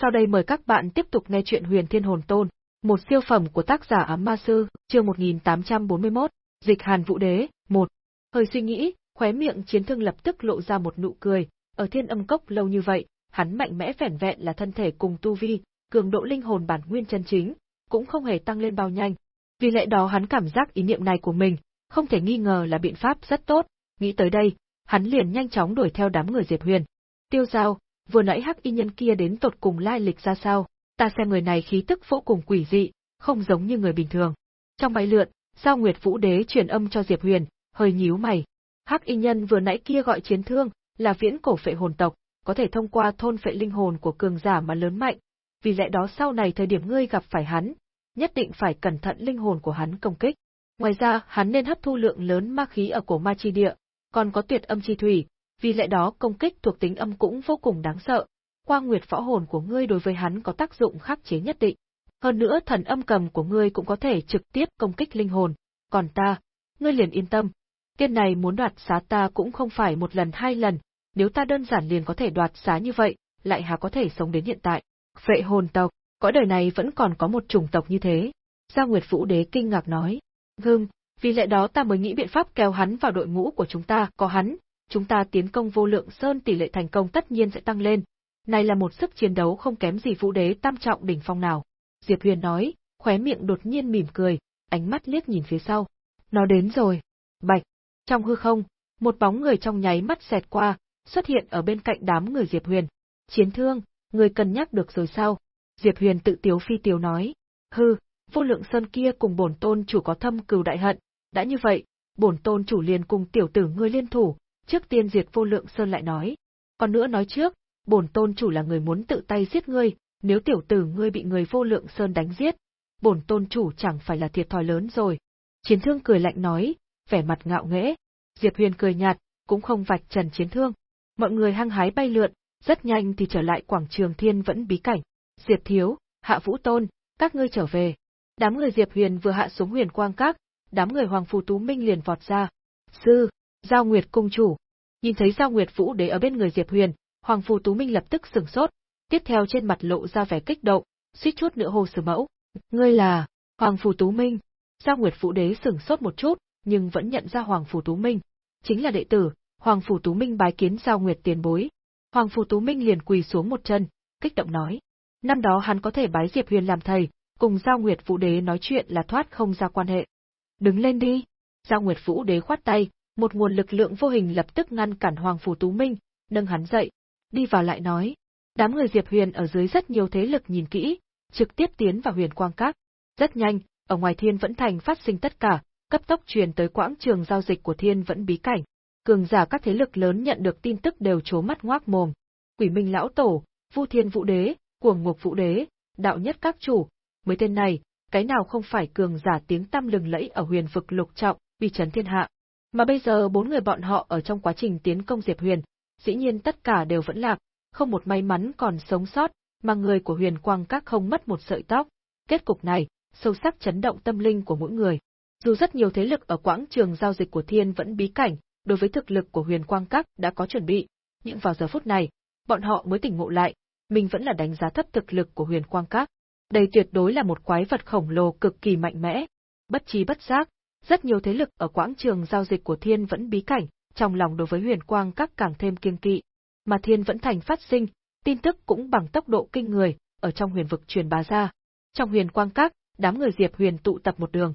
Sau đây mời các bạn tiếp tục nghe chuyện Huyền Thiên Hồn Tôn, một siêu phẩm của tác giả Ám Ma Sư, chương 1841, Dịch Hàn Vũ Đế, 1. Hơi suy nghĩ, khóe miệng chiến thương lập tức lộ ra một nụ cười, ở thiên âm cốc lâu như vậy, hắn mạnh mẽ vẻn vẹn là thân thể cùng tu vi, cường độ linh hồn bản nguyên chân chính, cũng không hề tăng lên bao nhanh. Vì lẽ đó hắn cảm giác ý niệm này của mình, không thể nghi ngờ là biện pháp rất tốt, nghĩ tới đây, hắn liền nhanh chóng đuổi theo đám người Diệp Huyền. Tiêu Giao, vừa nãy hắc y nhân kia đến tột cùng lai lịch ra sao, ta xem người này khí tức vô cùng quỷ dị, không giống như người bình thường. Trong máy lượn, Giao Nguyệt Vũ Đế truyền âm cho Diệp Huyền, hơi nhíu mày. Hắc y nhân vừa nãy kia gọi chiến thương, là viễn cổ phệ hồn tộc, có thể thông qua thôn phệ linh hồn của cường giả mà lớn mạnh, vì lẽ đó sau này thời điểm ngươi gặp phải hắn, nhất định phải cẩn thận linh hồn của hắn công kích. Ngoài ra, hắn nên hấp thu lượng lớn ma khí ở cổ ma chi địa, còn có tuyệt âm chi thủy, vì lẽ đó công kích thuộc tính âm cũng vô cùng đáng sợ. Quang nguyệt võ hồn của ngươi đối với hắn có tác dụng khắc chế nhất định. Hơn nữa thần âm cầm của ngươi cũng có thể trực tiếp công kích linh hồn, còn ta, ngươi liền yên tâm. Tiên này muốn đoạt xá ta cũng không phải một lần hai lần, nếu ta đơn giản liền có thể đoạt xá như vậy, lại hà có thể sống đến hiện tại. Vệ hồn tộc, cõi đời này vẫn còn có một chủng tộc như thế. Gia Nguyệt Vũ Đế kinh ngạc nói. Hưng, vì lẽ đó ta mới nghĩ biện pháp kéo hắn vào đội ngũ của chúng ta, có hắn, chúng ta tiến công vô lượng sơn tỷ lệ thành công tất nhiên sẽ tăng lên. Này là một sức chiến đấu không kém gì Vũ Đế tam trọng đỉnh phong nào. Diệp Huyền nói, khóe miệng đột nhiên mỉm cười, ánh mắt liếc nhìn phía sau. Nó đến rồi. Bạch. Trong hư không, một bóng người trong nháy mắt xẹt qua, xuất hiện ở bên cạnh đám người Diệp Huyền. Chiến thương, người cân nhắc được rồi sao? Diệp Huyền tự tiếu phi tiếu nói. Hư, vô lượng sơn kia cùng bổn tôn chủ có thâm cừu đại hận, đã như vậy, bổn tôn chủ liền cùng tiểu tử ngươi liên thủ, trước tiên diệt vô lượng sơn lại nói. Còn nữa nói trước, bổn tôn chủ là người muốn tự tay giết ngươi, nếu tiểu tử ngươi bị người vô lượng sơn đánh giết, bổn tôn chủ chẳng phải là thiệt thòi lớn rồi. Chiến thương cười lạnh nói, vẻ mặt ngạo nghễ. Diệp Huyền cười nhạt, cũng không vạch trần chiến thương. Mọi người hăng hái bay lượn, rất nhanh thì trở lại quảng trường thiên vẫn bí cảnh. Diệp Thiếu, Hạ Vũ Tôn, các ngươi trở về. Đám người Diệp Huyền vừa hạ xuống huyền quang các, đám người Hoàng Phù Tú Minh liền vọt ra. Sư, Giao Nguyệt Cung Chủ. Nhìn thấy Giao Nguyệt Vũ Đế ở bên người Diệp Huyền, Hoàng Phù Tú Minh lập tức sửng sốt, tiếp theo trên mặt lộ ra vẻ kích động, suýt chút nữa hồ sử mẫu. Ngươi là, Hoàng Phù Tú Minh. Giao Nguyệt Vũ Đế sửng sốt một chút, nhưng vẫn nhận ra Hoàng Phù Tú Minh. Chính là đệ tử, Hoàng Phù Tú Minh bái kiến Giao Nguyệt tiền bối. Hoàng Phù Tú Minh liền quỳ xuống một chân, kích động nói. Năm đó hắn có thể bái Diệp Huyền làm thầy, cùng Giao Nguyệt Vũ Đế nói chuyện là thoát không ra quan hệ. Đứng lên đi. Giao Nguyệt Vũ Đế khoát tay, một nguồn lực lượng vô hình lập tức ngăn cản Hoàng phủ Tú Minh, nâng hắn dậy, đi vào lại nói. Đám người Diệp Huyền ở dưới rất nhiều thế lực nhìn kỹ, trực tiếp tiến vào huyền quang các. Rất nhanh, ở ngoài thiên vẫn thành phát sinh tất cả, cấp tốc truyền tới quãng trường giao dịch của thiên vẫn bí cảnh. Cường giả các thế lực lớn nhận được tin tức đều chố mắt ngoác mồm. Quỷ Minh Lão Tổ, Vu Thiên Vũ Đế, Cuồng Ngục Vũ Đế, Đạo Nhất Các Chủ, mấy tên này, cái nào không phải cường giả tiếng tăm lừng lẫy ở huyền vực lục trọng, uy chấn thiên hạ. Mà bây giờ bốn người bọn họ ở trong quá trình tiến công Diệp Huyền, dĩ nhiên tất cả đều vẫn lạc, không một may mắn còn sống sót, mà người của huyền quang các không mất một sợi tóc. Kết cục này, sâu sắc chấn động tâm linh của mỗi người. Dù rất nhiều thế lực ở quãng trường giao dịch của thiên vẫn bí cảnh, đối với thực lực của huyền quang các đã có chuẩn bị, nhưng vào giờ phút này, bọn họ mới tỉnh ngộ lại, mình vẫn là đánh giá thấp thực lực của huyền quang các. Đây tuyệt đối là một quái vật khổng lồ cực kỳ mạnh mẽ. Bất trí bất giác, rất nhiều thế lực ở quãng trường giao dịch của thiên vẫn bí cảnh, trong lòng đối với huyền quang các càng thêm kiêng kỵ. Mà thiên vẫn thành phát sinh, tin tức cũng bằng tốc độ kinh người, ở trong huyền vực truyền bá ra. Trong huyền quang các, đám người Diệp Huyền tụ tập một đường.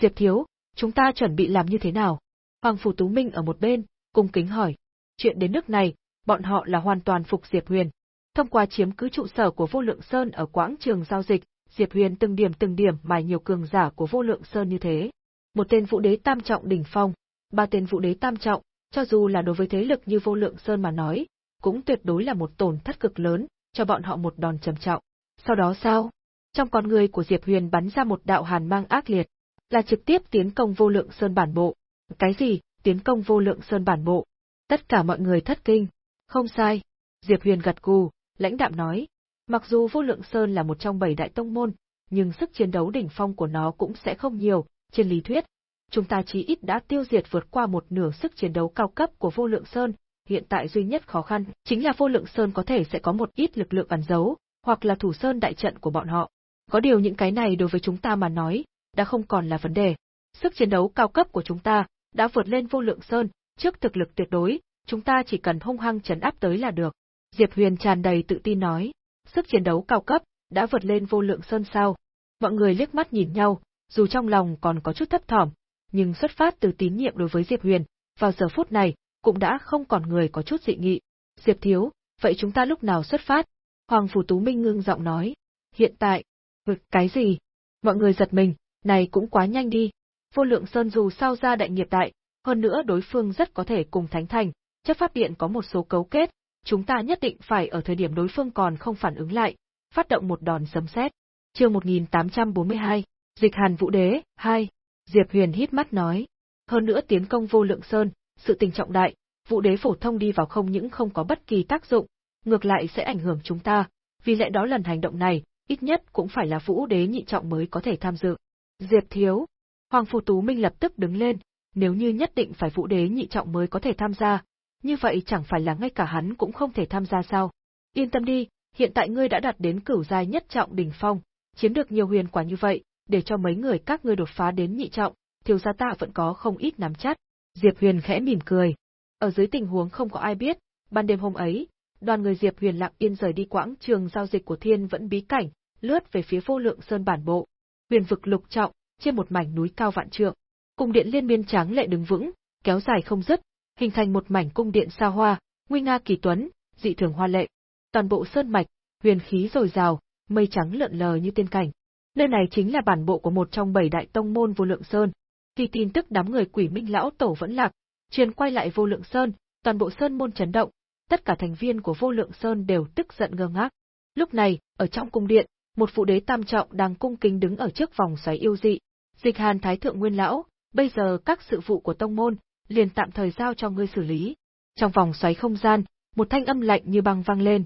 Diệp Thiếu, chúng ta chuẩn bị làm như thế nào? Hoàng Phủ Tú Minh ở một bên, cung kính hỏi. Chuyện đến nước này, bọn họ là hoàn toàn phục Diệp Huyền. Thông qua chiếm cứ trụ sở của Vô Lượng Sơn ở quãng trường giao dịch, Diệp Huyền từng điểm từng điểm mài nhiều cường giả của Vô Lượng Sơn như thế. Một tên vũ đế tam trọng đỉnh phong, ba tên vũ đế tam trọng, cho dù là đối với thế lực như Vô Lượng Sơn mà nói, cũng tuyệt đối là một tổn thất cực lớn, cho bọn họ một đòn trầm trọng. Sau đó sao? Trong con người của Diệp Huyền bắn ra một đạo hàn mang ác liệt, là trực tiếp tiến công Vô Lượng Sơn bản bộ. Cái gì? Tiến công Vô Lượng Sơn bản bộ? Tất cả mọi người thất kinh. Không sai. Diệp Huyền gật gù, lãnh đạm nói. Mặc dù Vô Lượng Sơn là một trong bảy đại tông môn, nhưng sức chiến đấu đỉnh phong của nó cũng sẽ không nhiều, trên lý thuyết. Chúng ta chí ít đã tiêu diệt vượt qua một nửa sức chiến đấu cao cấp của Vô Lượng Sơn, hiện tại duy nhất khó khăn chính là Vô Lượng Sơn có thể sẽ có một ít lực lượng ẩn giấu, hoặc là thủ sơn đại trận của bọn họ. Có điều những cái này đối với chúng ta mà nói, đã không còn là vấn đề. Sức chiến đấu cao cấp của chúng ta đã vượt lên vô lượng sơn, trước thực lực tuyệt đối, chúng ta chỉ cần hung hăng chấn áp tới là được. Diệp Huyền tràn đầy tự tin nói, sức chiến đấu cao cấp, đã vượt lên vô lượng sơn sao. Mọi người liếc mắt nhìn nhau, dù trong lòng còn có chút thấp thỏm, nhưng xuất phát từ tín nhiệm đối với Diệp Huyền, vào giờ phút này, cũng đã không còn người có chút dị nghị. Diệp Thiếu, vậy chúng ta lúc nào xuất phát? Hoàng Phủ Tú Minh ngưng giọng nói. Hiện tại, vực cái gì? Mọi người giật mình, này cũng quá nhanh đi. Vô lượng sơn dù sao ra đại nghiệp đại, hơn nữa đối phương rất có thể cùng Thánh Thành, chấp pháp điện có một số cấu kết, chúng ta nhất định phải ở thời điểm đối phương còn không phản ứng lại, phát động một đòn sấm sét. Chương 1842, Dịch Hàn Vũ Đế hai Diệp Huyền hít mắt nói, hơn nữa tiến công vô lượng sơn, sự tình trọng đại, Vũ Đế phổ thông đi vào không những không có bất kỳ tác dụng, ngược lại sẽ ảnh hưởng chúng ta, vì lẽ đó lần hành động này, ít nhất cũng phải là Vũ Đế nhị trọng mới có thể tham dự. Diệp Thiếu, Hoàng Phù Tú Minh lập tức đứng lên, nếu như nhất định phải Vũ Đế nhị trọng mới có thể tham gia, như vậy chẳng phải là ngay cả hắn cũng không thể tham gia sao? Yên tâm đi, hiện tại ngươi đã đạt đến cửu giai nhất trọng đỉnh phong, chiếm được nhiều huyền quả như vậy, để cho mấy người các ngươi đột phá đến nhị trọng, thiếu gia ta vẫn có không ít nắm chắc. Diệp Huyền khẽ mỉm cười. Ở dưới tình huống không có ai biết, ban đêm hôm ấy, đoàn người Diệp Huyền lặng yên rời đi quãng trường giao dịch của Thiên vẫn bí cảnh, lướt về phía vô lượng sơn bản bộ. Huyền vực lục trọng, trên một mảnh núi cao vạn trượng. Cung điện liên miên tráng lệ đứng vững, kéo dài không dứt, hình thành một mảnh cung điện xa hoa, nguy nga kỳ tuấn, dị thường hoa lệ. Toàn bộ sơn mạch, huyền khí dồi dào, mây trắng lượn lờ như tiên cảnh. Nơi này chính là bản bộ của một trong bảy đại tông môn vô lượng sơn. Khi tin tức đám người quỷ minh lão tổ vẫn lạc, truyền quay lại vô lượng sơn, toàn bộ sơn môn chấn động, tất cả thành viên của vô lượng sơn đều tức giận ngơ ngác. Lúc này, ở trong cung điện, một phụ đế tam trọng đang cung kính đứng ở trước vòng xoáy yêu dị. Dịch Hàn Thái thượng nguyên lão, bây giờ các sự vụ của tông môn, liền tạm thời giao cho ngươi xử lý. Trong vòng xoáy không gian, một thanh âm lạnh như băng vang lên.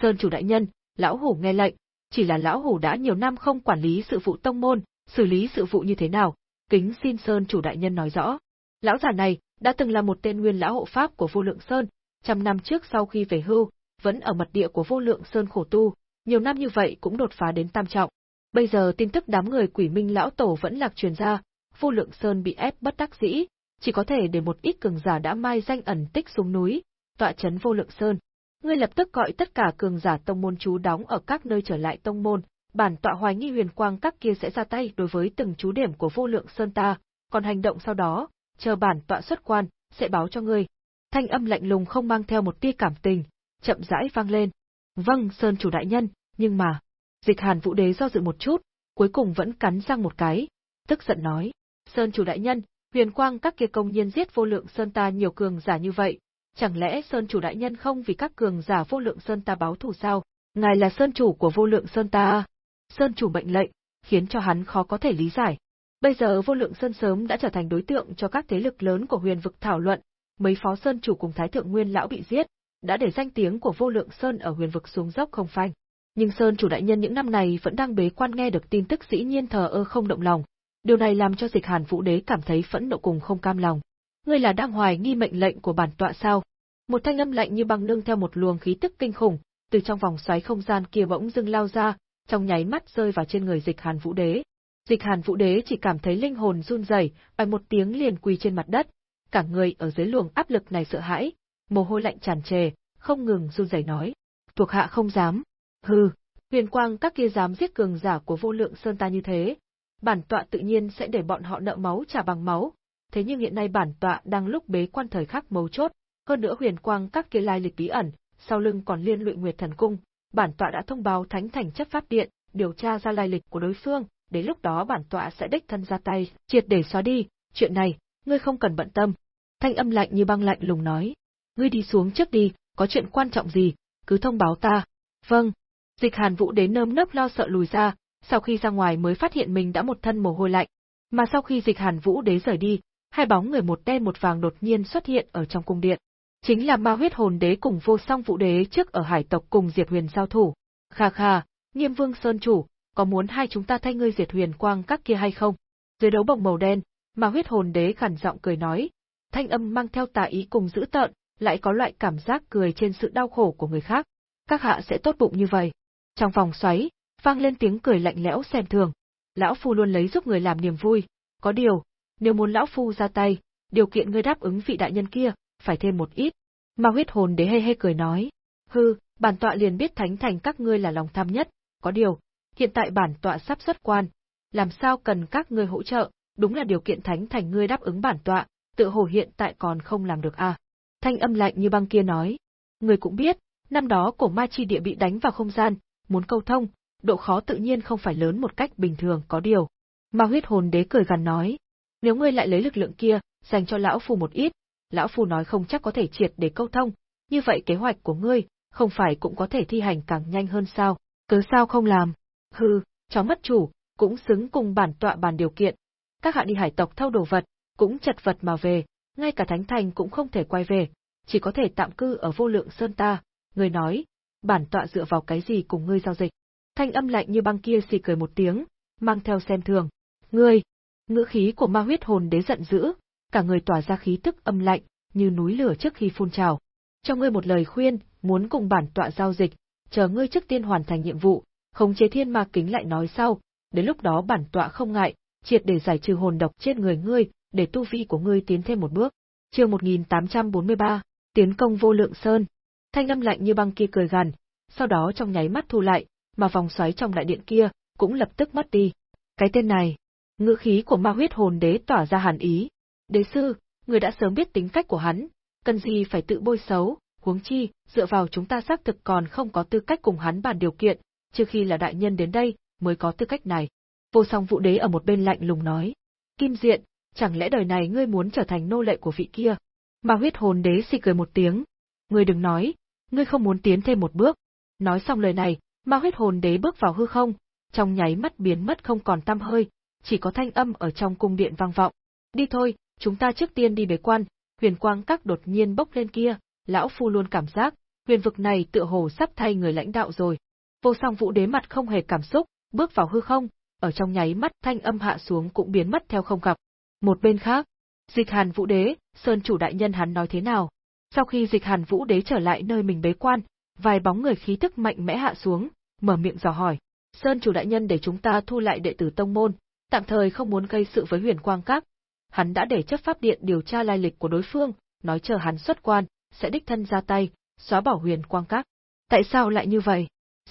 Sơn chủ đại nhân, lão hủ nghe lệnh, chỉ là lão hủ đã nhiều năm không quản lý sự vụ tông môn, xử lý sự vụ như thế nào, kính xin Sơn chủ đại nhân nói rõ. Lão già này, đã từng là một tên nguyên lão hộ pháp của vô lượng Sơn, trăm năm trước sau khi về hưu, vẫn ở mật địa của vô lượng Sơn khổ tu, nhiều năm như vậy cũng đột phá đến tam trọng. Bây giờ tin tức đám người quỷ minh lão tổ vẫn lạc truyền ra, vô lượng Sơn bị ép bất đắc dĩ, chỉ có thể để một ít cường giả đã mai danh ẩn tích xuống núi, tọa chấn vô lượng Sơn. Ngươi lập tức gọi tất cả cường giả tông môn chú đóng ở các nơi trở lại tông môn, bản tọa hoài nghi huyền quang các kia sẽ ra tay đối với từng chú điểm của vô lượng Sơn ta, còn hành động sau đó, chờ bản tọa xuất quan, sẽ báo cho ngươi. Thanh âm lạnh lùng không mang theo một tia cảm tình, chậm rãi vang lên. Vâng, Sơn chủ đại nhân, nhưng mà... Dịch hàn vũ đế do dự một chút, cuối cùng vẫn cắn răng một cái, tức giận nói. Sơn chủ đại nhân, huyền quang các kia công nhiên giết vô lượng Sơn ta nhiều cường giả như vậy, chẳng lẽ Sơn chủ đại nhân không vì các cường giả vô lượng Sơn ta báo thù sao? Ngài là Sơn chủ của vô lượng Sơn ta? Sơn chủ mệnh lệnh, khiến cho hắn khó có thể lý giải. Bây giờ vô lượng Sơn sớm đã trở thành đối tượng cho các thế lực lớn của huyền vực thảo luận, mấy phó Sơn chủ cùng Thái Thượng Nguyên Lão bị giết, đã để danh tiếng của vô lượng Sơn ở huyền vực xuống dốc không phanh. Nhưng Sơn chủ đại nhân những năm này vẫn đang bế quan nghe được tin tức dĩ nhiên thờ ơ không động lòng. Điều này làm cho dịch hàn vũ đế cảm thấy phẫn nộ cùng không cam lòng. Ngươi là đang hoài nghi mệnh lệnh của bản tọa sao? Một thanh âm lạnh như băng nương theo một luồng khí tức kinh khủng, từ trong vòng xoáy không gian kia bỗng dưng lao ra, trong nháy mắt rơi vào trên người dịch hàn vũ đế. Dịch hàn vũ đế chỉ cảm thấy linh hồn run rẩy, bài một tiếng liền quỳ trên mặt đất, cả người ở dưới luồng áp lực này sợ hãi, mồ hôi lạnh tràn trề, không ngừng run rẩy nói. Thuộc hạ không dám. Hừ, huyền quang các kia dám giết cường giả của vô lượng sơn ta như thế. Bản tọa tự nhiên sẽ để bọn họ nợ máu trả bằng máu. Thế nhưng hiện nay bản tọa đang lúc bế quan thời khắc mấu chốt, hơn nữa huyền quang các kia lai lịch bí ẩn, sau lưng còn liên lụy nguyệt thần cung. Bản tọa đã thông báo thánh thành chấp pháp điện, điều tra ra lai lịch của đối phương, đến lúc đó bản tọa sẽ đích thân ra tay, triệt để xóa đi, chuyện này, ngươi không cần bận tâm. Thanh âm lạnh như băng lạnh lùng nói. Ngươi đi xuống trước đi, có chuyện quan trọng gì, cứ thông báo ta. Vâng. Dịch hàn vũ đến nơm nớp lo sợ lùi ra, sau khi ra ngoài mới phát hiện mình đã một thân mồ hôi lạnh. Mà sau khi dịch hàn vũ đế rời đi, hai bóng người một đen một vàng đột nhiên xuất hiện ở trong cung điện. Chính là ma huyết hồn đế cùng vô song vũ đế trước ở hải tộc cùng diệt huyền giao thủ. Kha kha, nghiêm vương sơn chủ, có muốn hai chúng ta thay ngươi diệt huyền quang các kia hay không? Dưới đấu bồng màu đen, ma huyết hồn đế khản giọng cười nói, thanh âm mang theo tà ý cùng dữ tợn, lại có loại cảm giác cười trên sự đau khổ của người khác. Các hạ sẽ tốt bụng như vậy. Trong vòng xoáy, vang lên tiếng cười lạnh lẽo xem thường. Lão phu luôn lấy giúp người làm niềm vui, có điều, nếu muốn lão phu ra tay, điều kiện ngươi đáp ứng vị đại nhân kia, phải thêm một ít. Ma huyết hồn đế hê hê cười nói, hư, bản tọa liền biết thánh thành các ngươi là lòng tham nhất, có điều, hiện tại bản tọa sắp xuất quan, làm sao cần các ngươi hỗ trợ, đúng là điều kiện thánh thành ngươi đáp ứng bản tọa, tự hồ hiện tại còn không làm được à. Thanh âm lạnh như băng kia nói, người cũng biết, năm đó cổ ma chi địa bị đánh vào không gian, muốn câu thông, độ khó tự nhiên không phải lớn một cách bình thường có điều. Ma huyết hồn đế cười gằn nói, nếu ngươi lại lấy lực lượng kia, dành cho lão phù một ít, lão phu nói không chắc có thể triệt để câu thông, như vậy kế hoạch của ngươi, không phải cũng có thể thi hành càng nhanh hơn sao, cứ sao không làm. Hừ, chó mất chủ, cũng xứng cùng bản tọa bàn điều kiện. Các hạ đi hải tộc thâu đồ vật, cũng chật vật mà về, ngay cả thánh thành cũng không thể quay về, chỉ có thể tạm cư ở vô lượng sơn ta. Người nói, bản tọa dựa vào cái gì cùng ngươi giao dịch. Thanh âm lạnh như băng kia xì cười một tiếng, mang theo xem thường. Ngươi, ngữ khí của ma huyết hồn đế giận dữ, cả người tỏa ra khí tức âm lạnh, như núi lửa trước khi phun trào. Cho ngươi một lời khuyên, muốn cùng bản tọa giao dịch, chờ ngươi trước tiên hoàn thành nhiệm vụ, khống chế thiên ma kính lại nói sau, đến lúc đó bản tọa không ngại, triệt để giải trừ hồn độc trên người ngươi, để tu vi của ngươi tiến thêm một bước. Chương 1843, tiến công vô lượng sơn. Thanh âm lạnh như băng kia cười gằn, sau đó trong nháy mắt thu lại, mà vòng xoáy trong đại điện kia cũng lập tức mất đi. Cái tên này, ngữ khí của ma huyết hồn đế tỏa ra hàn ý. Đế sư, người đã sớm biết tính cách của hắn, cần gì phải tự bôi xấu, huống chi, dựa vào chúng ta xác thực còn không có tư cách cùng hắn bàn điều kiện, trừ khi là đại nhân đến đây, mới có tư cách này. Vô song vũ đế ở một bên lạnh lùng nói. Kim diện, chẳng lẽ đời này ngươi muốn trở thành nô lệ của vị kia? Ma huyết hồn đế xì cười một tiếng. Ngươi đừng nói, ngươi không muốn tiến thêm một bước. Nói xong lời này, ma huyết hồn đế bước vào hư không, trong nháy mắt biến mất không còn tăm hơi, chỉ có thanh âm ở trong cung điện vang vọng. Đi thôi, chúng ta trước tiên đi bế quan, huyền quang các đột nhiên bốc lên kia, lão phu luôn cảm giác, huyền vực này tựa hồ sắp thay người lãnh đạo rồi. Vô song vũ đế mặt không hề cảm xúc, bước vào hư không, ở trong nháy mắt thanh âm hạ xuống cũng biến mất theo không gặp. Một bên khác, dịch hàn vũ đế, sơn chủ đại nhân hắn nói thế nào? Sau khi dịch hàn vũ đế trở lại nơi mình bế quan, vài bóng người khí tức mạnh mẽ hạ xuống, mở miệng dò hỏi. Sơn chủ đại nhân để chúng ta thu lại đệ tử tông môn, tạm thời không muốn gây sự với huyền quang các. Hắn đã để chấp pháp điện điều tra lai lịch của đối phương, nói chờ hắn xuất quan, sẽ đích thân ra tay, xóa bỏ huyền quang các. Tại sao lại như vậy?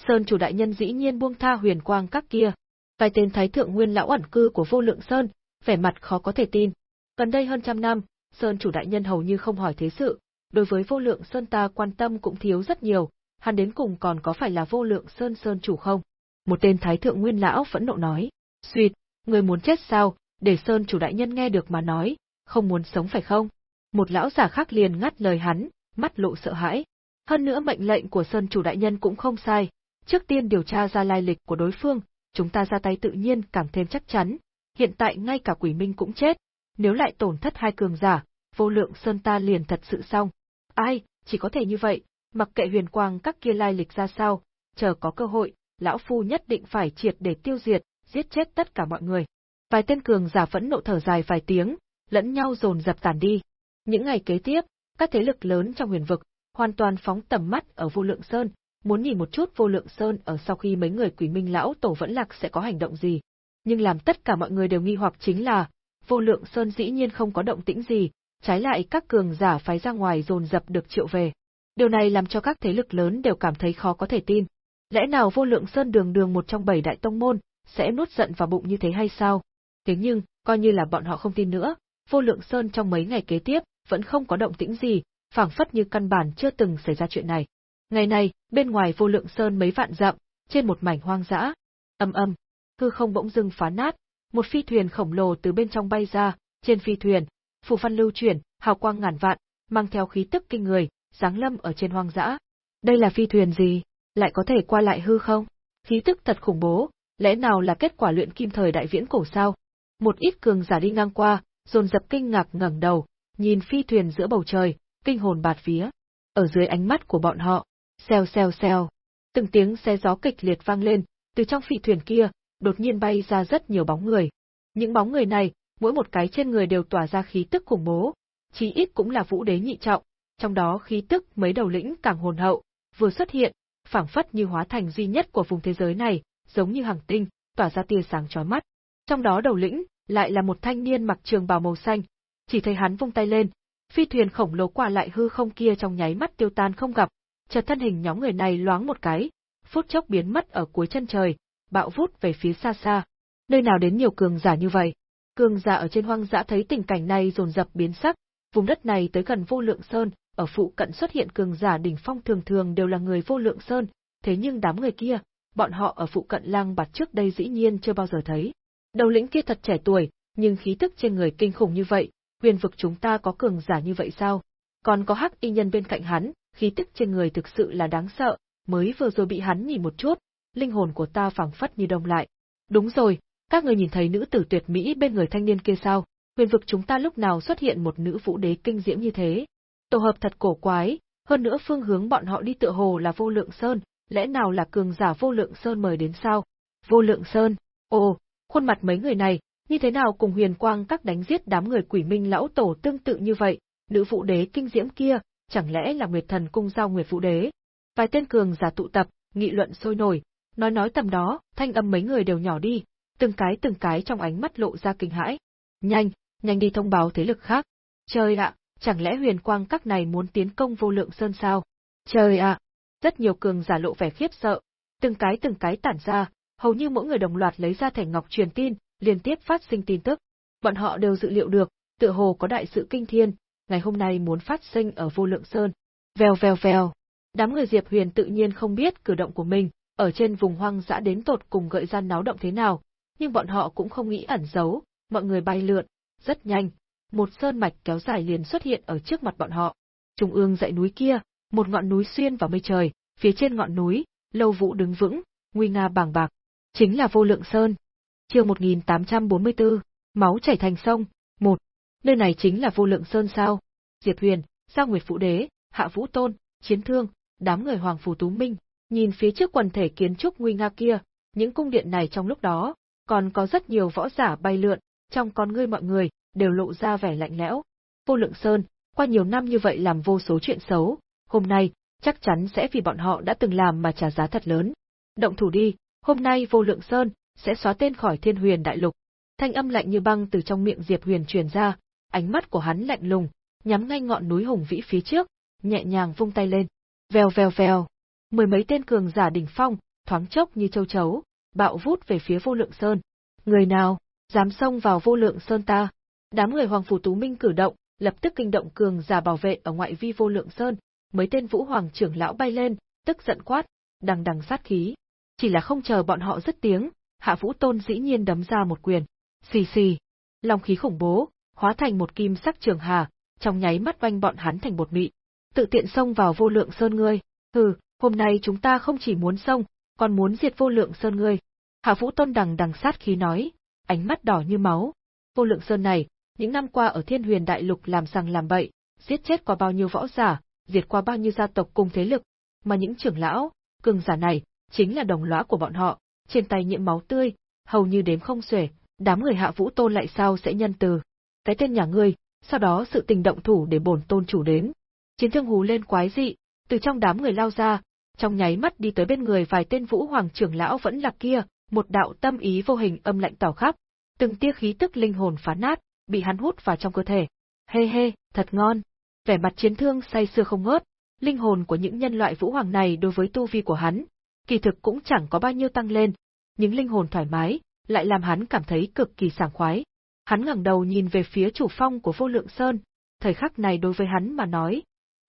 Sơn chủ đại nhân dĩ nhiên buông tha huyền quang các kia. Vài tên thái thượng nguyên lão ẩn cư của vô lượng Sơn, vẻ mặt khó có thể tin. Gần đây hơn trăm năm, Sơn chủ đại nhân hầu như không hỏi thế sự, đối với vô lượng Sơn ta quan tâm cũng thiếu rất nhiều, hắn đến cùng còn có phải là vô lượng Sơn Sơn chủ không? Một tên thái thượng nguyên lão phẫn nộ nói, suyệt, người muốn chết sao, để Sơn chủ đại nhân nghe được mà nói, không muốn sống phải không? Một lão giả khác liền ngắt lời hắn, mắt lộ sợ hãi. Hơn nữa mệnh lệnh của Sơn chủ đại nhân cũng không sai, trước tiên điều tra ra lai lịch của đối phương, chúng ta ra tay tự nhiên càng thêm chắc chắn. Hiện tại ngay cả quỷ minh cũng chết, nếu lại tổn thất hai cường giả, vô lượng Sơn ta liền thật sự xong. Ai, chỉ có thể như vậy, mặc kệ huyền quang các kia lai lịch ra sao, chờ có cơ hội, lão phu nhất định phải triệt để tiêu diệt, giết chết tất cả mọi người. Vài tên cường giả phẫn nộ thở dài vài tiếng, lẫn nhau dồn dập tàn đi. Những ngày kế tiếp, các thế lực lớn trong huyền vực hoàn toàn phóng tầm mắt ở Vô Lượng Sơn, muốn nhìn một chút Vô Lượng Sơn ở sau khi mấy người Quỷ Minh lão tổ vẫn lạc sẽ có hành động gì. Nhưng làm tất cả mọi người đều nghi hoặc chính là, Vô Lượng Sơn dĩ nhiên không có động tĩnh gì, trái lại các cường giả phái ra ngoài dồn dập được triệu về. Điều này làm cho các thế lực lớn đều cảm thấy khó có thể tin. Lẽ nào Vô Lượng Sơn đường đường một trong bảy đại tông môn, sẽ nuốt giận vào bụng như thế hay sao? Thế nhưng, coi như là bọn họ không tin nữa, Vô Lượng Sơn trong mấy ngày kế tiếp, vẫn không có động tĩnh gì, phảng phất như căn bản chưa từng xảy ra chuyện này. Ngày này, bên ngoài Vô Lượng Sơn mấy vạn dặm, trên một mảnh hoang dã, âm âm, hư không bỗng dưng phá nát, một phi thuyền khổng lồ từ bên trong bay ra, trên phi thuyền, phù văn lưu chuyển, hào quang ngàn vạn, mang theo khí tức kinh người, giáng lâm ở trên hoang dã. Đây là phi thuyền gì? Lại có thể qua lại hư không? Khí tức thật khủng bố, lẽ nào là kết quả luyện kim thời đại viễn cổ sao? Một ít cường giả đi ngang qua, dồn dập kinh ngạc ngẩng đầu, nhìn phi thuyền giữa bầu trời, kinh hồn bạt vía. Ở dưới ánh mắt của bọn họ, xèo xèo xèo, từng tiếng xe gió kịch liệt vang lên, từ trong phi thuyền kia, đột nhiên bay ra rất nhiều bóng người. Những bóng người này, mỗi một cái trên người đều tỏa ra khí tức khủng bố, chí ít cũng là vũ đế nhị trọng, trong đó khí tức mấy đầu lĩnh càng hồn hậu, vừa xuất hiện, phảng phất như hóa thành duy nhất của vùng thế giới này, giống như hàng tinh, tỏa ra tia sáng chói mắt. Trong đó đầu lĩnh lại là một thanh niên mặc trường bào màu xanh, chỉ thấy hắn vung tay lên, phi thuyền khổng lồ qua lại hư không kia trong nháy mắt tiêu tan không gặp, chợt thân hình nhóm người này loáng một cái, phút chốc biến mất ở cuối chân trời, bạo vút về phía xa xa. Nơi nào đến nhiều cường giả như vậy? Cường giả ở trên hoang dã thấy tình cảnh này dồn dập biến sắc, vùng đất này tới gần vô lượng sơn, ở phụ cận xuất hiện cường giả đỉnh phong thường thường đều là người vô lượng sơn, thế nhưng đám người kia, bọn họ ở phụ cận lang bạt trước đây dĩ nhiên chưa bao giờ thấy. Đầu lĩnh kia thật trẻ tuổi, nhưng khí tức trên người kinh khủng như vậy, huyền vực chúng ta có cường giả như vậy sao? Còn có hắc y nhân bên cạnh hắn, khí tức trên người thực sự là đáng sợ, mới vừa rồi bị hắn nhìn một chút, linh hồn của ta phảng phất như đông lại. Đúng rồi, các người nhìn thấy nữ tử tuyệt mỹ bên người thanh niên kia sao? Huyền vực chúng ta lúc nào xuất hiện một nữ vũ đế kinh diễm như thế? Tổ hợp thật cổ quái, hơn nữa phương hướng bọn họ đi tựa hồ là vô lượng sơn, lẽ nào là cường giả vô lượng sơn mời đến sao? Vô lượng sơn, ồ, khuôn mặt mấy người này, như thế nào cùng huyền quang các đánh giết đám người quỷ minh lão tổ tương tự như vậy, nữ vũ đế kinh diễm kia, chẳng lẽ là nguyệt thần cung giao nguyệt vũ đế? Vài tên cường giả tụ tập, nghị luận sôi nổi, nói nói tầm đó, thanh âm mấy người đều nhỏ đi, từng cái từng cái trong ánh mắt lộ ra kinh hãi. Nhanh, nhanh đi thông báo thế lực khác. Trời ạ, chẳng lẽ huyền quang các này muốn tiến công vô lượng sơn sao? Trời ạ! Rất nhiều cường giả lộ vẻ khiếp sợ, từng cái từng cái tản ra, hầu như mỗi người đồng loạt lấy ra thẻ ngọc truyền tin, liên tiếp phát sinh tin tức. Bọn họ đều dự liệu được, tựa hồ có đại sự kinh thiên, ngày hôm nay muốn phát sinh ở vô lượng sơn. Vèo vèo vèo. Đám người Diệp Huyền tự nhiên không biết cử động của mình, ở trên vùng hoang dã đến tột cùng gợi ra náo động thế nào, nhưng bọn họ cũng không nghĩ ẩn giấu, mọi người bay lượn, rất nhanh, một sơn mạch kéo dài liền xuất hiện ở trước mặt bọn họ. Trung ương dãy núi kia, một ngọn núi xuyên vào mây trời, phía trên ngọn núi, lâu vũ đứng vững, nguy nga bàng bạc, chính là vô lượng sơn. Chương 1844, máu chảy thành sông, một. Nơi này chính là vô lượng sơn sao? Diệp Huyền, Giao Nguyệt Phụ Đế, Hạ Vũ Tôn, Chiến Thương, đám người Hoàng Phủ Tú Minh, nhìn phía trước quần thể kiến trúc nguy nga kia, những cung điện này trong lúc đó, còn có rất nhiều võ giả bay lượn, trong con ngươi mọi người, đều lộ ra vẻ lạnh lẽo. Vô lượng sơn, qua nhiều năm như vậy làm vô số chuyện xấu, hôm nay, chắc chắn sẽ vì bọn họ đã từng làm mà trả giá thật lớn. Động thủ đi, hôm nay vô lượng sơn, sẽ xóa tên khỏi thiên huyền đại lục. Thanh âm lạnh như băng từ trong miệng Diệp Huyền truyền ra, ánh mắt của hắn lạnh lùng, nhắm ngay ngọn núi hùng vĩ phía trước, nhẹ nhàng vung tay lên. Vèo vèo vèo. Mười mấy tên cường giả đỉnh phong, thoáng chốc như châu chấu, bạo vút về phía vô lượng sơn. Người nào, dám xông vào vô lượng sơn ta? Đám người Hoàng Phủ Tú Minh cử động, lập tức kinh động cường giả bảo vệ ở ngoại vi vô lượng sơn, mấy tên vũ hoàng trưởng lão bay lên, tức giận quát, đằng đằng sát khí. Chỉ là không chờ bọn họ dứt tiếng, Hạ Vũ Tôn dĩ nhiên đấm ra một quyền. Xì xì, long khí khủng bố, hóa thành một kim sắc trường hà, trong nháy mắt vanh bọn hắn thành bột mị. Tự tiện xông vào vô lượng sơn ngươi, hừ, hôm nay chúng ta không chỉ muốn xông, còn muốn diệt vô lượng sơn ngươi. Hạ Vũ Tôn đằng đằng sát khí nói, ánh mắt đỏ như máu. Vô lượng sơn này, những năm qua ở Thiên Huyền Đại Lục làm sằng làm bậy, giết chết qua bao nhiêu võ giả, diệt qua bao nhiêu gia tộc cùng thế lực, mà những trưởng lão, cường giả này, chính là đồng lõa của bọn họ, trên tay nhiễm máu tươi, hầu như đếm không xuể, đám người hạ vũ tôn lại sao sẽ nhân từ. Cái tên nhà ngươi, sau đó sự tình động thủ để bổn tôn chủ đến. Chiến thương hú lên quái dị, từ trong đám người lao ra, trong nháy mắt đi tới bên người vài tên vũ hoàng trưởng lão vẫn là kia, một đạo tâm ý vô hình âm lạnh tỏ khắp, từng tia khí tức linh hồn phá nát, bị hắn hút vào trong cơ thể. Hê hê, thật ngon. Vẻ mặt chiến thương say sưa không ngớt, linh hồn của những nhân loại vũ hoàng này đối với tu vi của hắn, kỳ thực cũng chẳng có bao nhiêu tăng lên, những linh hồn thoải mái, lại làm hắn cảm thấy cực kỳ sảng khoái. Hắn ngẩng đầu nhìn về phía chủ phong của vô lượng sơn, thời khắc này đối với hắn mà nói,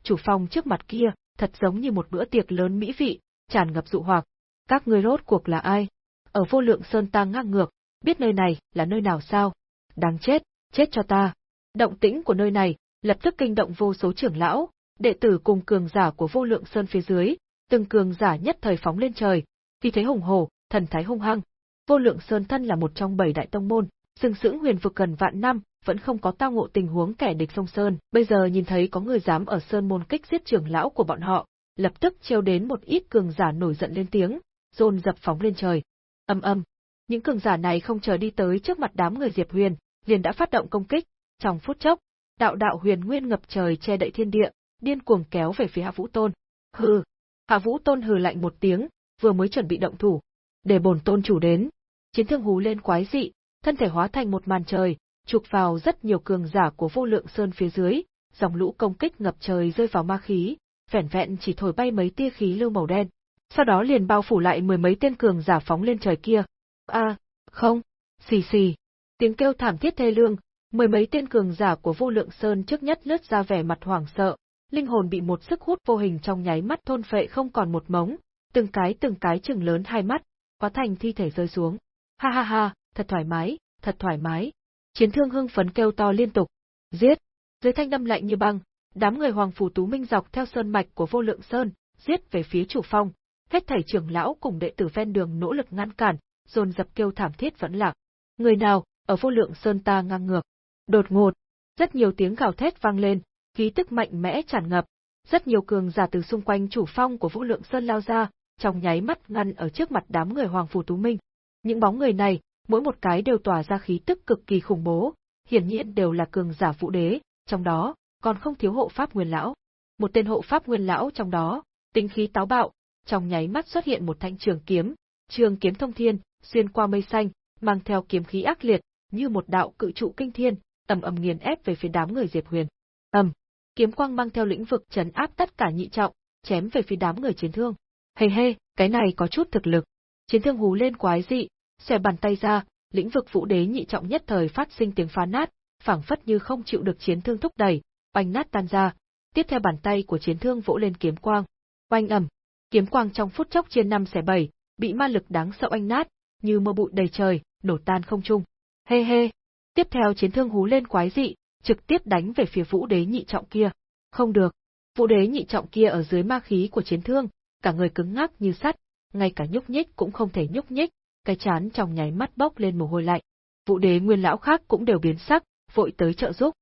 chủ phong trước mặt kia, thật giống như một bữa tiệc lớn mỹ vị, tràn ngập dụ hoặc. Các ngươi rốt cuộc là ai? Ở vô lượng sơn ta ngang ngược, biết nơi này là nơi nào sao? Đáng chết, chết cho ta. Động tĩnh của nơi này, lập tức kinh động vô số trưởng lão, đệ tử cùng cường giả của vô lượng sơn phía dưới, từng cường giả nhất thời phóng lên trời, khi thấy hùng hổ, thần thái hung hăng. Vô lượng sơn thân là một trong bảy đại tông môn, sừng sững huyền vực gần vạn năm, vẫn không có tao ngộ tình huống kẻ địch sông sơn, bây giờ nhìn thấy có người dám ở sơn môn kích giết trưởng lão của bọn họ, lập tức trêu đến một ít cường giả nổi giận lên tiếng, dồn dập phóng lên trời. Âm âm, những cường giả này không chờ đi tới trước mặt đám người Diệp Huyền, liền đã phát động công kích, trong phút chốc, đạo đạo huyền nguyên ngập trời che đậy thiên địa, điên cuồng kéo về phía Hạ Vũ Tôn. Hừ, Hạ Vũ Tôn hừ lạnh một tiếng, vừa mới chuẩn bị động thủ. Để bổn tôn chủ đến. Chiến thương hú lên quái dị, thân thể hóa thành một màn trời, chụp vào rất nhiều cường giả của vô lượng sơn phía dưới, dòng lũ công kích ngập trời rơi vào ma khí, vẻn vẹn chỉ thổi bay mấy tia khí lưu màu đen. Sau đó liền bao phủ lại mười mấy tên cường giả phóng lên trời kia. A, không, xì xì. Tiếng kêu thảm thiết thê lương, mười mấy tên cường giả của vô lượng sơn trước nhất lướt ra vẻ mặt hoảng sợ, linh hồn bị một sức hút vô hình trong nháy mắt thôn phệ không còn một mống, từng cái từng cái chừng lớn hai mắt, hóa thành thi thể rơi xuống. Ha ha ha, thật thoải mái, thật thoải mái. Chiến thương hưng phấn kêu to liên tục. Giết! Dưới thanh âm lạnh như băng, đám người Hoàng Phủ Tú Minh dọc theo sơn mạch của vô lượng sơn, giết về phía chủ phong. Hết thảy trưởng lão cùng đệ tử ven đường nỗ lực ngăn cản, dồn dập kêu thảm thiết vẫn lạc. Người nào, ở vô lượng sơn ta ngang ngược. Đột ngột, rất nhiều tiếng gào thét vang lên, khí tức mạnh mẽ tràn ngập. Rất nhiều cường giả từ xung quanh chủ phong của Vũ Lượng Sơn lao ra, trong nháy mắt ngăn ở trước mặt đám người Hoàng Phủ Tú Minh. Những bóng người này, mỗi một cái đều tỏa ra khí tức cực kỳ khủng bố, hiển nhiên đều là cường giả vũ đế, trong đó còn không thiếu hộ pháp nguyên lão. Một tên hộ pháp nguyên lão trong đó, tính khí táo bạo, trong nháy mắt xuất hiện một thanh trường kiếm, trường kiếm thông thiên, xuyên qua mây xanh, mang theo kiếm khí ác liệt, như một đạo cự trụ kinh thiên, ầm ầm nghiền ép về phía đám người Diệp Huyền. Ầm, kiếm quang mang theo lĩnh vực chấn áp tất cả nhị trọng, chém về phía đám người chiến thương. Hề hê, cái này có chút thực lực. Chiến thương hú lên quái dị, xòe bàn tay ra, lĩnh vực vũ đế nhị trọng nhất thời phát sinh tiếng phá nát, phảng phất như không chịu được chiến thương thúc đẩy, oanh nát tan ra. Tiếp theo bàn tay của chiến thương vỗ lên kiếm quang. Oanh ầm, kiếm quang trong phút chốc chia năm xẻ bảy, bị ma lực đáng sợ oanh nát, như mưa bụi đầy trời, nổ tan không trung. Hê hê. Tiếp theo chiến thương hú lên quái dị, trực tiếp đánh về phía vũ đế nhị trọng kia. Không được. Vũ đế nhị trọng kia ở dưới ma khí của chiến thương, cả người cứng ngắc như sắt, ngay cả nhúc nhích cũng không thể nhúc nhích, cái chán trong nháy mắt bốc lên mồ hôi lạnh. Vũ đế nguyên lão khác cũng đều biến sắc, vội tới trợ giúp.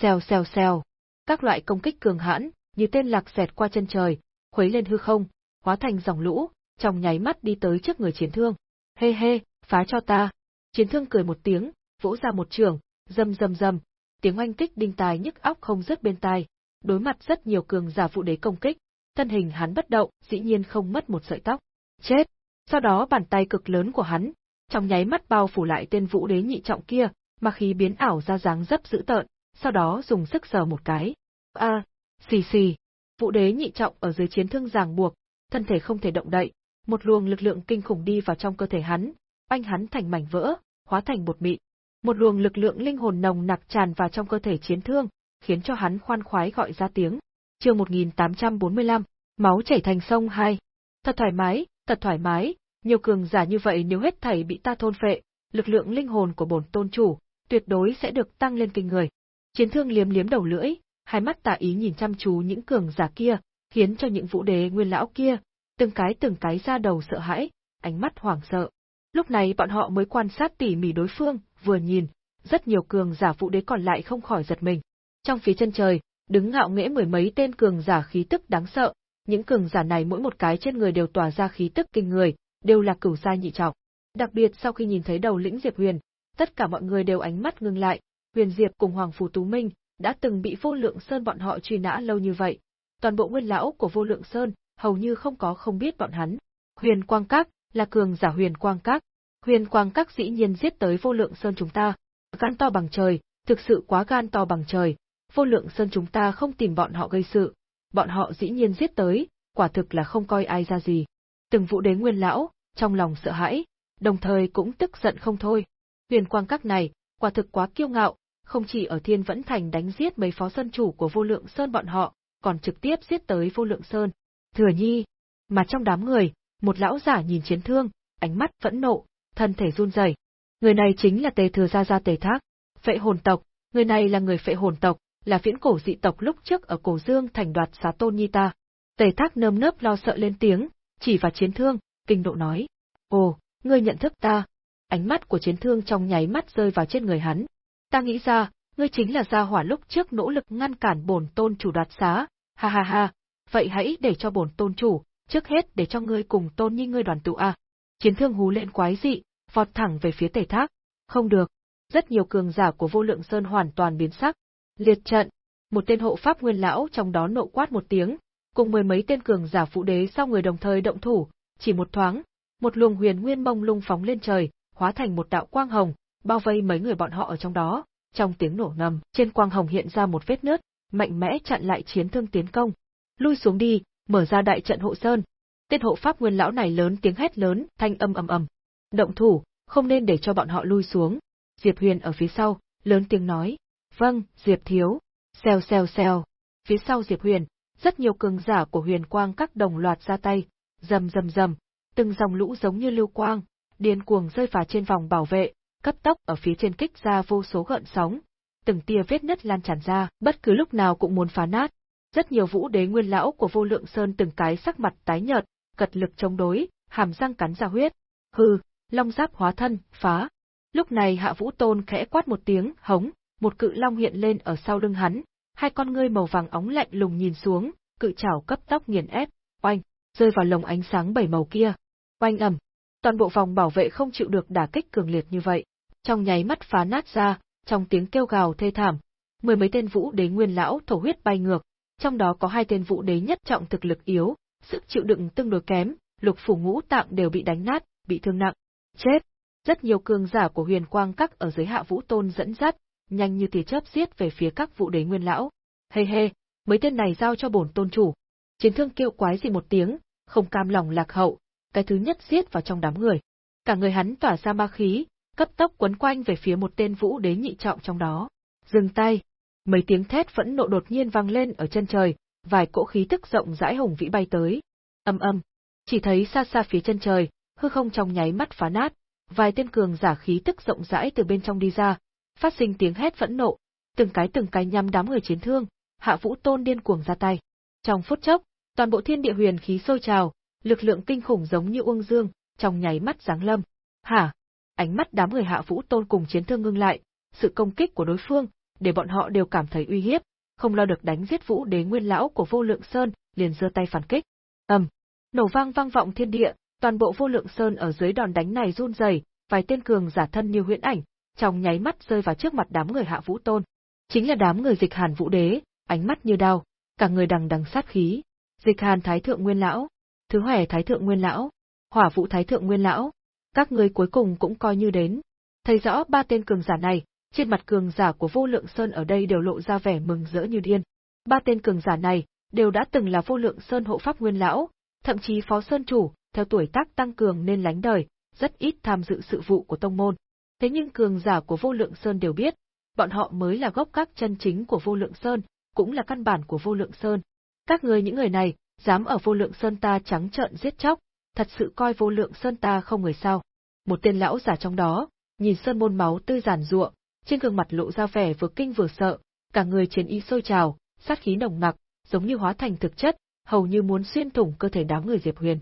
Xèo xèo xèo. Các loại công kích cường hãn, như tên lạc xẹt qua chân trời, khuấy lên hư không, hóa thành dòng lũ, trong nháy mắt đi tới trước người chiến thương. Hê hê, phá cho ta. Chiến thương cười một tiếng, vỗ ra một trường, dầm dầm dầm, tiếng oanh kích đinh tài nhức óc không dứt bên tai. Đối mặt rất nhiều cường giả phụ đế công kích, thân hình hắn bất động, dĩ nhiên không mất một sợi tóc. Chết! Sau đó bàn tay cực lớn của hắn, trong nháy mắt bao phủ lại tên vũ đế nhị trọng kia, mà khí biến ảo ra dáng dấp dữ tợn, sau đó dùng sức sờ một cái. A, xì xì. Vũ đế nhị trọng ở dưới chiến thương ràng buộc, thân thể không thể động đậy, một luồng lực lượng kinh khủng đi vào trong cơ thể hắn, anh hắn thành mảnh vỡ, hóa thành bột mịn. Một luồng lực lượng linh hồn nồng nặc tràn vào trong cơ thể chiến thương, khiến cho hắn khoan khoái gọi ra tiếng. Chương 1845, máu chảy thành sông hai. Thật thoải mái, thật thoải mái, nhiều cường giả như vậy nếu hết thảy bị ta thôn phệ, lực lượng linh hồn của bổn tôn chủ tuyệt đối sẽ được tăng lên kinh người. Chiến thương liếm liếm đầu lưỡi, hai mắt tà ý nhìn chăm chú những cường giả kia, khiến cho những vũ đế nguyên lão kia, từng cái từng cái ra đầu sợ hãi, ánh mắt hoảng sợ. Lúc này bọn họ mới quan sát tỉ mỉ đối phương, vừa nhìn, rất nhiều cường giả phụ đế còn lại không khỏi giật mình. Trong phía chân trời, đứng ngạo nghễ mười mấy tên cường giả khí tức đáng sợ, những cường giả này mỗi một cái trên người đều tỏa ra khí tức kinh người, đều là cửu sai nhị trọng. Đặc biệt sau khi nhìn thấy đầu lĩnh Diệp Huyền, tất cả mọi người đều ánh mắt ngưng lại, Huyền Diệp cùng Hoàng Phủ Tú Minh đã từng bị Vô Lượng Sơn bọn họ truy nã lâu như vậy. Toàn bộ nguyên lão của Vô Lượng Sơn hầu như không có không biết bọn hắn. Huyền Quang Các là cường giả Huyền Quang Các, Huyền Quang Các dĩ nhiên giết tới Vô Lượng Sơn chúng ta, gan to bằng trời, thực sự quá gan to bằng trời. Vô Lượng Sơn chúng ta không tìm bọn họ gây sự, bọn họ dĩ nhiên giết tới, quả thực là không coi ai ra gì. Từng vụ đế nguyên lão, trong lòng sợ hãi, đồng thời cũng tức giận không thôi. Huyền quang các này, quả thực quá kiêu ngạo, không chỉ ở Thiên Vẫn Thành đánh giết mấy phó sơn chủ của vô lượng sơn bọn họ, còn trực tiếp giết tới vô lượng sơn. Thừa nhi, mà trong đám người, một lão giả nhìn chiến thương, ánh mắt vẫn nộ, thân thể run rẩy. Người này chính là Tề Thừa Gia Gia Tề Thác, phệ hồn tộc, người này là người phệ hồn tộc, là viễn cổ dị tộc lúc trước ở cổ dương thành đoạt xá tôn nhi ta. Tề Thác nơm nớp lo sợ lên tiếng, chỉ vào chiến thương, kinh độ nói. Ồ, ngươi nhận thức ta. Ánh mắt của chiến thương trong nháy mắt rơi vào trên người hắn. Ta nghĩ ra, ngươi chính là gia hỏa lúc trước nỗ lực ngăn cản bổn tôn chủ đoạt xá. Ha ha ha, vậy hãy để cho bổn tôn chủ, trước hết để cho ngươi cùng tôn nhi ngươi đoàn tụ a. Chiến thương hú lên quái dị, vọt thẳng về phía tề thác. Không được. Rất nhiều cường giả của vô lượng sơn hoàn toàn biến sắc. Liệt trận. Một tên hộ pháp nguyên lão trong đó nộ quát một tiếng, cùng mười mấy tên cường giả phụ đế sau người đồng thời động thủ, chỉ một thoáng, một luồng huyền nguyên mông lung phóng lên trời, hóa thành một đạo quang hồng, bao vây mấy người bọn họ ở trong đó, trong tiếng nổ ngầm, trên quang hồng hiện ra một vết nứt, mạnh mẽ chặn lại chiến thương tiến công. Lui xuống đi, mở ra đại trận hộ sơn. Tên hộ pháp nguyên lão này lớn tiếng hét lớn, thanh âm ầm ầm. Động thủ, không nên để cho bọn họ lui xuống. Diệp Huyền ở phía sau, lớn tiếng nói. Vâng, Diệp Thiếu. Xèo xèo xèo. Phía sau Diệp Huyền, rất nhiều cường giả của huyền quang các đồng loạt ra tay, rầm rầm rầm, từng dòng lũ giống như lưu quang, điên cuồng rơi vào trên vòng bảo vệ, cấp tốc ở phía trên kích ra vô số gợn sóng, từng tia vết nứt lan tràn ra, bất cứ lúc nào cũng muốn phá nát. Rất nhiều vũ đế nguyên lão của vô lượng sơn từng cái sắc mặt tái nhợt, cật lực chống đối, hàm răng cắn ra huyết. Hừ, long giáp hóa thân, phá. Lúc này Hạ Vũ Tôn khẽ quát một tiếng, hống, một cự long hiện lên ở sau lưng hắn, hai con ngươi màu vàng óng lạnh lùng nhìn xuống, cự chảo cấp tốc nghiền ép, oanh, rơi vào lồng ánh sáng bảy màu kia. Oanh ầm, toàn bộ vòng bảo vệ không chịu được đả kích cường liệt như vậy, trong nháy mắt phá nát ra, trong tiếng kêu gào thê thảm, mười mấy tên vũ đế nguyên lão thổ huyết bay ngược, trong đó có hai tên vũ đế nhất trọng thực lực yếu, sức chịu đựng tương đối kém, lục phủ ngũ tạng đều bị đánh nát, bị thương nặng. Chết! Rất nhiều cường giả của huyền quang các ở dưới hạ vũ tôn dẫn dắt, nhanh như tia chớp giết về phía các vũ đế nguyên lão. Hê hê, mấy tên này giao cho bổn tôn chủ. Chiến thương kêu quái gì một tiếng, không cam lòng lạc hậu, cái thứ nhất giết vào trong đám người. Cả người hắn tỏa ra ma khí, cấp tốc quấn quanh về phía một tên vũ đế nhị trọng trong đó. Dừng tay! Mấy tiếng thét phẫn nộ đột nhiên vang lên ở chân trời, vài cỗ khí tức rộng rãi hùng vĩ bay tới. Âm âm, chỉ thấy xa xa phía chân trời, hư không trong nháy mắt phá nát, vài tên cường giả khí tức rộng rãi từ bên trong đi ra, phát sinh tiếng hét phẫn nộ, từng cái từng cái nhắm đám người chiến thương, Hạ Vũ Tôn điên cuồng ra tay. Trong phút chốc, toàn bộ thiên địa huyền khí sôi trào, lực lượng kinh khủng giống như uông dương, trong nháy mắt giáng lâm. Hả? Ánh mắt đám người Hạ Vũ Tôn cùng chiến thương ngưng lại, sự công kích của đối phương, để bọn họ đều cảm thấy uy hiếp, không lo được đánh giết Vũ Đế Nguyên lão của Vô Lượng Sơn, liền giơ tay phản kích. Ầm, nổ vang vang vọng thiên địa, toàn bộ Vô Lượng Sơn ở dưới đòn đánh này run rẩy, vài tên cường giả thân như huyễn ảnh, trong nháy mắt rơi vào trước mặt đám người Hạ Vũ Tôn. Chính là đám người Dịch Hàn Vũ Đế, ánh mắt như đao, cả người đằng đằng sát khí. Dịch Hàn Thái thượng Nguyên lão, Thứ Hoè Thái thượng Nguyên lão, Hỏa Vũ Thái thượng Nguyên lão, các người cuối cùng cũng coi như đến. Thấy rõ ba tên cường giả này, trên mặt cường giả của vô lượng sơn ở đây đều lộ ra vẻ mừng rỡ như điên. Ba tên cường giả này, đều đã từng là vô lượng sơn hộ pháp nguyên lão, thậm chí phó sơn chủ, theo tuổi tác tăng cường nên lánh đời, rất ít tham dự sự vụ của tông môn. Thế nhưng cường giả của vô lượng sơn đều biết, bọn họ mới là gốc các chân chính của vô lượng sơn, cũng là căn bản của vô lượng sơn. Các người những người này, dám ở vô lượng sơn ta trắng trợn giết chóc, thật sự coi vô lượng sơn ta không người sao. Một tên lão giả trong đó, nhìn sơn môn máu tươi giàn ruộng, trên gương mặt lộ ra vẻ vừa kinh vừa sợ, cả người chiến y sôi trào, sát khí nồng nặc, giống như hóa thành thực chất, hầu như muốn xuyên thủng cơ thể đám người Diệp Huyền.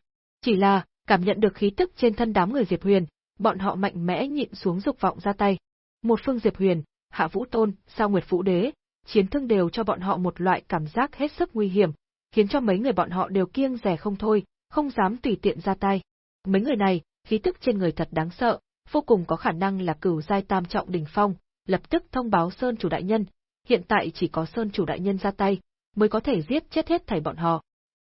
Chỉ là, cảm nhận được khí tức trên thân đám người Diệp Huyền, bọn họ mạnh mẽ nhịn xuống dục vọng ra tay. Một phương Diệp Huyền, Hạ Vũ Tôn, Sao Nguyệt Vũ Đế, chiến thương đều cho bọn họ một loại cảm giác hết sức nguy hiểm, khiến cho mấy người bọn họ đều kiêng rẻ không thôi, không dám tùy tiện ra tay. Mấy người này, khí tức trên người thật đáng sợ, vô cùng có khả năng là cửu giai tam trọng đỉnh phong, lập tức thông báo Sơn chủ đại nhân, hiện tại chỉ có Sơn chủ đại nhân ra tay, mới có thể giết chết hết thảy bọn họ.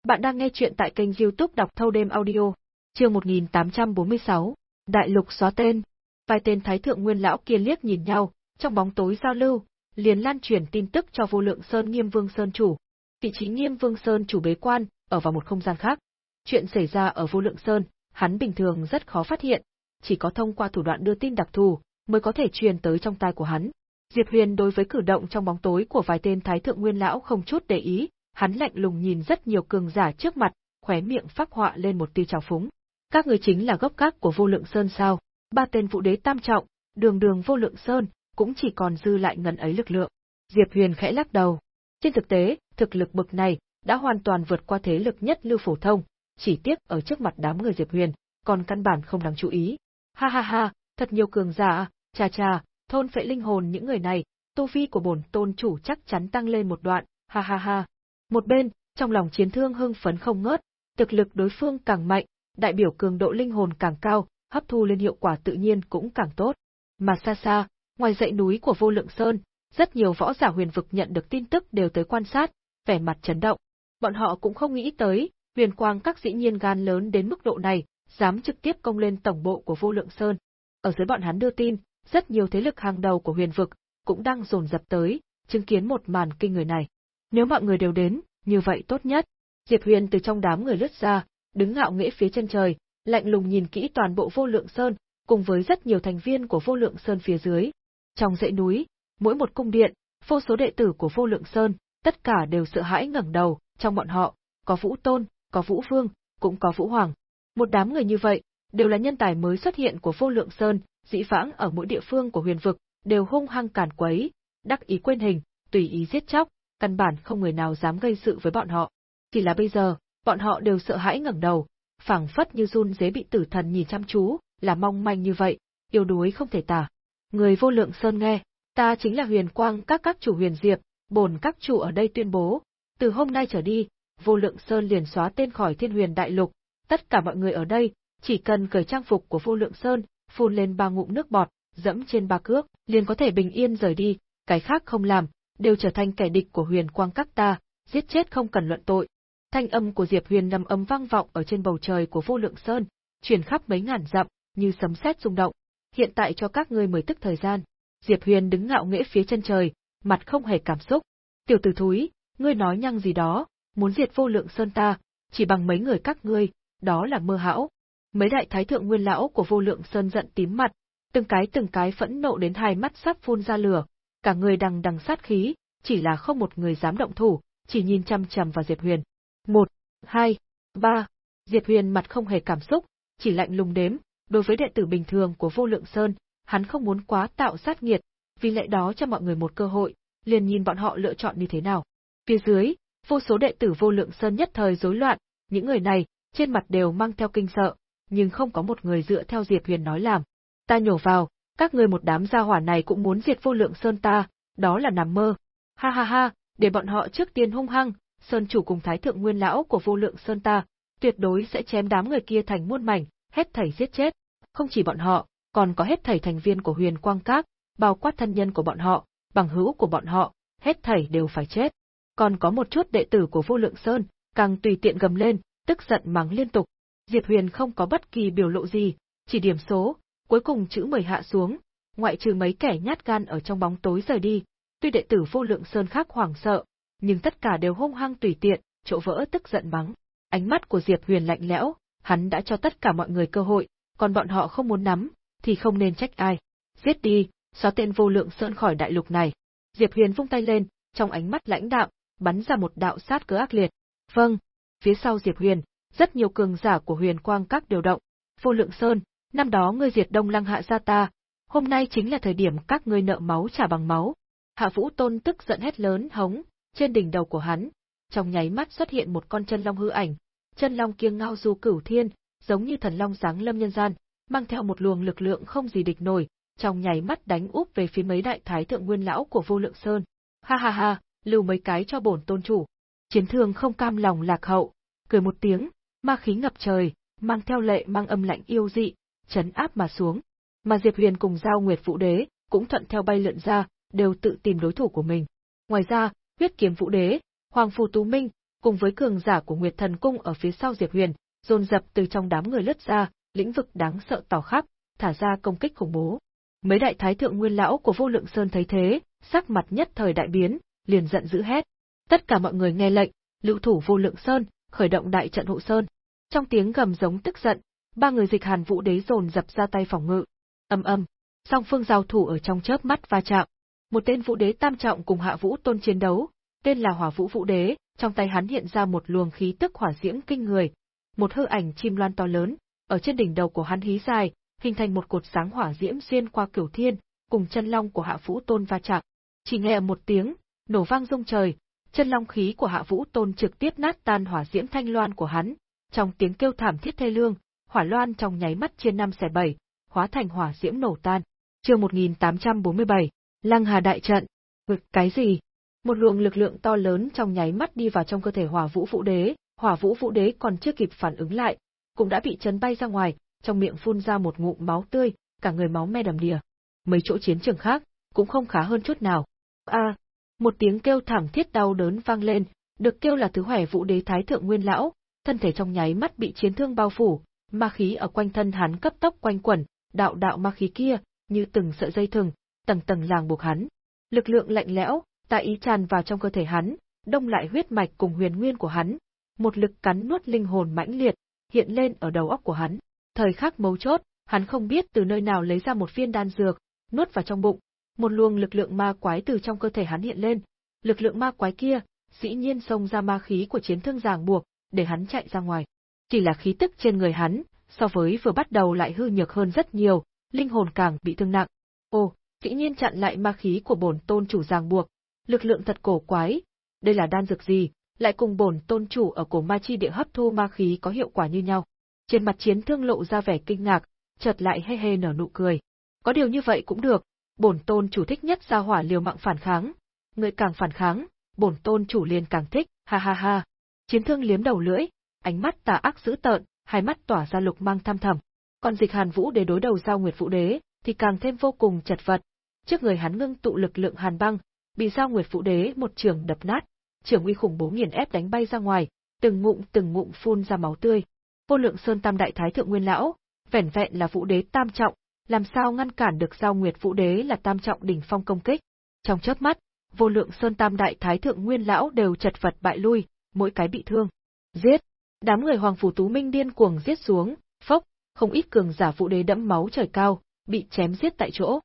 Bạn đang nghe chuyện tại kênh youtube đọc thâu đêm audio, chương 1846, Đại lục xóa tên. Vài tên thái thượng nguyên lão kia liếc nhìn nhau, trong bóng tối giao lưu, liền lan truyền tin tức cho vô lượng Sơn Nghiêm Vương Sơn chủ. Vị trí Nghiêm Vương Sơn chủ bế quan, ở vào một không gian khác. Chuyện xảy ra ở vô lượng Sơn, hắn bình thường rất khó phát hiện, chỉ có thông qua thủ đoạn đưa tin đặc thù, mới có thể truyền tới trong tai của hắn. Diệp Huyền đối với cử động trong bóng tối của vài tên thái thượng nguyên lão không chút để ý, hắn lạnh lùng nhìn rất nhiều cường giả trước mặt, khóe miệng phác họa lên một tia trào phúng. Các người chính là gốc gác của vô lượng sơn sao? Ba tên vũ đế tam trọng, đường đường vô lượng sơn, cũng chỉ còn dư lại ngần ấy lực lượng. Diệp Huyền khẽ lắc đầu. Trên thực tế, thực lực bực này đã hoàn toàn vượt qua thế lực nhất lưu phổ thông, chỉ tiếc ở trước mặt đám người Diệp Huyền, còn căn bản không đáng chú ý. Ha ha ha, thật nhiều cường giả, à? cha cha, thôn phệ linh hồn những người này, tu vi của bổn tôn chủ chắc chắn tăng lên một đoạn, ha ha ha. Một bên, trong lòng chiến thương hưng phấn không ngớt, thực lực đối phương càng mạnh, đại biểu cường độ linh hồn càng cao, hấp thu lên hiệu quả tự nhiên cũng càng tốt. Mà xa xa, ngoài dãy núi của vô lượng sơn, rất nhiều võ giả huyền vực nhận được tin tức đều tới quan sát, vẻ mặt chấn động. Bọn họ cũng không nghĩ tới, huyền quang các dĩ nhiên gan lớn đến mức độ này, dám trực tiếp công lên tổng bộ của vô lượng sơn. Ở dưới bọn hắn đưa tin, rất nhiều thế lực hàng đầu của huyền vực, cũng đang dồn dập tới, chứng kiến một màn kinh người này. Nếu mọi người đều đến, như vậy tốt nhất. Diệp Huyền từ trong đám người lướt ra, đứng ngạo nghễ phía chân trời, lạnh lùng nhìn kỹ toàn bộ vô lượng sơn, cùng với rất nhiều thành viên của vô lượng sơn phía dưới. Trong dãy núi, mỗi một cung điện, vô số đệ tử của vô lượng sơn, tất cả đều sợ hãi ngẩng đầu, trong bọn họ, có Vũ Tôn, có Vũ Vương, cũng có Vũ Hoàng. Một đám người như vậy, đều là nhân tài mới xuất hiện của vô lượng sơn, dĩ vãng ở mỗi địa phương của huyền vực, đều hung hăng cản quấy, đắc ý quên hình, tùy ý giết chóc, căn bản không người nào dám gây sự với bọn họ. Chỉ là bây giờ, bọn họ đều sợ hãi ngẩng đầu, phảng phất như run dế bị tử thần nhìn chăm chú, là mong manh như vậy, yêu đuối không thể tả. Người vô lượng sơn nghe, ta chính là huyền quang các các chủ huyền diệp, bổn các chủ ở đây tuyên bố, từ hôm nay trở đi, vô lượng sơn liền xóa tên khỏi thiên huyền đại lục, tất cả mọi người ở đây, chỉ cần cởi trang phục của vô lượng sơn, phun lên ba ngụm nước bọt, dẫm trên ba cước, liền có thể bình yên rời đi, cái khác không làm, đều trở thành kẻ địch của huyền quang các ta, giết chết không cần luận tội. Thanh âm của Diệp Huyền nằm âm vang vọng ở trên bầu trời của vô lượng sơn, truyền khắp mấy ngàn dặm, như sấm sét rung động. Hiện tại cho các ngươi mới tức thời gian. Diệp Huyền đứng ngạo nghễ phía chân trời, mặt không hề cảm xúc. Tiểu tử thúi, ngươi nói nhăng gì đó, muốn diệt vô lượng sơn ta, chỉ bằng mấy người các ngươi, đó là mơ hão. Mấy đại thái thượng nguyên lão của vô lượng sơn giận tím mặt, từng cái từng cái phẫn nộ đến hai mắt sắp phun ra lửa, cả người đằng đằng sát khí, chỉ là không một người dám động thủ, chỉ nhìn chăm chăm vào Diệp Huyền. Một, hai, ba. Diệp Huyền mặt không hề cảm xúc, chỉ lạnh lùng đếm, đối với đệ tử bình thường của vô lượng sơn, hắn không muốn quá tạo sát nghiệt, vì lẽ đó cho mọi người một cơ hội, liền nhìn bọn họ lựa chọn như thế nào. Phía dưới, vô số đệ tử vô lượng sơn nhất thời rối loạn, những người này, trên mặt đều mang theo kinh sợ, nhưng không có một người dựa theo Diệp Huyền nói làm. Ta nhổ vào, các ngươi một đám gia hỏa này cũng muốn diệt vô lượng sơn ta, đó là nằm mơ. Ha ha ha, để bọn họ trước tiên hung hăng, sơn chủ cùng thái thượng nguyên lão của vô lượng sơn ta, tuyệt đối sẽ chém đám người kia thành muôn mảnh, hết thảy giết chết. Không chỉ bọn họ, còn có hết thảy thành viên của huyền quang các, bao quát thân nhân của bọn họ, bằng hữu của bọn họ, hết thảy đều phải chết. Còn có một chút đệ tử của vô lượng sơn, càng tùy tiện gầm lên, tức giận mắng liên tục. Diệp Huyền không có bất kỳ biểu lộ gì, chỉ điểm số, cuối cùng chữ mười hạ xuống, ngoại trừ mấy kẻ nhát gan ở trong bóng tối rời đi, tuy đệ tử vô lượng sơn khác hoảng sợ, nhưng tất cả đều hung hăng tùy tiện, chỗ vỡ tức giận mắng. Ánh mắt của Diệp Huyền lạnh lẽo, hắn đã cho tất cả mọi người cơ hội, còn bọn họ không muốn nắm, thì không nên trách ai. Giết đi, xóa tên vô lượng sơn khỏi đại lục này. Diệp Huyền vung tay lên, trong ánh mắt lãnh đạo, bắn ra một đạo sát cơ ác liệt. Vâng. Phía sau Diệp Huyền, rất nhiều cường giả của Huyền Quang các điều động. Vô lượng sơn, năm đó ngươi diệt Đông Lăng hạ gia ta, hôm nay chính là thời điểm các ngươi nợ máu trả bằng máu. Hạ Vũ Tôn tức giận hét lớn hống, trên đỉnh đầu của hắn, trong nháy mắt xuất hiện một con chân long hư ảnh, chân long kiêng ngao du cửu thiên, giống như thần long giáng lâm nhân gian, mang theo một luồng lực lượng không gì địch nổi, trong nháy mắt đánh úp về phía mấy đại thái thượng nguyên lão của Vô Lượng Sơn. Ha ha ha, lưu mấy cái cho bổn tôn chủ. Chiến thương không cam lòng lạc hậu, cười một tiếng, ma khí ngập trời, mang theo lệ mang âm lạnh yêu dị, chấn áp mà xuống. Mà Diệp Huyền cùng Giao Nguyệt Vũ Đế cũng thuận theo bay lượn ra, đều tự tìm đối thủ của mình. Ngoài ra, huyết kiếm Vũ Đế, Hoàng Phù Tú Minh, cùng với cường giả của Nguyệt Thần Cung ở phía sau Diệp Huyền, dồn dập từ trong đám người lướt ra, lĩnh vực đáng sợ tỏ khắp, thả ra công kích khủng bố. Mấy đại thái thượng nguyên lão của Vô Lượng Sơn thấy thế, sắc mặt nhất thời đại biến, liền giận dữ hét. Tất cả mọi người nghe lệnh, lưu thủ Vô Lượng Sơn, khởi động đại trận hộ sơn. Trong tiếng gầm giống tức giận, ba người dịch Hàn Vũ Đế dồn dập ra tay phòng ngự. ầm ầm. song phương giao thủ ở trong chớp mắt va chạm. Một tên Vũ Đế tam trọng cùng Hạ Vũ Tôn chiến đấu, tên là Hỏa Vũ Vũ Đế, trong tay hắn hiện ra một luồng khí tức hỏa diễm kinh người, một hư ảnh chim loan to lớn, ở trên đỉnh đầu của hắn hí dài, hình thành một cột sáng hỏa diễm xuyên qua cửu thiên, cùng chân long của Hạ Vũ Tôn va chạm. Chỉ nghe một tiếng, nổ vang rung trời, chân long khí của Hạ Vũ Tôn trực tiếp nát tan hỏa diễm thanh loan của hắn, trong tiếng kêu thảm thiết thê lương, hỏa loan trong nháy mắt chia năm xẻ bảy, hóa thành hỏa diễm nổ tan. Chương 1847, Lăng Hà đại trận. Ngực cái gì? Một luồng lực lượng to lớn trong nháy mắt đi vào trong cơ thể Hỏa Vũ Vũ Đế, Hỏa Vũ Vũ Đế còn chưa kịp phản ứng lại, cũng đã bị chấn bay ra ngoài, trong miệng phun ra một ngụm máu tươi, cả người máu me đầm đìa. Mấy chỗ chiến trường khác cũng không khá hơn chút nào. A, một tiếng kêu thảm thiết đau đớn vang lên, được kêu là thứ hỏa vũ đế thái thượng nguyên lão, thân thể trong nháy mắt bị chiến thương bao phủ, ma khí ở quanh thân hắn cấp tốc quanh quẩn, đạo đạo ma khí kia, như từng sợi dây thừng, tầng tầng ràng buộc hắn. Lực lượng lạnh lẽo, tại ý tràn vào trong cơ thể hắn, đông lại huyết mạch cùng huyền nguyên của hắn, một lực cắn nuốt linh hồn mãnh liệt, hiện lên ở đầu óc của hắn. Thời khắc mấu chốt, hắn không biết từ nơi nào lấy ra một viên đan dược, nuốt vào trong bụng, một luồng lực lượng ma quái từ trong cơ thể hắn hiện lên. Lực lượng ma quái kia, dĩ nhiên xông ra ma khí của chiến thương ràng buộc, để hắn chạy ra ngoài. Chỉ là khí tức trên người hắn, so với vừa bắt đầu lại hư nhược hơn rất nhiều, linh hồn càng bị thương nặng. Ồ, dĩ nhiên chặn lại ma khí của bổn tôn chủ ràng buộc, lực lượng thật cổ quái. Đây là đan dược gì, lại cùng bổn tôn chủ ở cổ ma chi địa hấp thu ma khí có hiệu quả như nhau. Trên mặt chiến thương lộ ra vẻ kinh ngạc, chợt lại hê hê nở nụ cười. Có điều như vậy cũng được, bổn tôn chủ thích nhất ra hỏa liều mạng phản kháng. Người càng phản kháng, bổn tôn chủ liền càng thích, ha ha ha. Chiến thương liếm đầu lưỡi, ánh mắt tà ác dữ tợn, hai mắt tỏa ra lục mang thăm thầm. Còn dịch Hàn Vũ đế đối đầu giao Nguyệt Vũ đế, thì càng thêm vô cùng chật vật. Trước người hắn ngưng tụ lực lượng hàn băng, bị giao Nguyệt Vũ đế một trường đập nát, trường uy khủng bố nghiền ép đánh bay ra ngoài, từng ngụm từng ngụm phun ra máu tươi. Vô lượng sơn tam đại thái thượng nguyên lão, vẻn vẹn là Vũ đế tam trọng, làm sao ngăn cản được giao Nguyệt Vũ đế là tam trọng đỉnh phong công kích? Trong chớp mắt, vô lượng sơn tam đại thái thượng nguyên lão đều chật vật bại lui, mỗi cái bị thương. Giết! Đám người Hoàng Phủ Tú Minh điên cuồng giết xuống, phốc, không ít cường giả vụ đế đẫm máu trời cao, bị chém giết tại chỗ.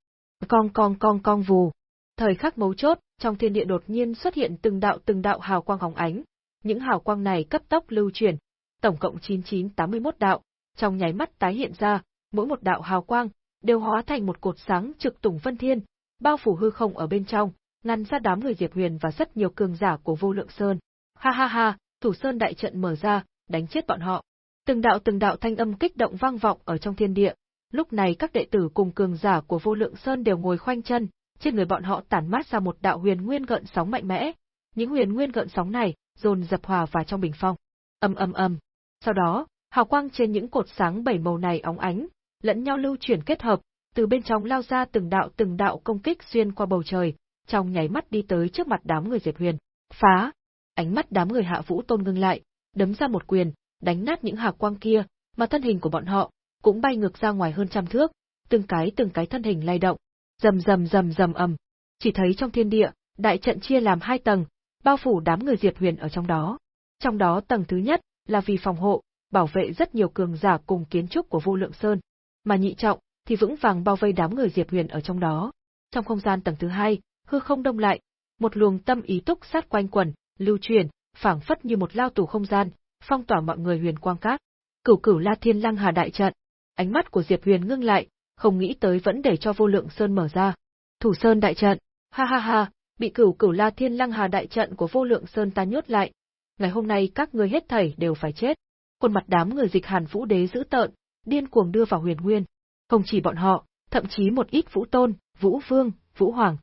Cong cong cong cong vù. Thời khắc mấu chốt, trong thiên địa đột nhiên xuất hiện từng đạo từng đạo hào quang hóng ánh. Những hào quang này cấp tốc lưu chuyển, tổng cộng 9981 đạo, trong nháy mắt tái hiện ra, mỗi một đạo hào quang đều hóa thành một cột sáng trực tùng vân thiên, bao phủ hư không ở bên trong, ngăn ra đám người Diệp Huyền và rất nhiều cường giả của Vô Lượng Sơn. Ha ha ha, Thủ Sơn đại trận mở ra, đánh chết bọn họ. Từng đạo từng đạo thanh âm kích động vang vọng ở trong thiên địa. Lúc này các đệ tử cùng cường giả của Vô Lượng Sơn đều ngồi khoanh chân, trên người bọn họ tản mát ra một đạo huyền nguyên gợn sóng mạnh mẽ. Những huyền nguyên gợn sóng này dồn dập hòa vào trong bình phong. Ầm ầm ầm. Sau đó, hào quang trên những cột sáng bảy màu này óng ánh, lẫn nhau lưu chuyển kết hợp, từ bên trong lao ra từng đạo từng đạo công kích xuyên qua bầu trời, trong nháy mắt đi tới trước mặt đám người Diệp Huyền. Phá! Ánh mắt đám người Hạ Vũ Tôn ngưng lại, đấm ra một quyền, đánh nát những hào quang kia, mà thân hình của bọn họ cũng bay ngược ra ngoài hơn trăm thước, từng cái từng cái thân hình lay động, rầm rầm rầm rầm ầm. Chỉ thấy trong thiên địa, đại trận chia làm hai tầng, bao phủ đám người Diệp Huyền ở trong đó. Trong đó tầng thứ nhất là vì phòng hộ, bảo vệ rất nhiều cường giả cùng kiến trúc của Vô Lượng Sơn, mà nhị trọng thì vững vàng bao vây đám người Diệp Huyền ở trong đó. Trong không gian tầng thứ hai, hư không đông lại, một luồng tâm ý túc sát quanh quẩn, lưu truyền, phảng phất như một lao tù không gian, phong tỏa mọi người huyền quang cát. Cửu Cửu La Thiên Lăng Hà đại trận. Ánh mắt của Diệp Huyền ngưng lại, không nghĩ tới vẫn để cho Vô Lượng Sơn mở ra. Thủ Sơn đại trận. Ha ha ha, bị Cửu Cửu La Thiên Lăng Hà đại trận của Vô Lượng Sơn ta nhốt lại. Ngày hôm nay các ngươi hết thảy đều phải chết. Khuôn mặt đám người dịch Hàn Vũ Đế giữ tợn, điên cuồng đưa vào Huyền Nguyên. Không chỉ bọn họ, thậm chí một ít Vũ Tôn, Vũ Vương, Vũ Hoàng,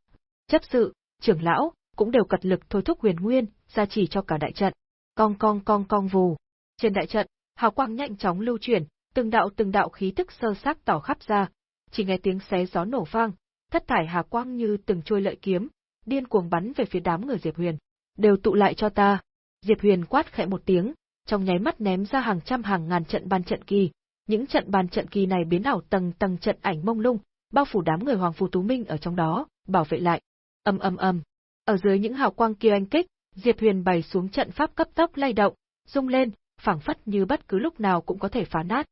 chấp sự, trưởng lão, cũng đều cật lực thôi thúc huyền nguyên, gia trì cho cả đại trận. Cong cong cong cong vù. Trên đại trận, hào quang nhanh chóng lưu chuyển, từng đạo từng đạo khí tức sơ xác tỏ khắp ra, chỉ nghe tiếng xé gió nổ vang, thất thải hà quang như từng trôi lợi kiếm, điên cuồng bắn về phía đám người Diệp Huyền. Đều tụ lại cho ta. Diệp Huyền quát khẽ một tiếng, trong nháy mắt ném ra hàng trăm hàng ngàn trận ban trận kỳ. Những trận bàn trận kỳ này biến ảo tầng tầng trận ảnh mông lung, bao phủ đám người Hoàng Phù Tú Minh ở trong đó, bảo vệ lại. Ầm ầm ầm. Ở dưới những hào quang kia anh kích, Diệp Huyền bày xuống trận pháp cấp tốc lay động, rung lên, phảng phất như bất cứ lúc nào cũng có thể phá nát.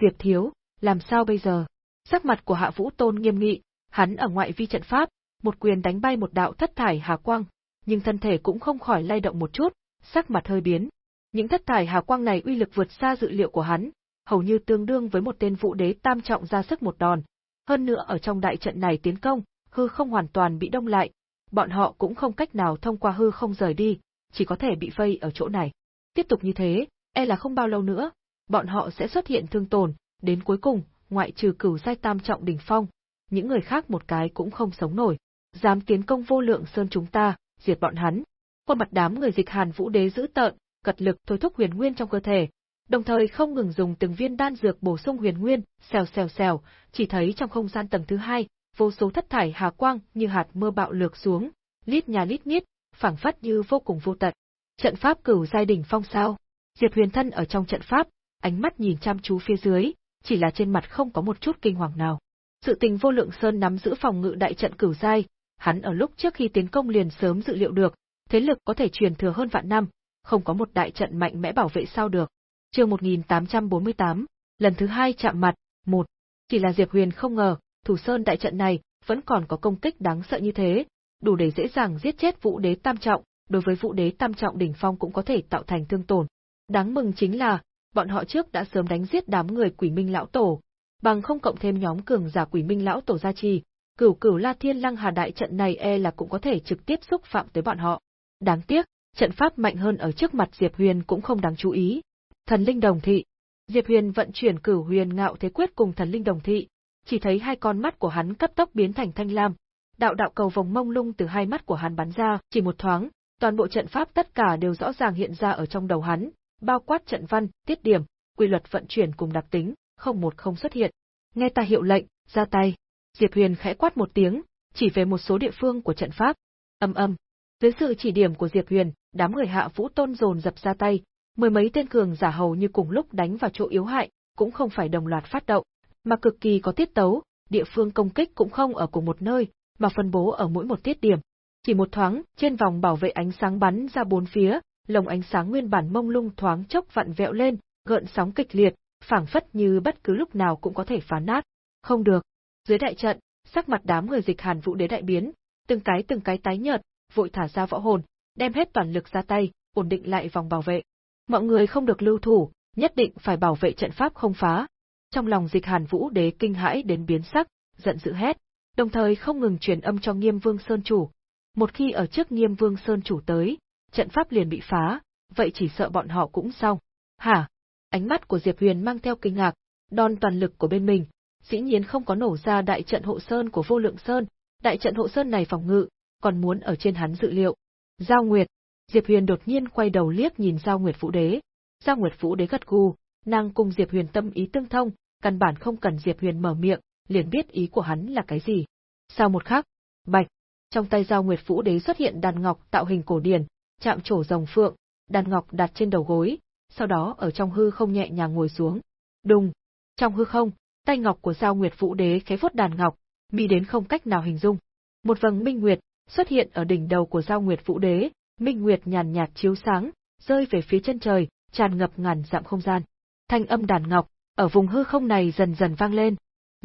Diệp thiếu, làm sao bây giờ? Sắc mặt của Hạ Vũ Tôn nghiêm nghị, hắn ở ngoại vi trận pháp, một quyền đánh bay một đạo thất thải hà quang, nhưng thân thể cũng không khỏi lay động một chút, sắc mặt hơi biến. Những thất thải hà quang này uy lực vượt xa dự liệu của hắn, hầu như tương đương với một tên vũ đế tam trọng ra sức một đòn. Hơn nữa ở trong đại trận này tiến công, hư không hoàn toàn bị đông lại, bọn họ cũng không cách nào thông qua hư không rời đi, chỉ có thể bị vây ở chỗ này. Tiếp tục như thế, e là không bao lâu nữa, bọn họ sẽ xuất hiện thương tổn, đến cuối cùng, ngoại trừ cửu giai tam trọng đỉnh phong, những người khác một cái cũng không sống nổi. Dám tiến công vô lượng sơn chúng ta, diệt bọn hắn. Khuôn mặt đám người dịch hàn vũ đế giữ tợn, cật lực thôi thúc huyền nguyên trong cơ thể, đồng thời không ngừng dùng từng viên đan dược bổ sung huyền nguyên, xèo xèo xèo, chỉ thấy trong không gian tầng thứ hai, vô số thất thải hà quang như hạt mưa bạo lược xuống, lít nhà lít nhít, phảng phất như vô cùng vô tận. Trận pháp cửu giai đỉnh phong sao? Diệp Huyền thân ở trong trận pháp, ánh mắt nhìn chăm chú phía dưới, chỉ là trên mặt không có một chút kinh hoàng nào. Sự tình vô lượng sơn nắm giữ phòng ngự đại trận cửu giai, hắn ở lúc trước khi tiến công liền sớm dự liệu được, thế lực có thể truyền thừa hơn vạn năm, không có một đại trận mạnh mẽ bảo vệ sao được. Chương 1848, lần thứ hai chạm mặt, một. Chỉ là Diệp Huyền không ngờ, Thủ Sơn đại trận này vẫn còn có công kích đáng sợ như thế, đủ để dễ dàng giết chết Vũ Đế Tam trọng, đối với Vũ Đế Tam trọng đỉnh phong cũng có thể tạo thành thương tổn. Đáng mừng chính là, bọn họ trước đã sớm đánh giết đám người Quỷ Minh lão tổ, bằng không cộng thêm nhóm cường giả Quỷ Minh lão tổ gia trì, Cửu Cửu La Thiên Lăng Hà đại trận này e là cũng có thể trực tiếp xúc phạm tới bọn họ. Đáng tiếc, trận pháp mạnh hơn ở trước mặt Diệp Huyền cũng không đáng chú ý. Thần linh đồng thị. Diệp Huyền vận chuyển Cửu Huyền Ngạo Thế Quyết cùng Thần linh đồng thị, chỉ thấy hai con mắt của hắn cấp tốc biến thành thanh lam, đạo đạo cầu vòng mông lung từ hai mắt của hắn bắn ra, chỉ một thoáng, toàn bộ trận pháp tất cả đều rõ ràng hiện ra ở trong đầu hắn, bao quát trận văn, tiết điểm, quy luật vận chuyển cùng đặc tính, không một không xuất hiện. Nghe ta hiệu lệnh, ra tay. Diệp Huyền khẽ quát một tiếng, chỉ về một số địa phương của trận pháp. Âm âm. Dưới sự chỉ điểm của Diệp Huyền, đám người hạ vũ tôn dồn dập ra tay, mười mấy tên cường giả hầu như cùng lúc đánh vào chỗ yếu hại, cũng không phải đồng loạt phát động, mà cực kỳ có tiết tấu, địa phương công kích cũng không ở cùng một nơi, mà phân bố ở mỗi một tiết điểm. Chỉ một thoáng, trên vòng bảo vệ ánh sáng bắn ra bốn phía, lồng ánh sáng nguyên bản mông lung thoáng chốc vặn vẹo lên, gợn sóng kịch liệt, phảng phất như bất cứ lúc nào cũng có thể phá nát. Không được. Dưới đại trận, sắc mặt đám người dịch Hàn Vũ Đế đại biến, từng cái từng cái tái nhợt, vội thả ra võ hồn, đem hết toàn lực ra tay, ổn định lại vòng bảo vệ. Mọi người không được lưu thủ, nhất định phải bảo vệ trận pháp không phá. Trong lòng dịch Hàn Vũ Đế kinh hãi đến biến sắc, giận dữ hét, đồng thời không ngừng truyền âm cho Nghiêm Vương Sơn chủ. Một khi ở trước Nghiêm Vương Sơn chủ tới, trận pháp liền bị phá, vậy chỉ sợ bọn họ cũng xong. Hả? Ánh mắt của Diệp Huyền mang theo kinh ngạc, đòn toàn lực của bên mình, dĩ nhiên không có nổ ra đại trận hộ sơn của vô lượng sơn, đại trận hộ sơn này phòng ngự, còn muốn ở trên hắn dự liệu. Giao Nguyệt, Diệp Huyền đột nhiên quay đầu liếc nhìn Giao Nguyệt Vũ Đế. Giao Nguyệt Vũ Đế gật gù, nàng cùng Diệp Huyền tâm ý tương thông, căn bản không cần Diệp Huyền mở miệng, liền biết ý của hắn là cái gì. Sau một khắc, bạch, trong tay Giao Nguyệt Vũ Đế xuất hiện đàn ngọc tạo hình cổ điển, chạm trổ rồng phượng, đàn ngọc đặt trên đầu gối, sau đó ở trong hư không nhẹ nhàng ngồi xuống. Đùng, trong hư không, tay ngọc của Giao Nguyệt Vũ Đế khẽ vuốt đàn ngọc, mỹ đến không cách nào hình dung. Một vầng minh nguyệt xuất hiện ở đỉnh đầu của Giao Nguyệt Vũ Đế, minh nguyệt nhàn nhạt chiếu sáng, rơi về phía chân trời, tràn ngập ngàn dặm không gian. Thanh âm đàn ngọc ở vùng hư không này dần dần vang lên.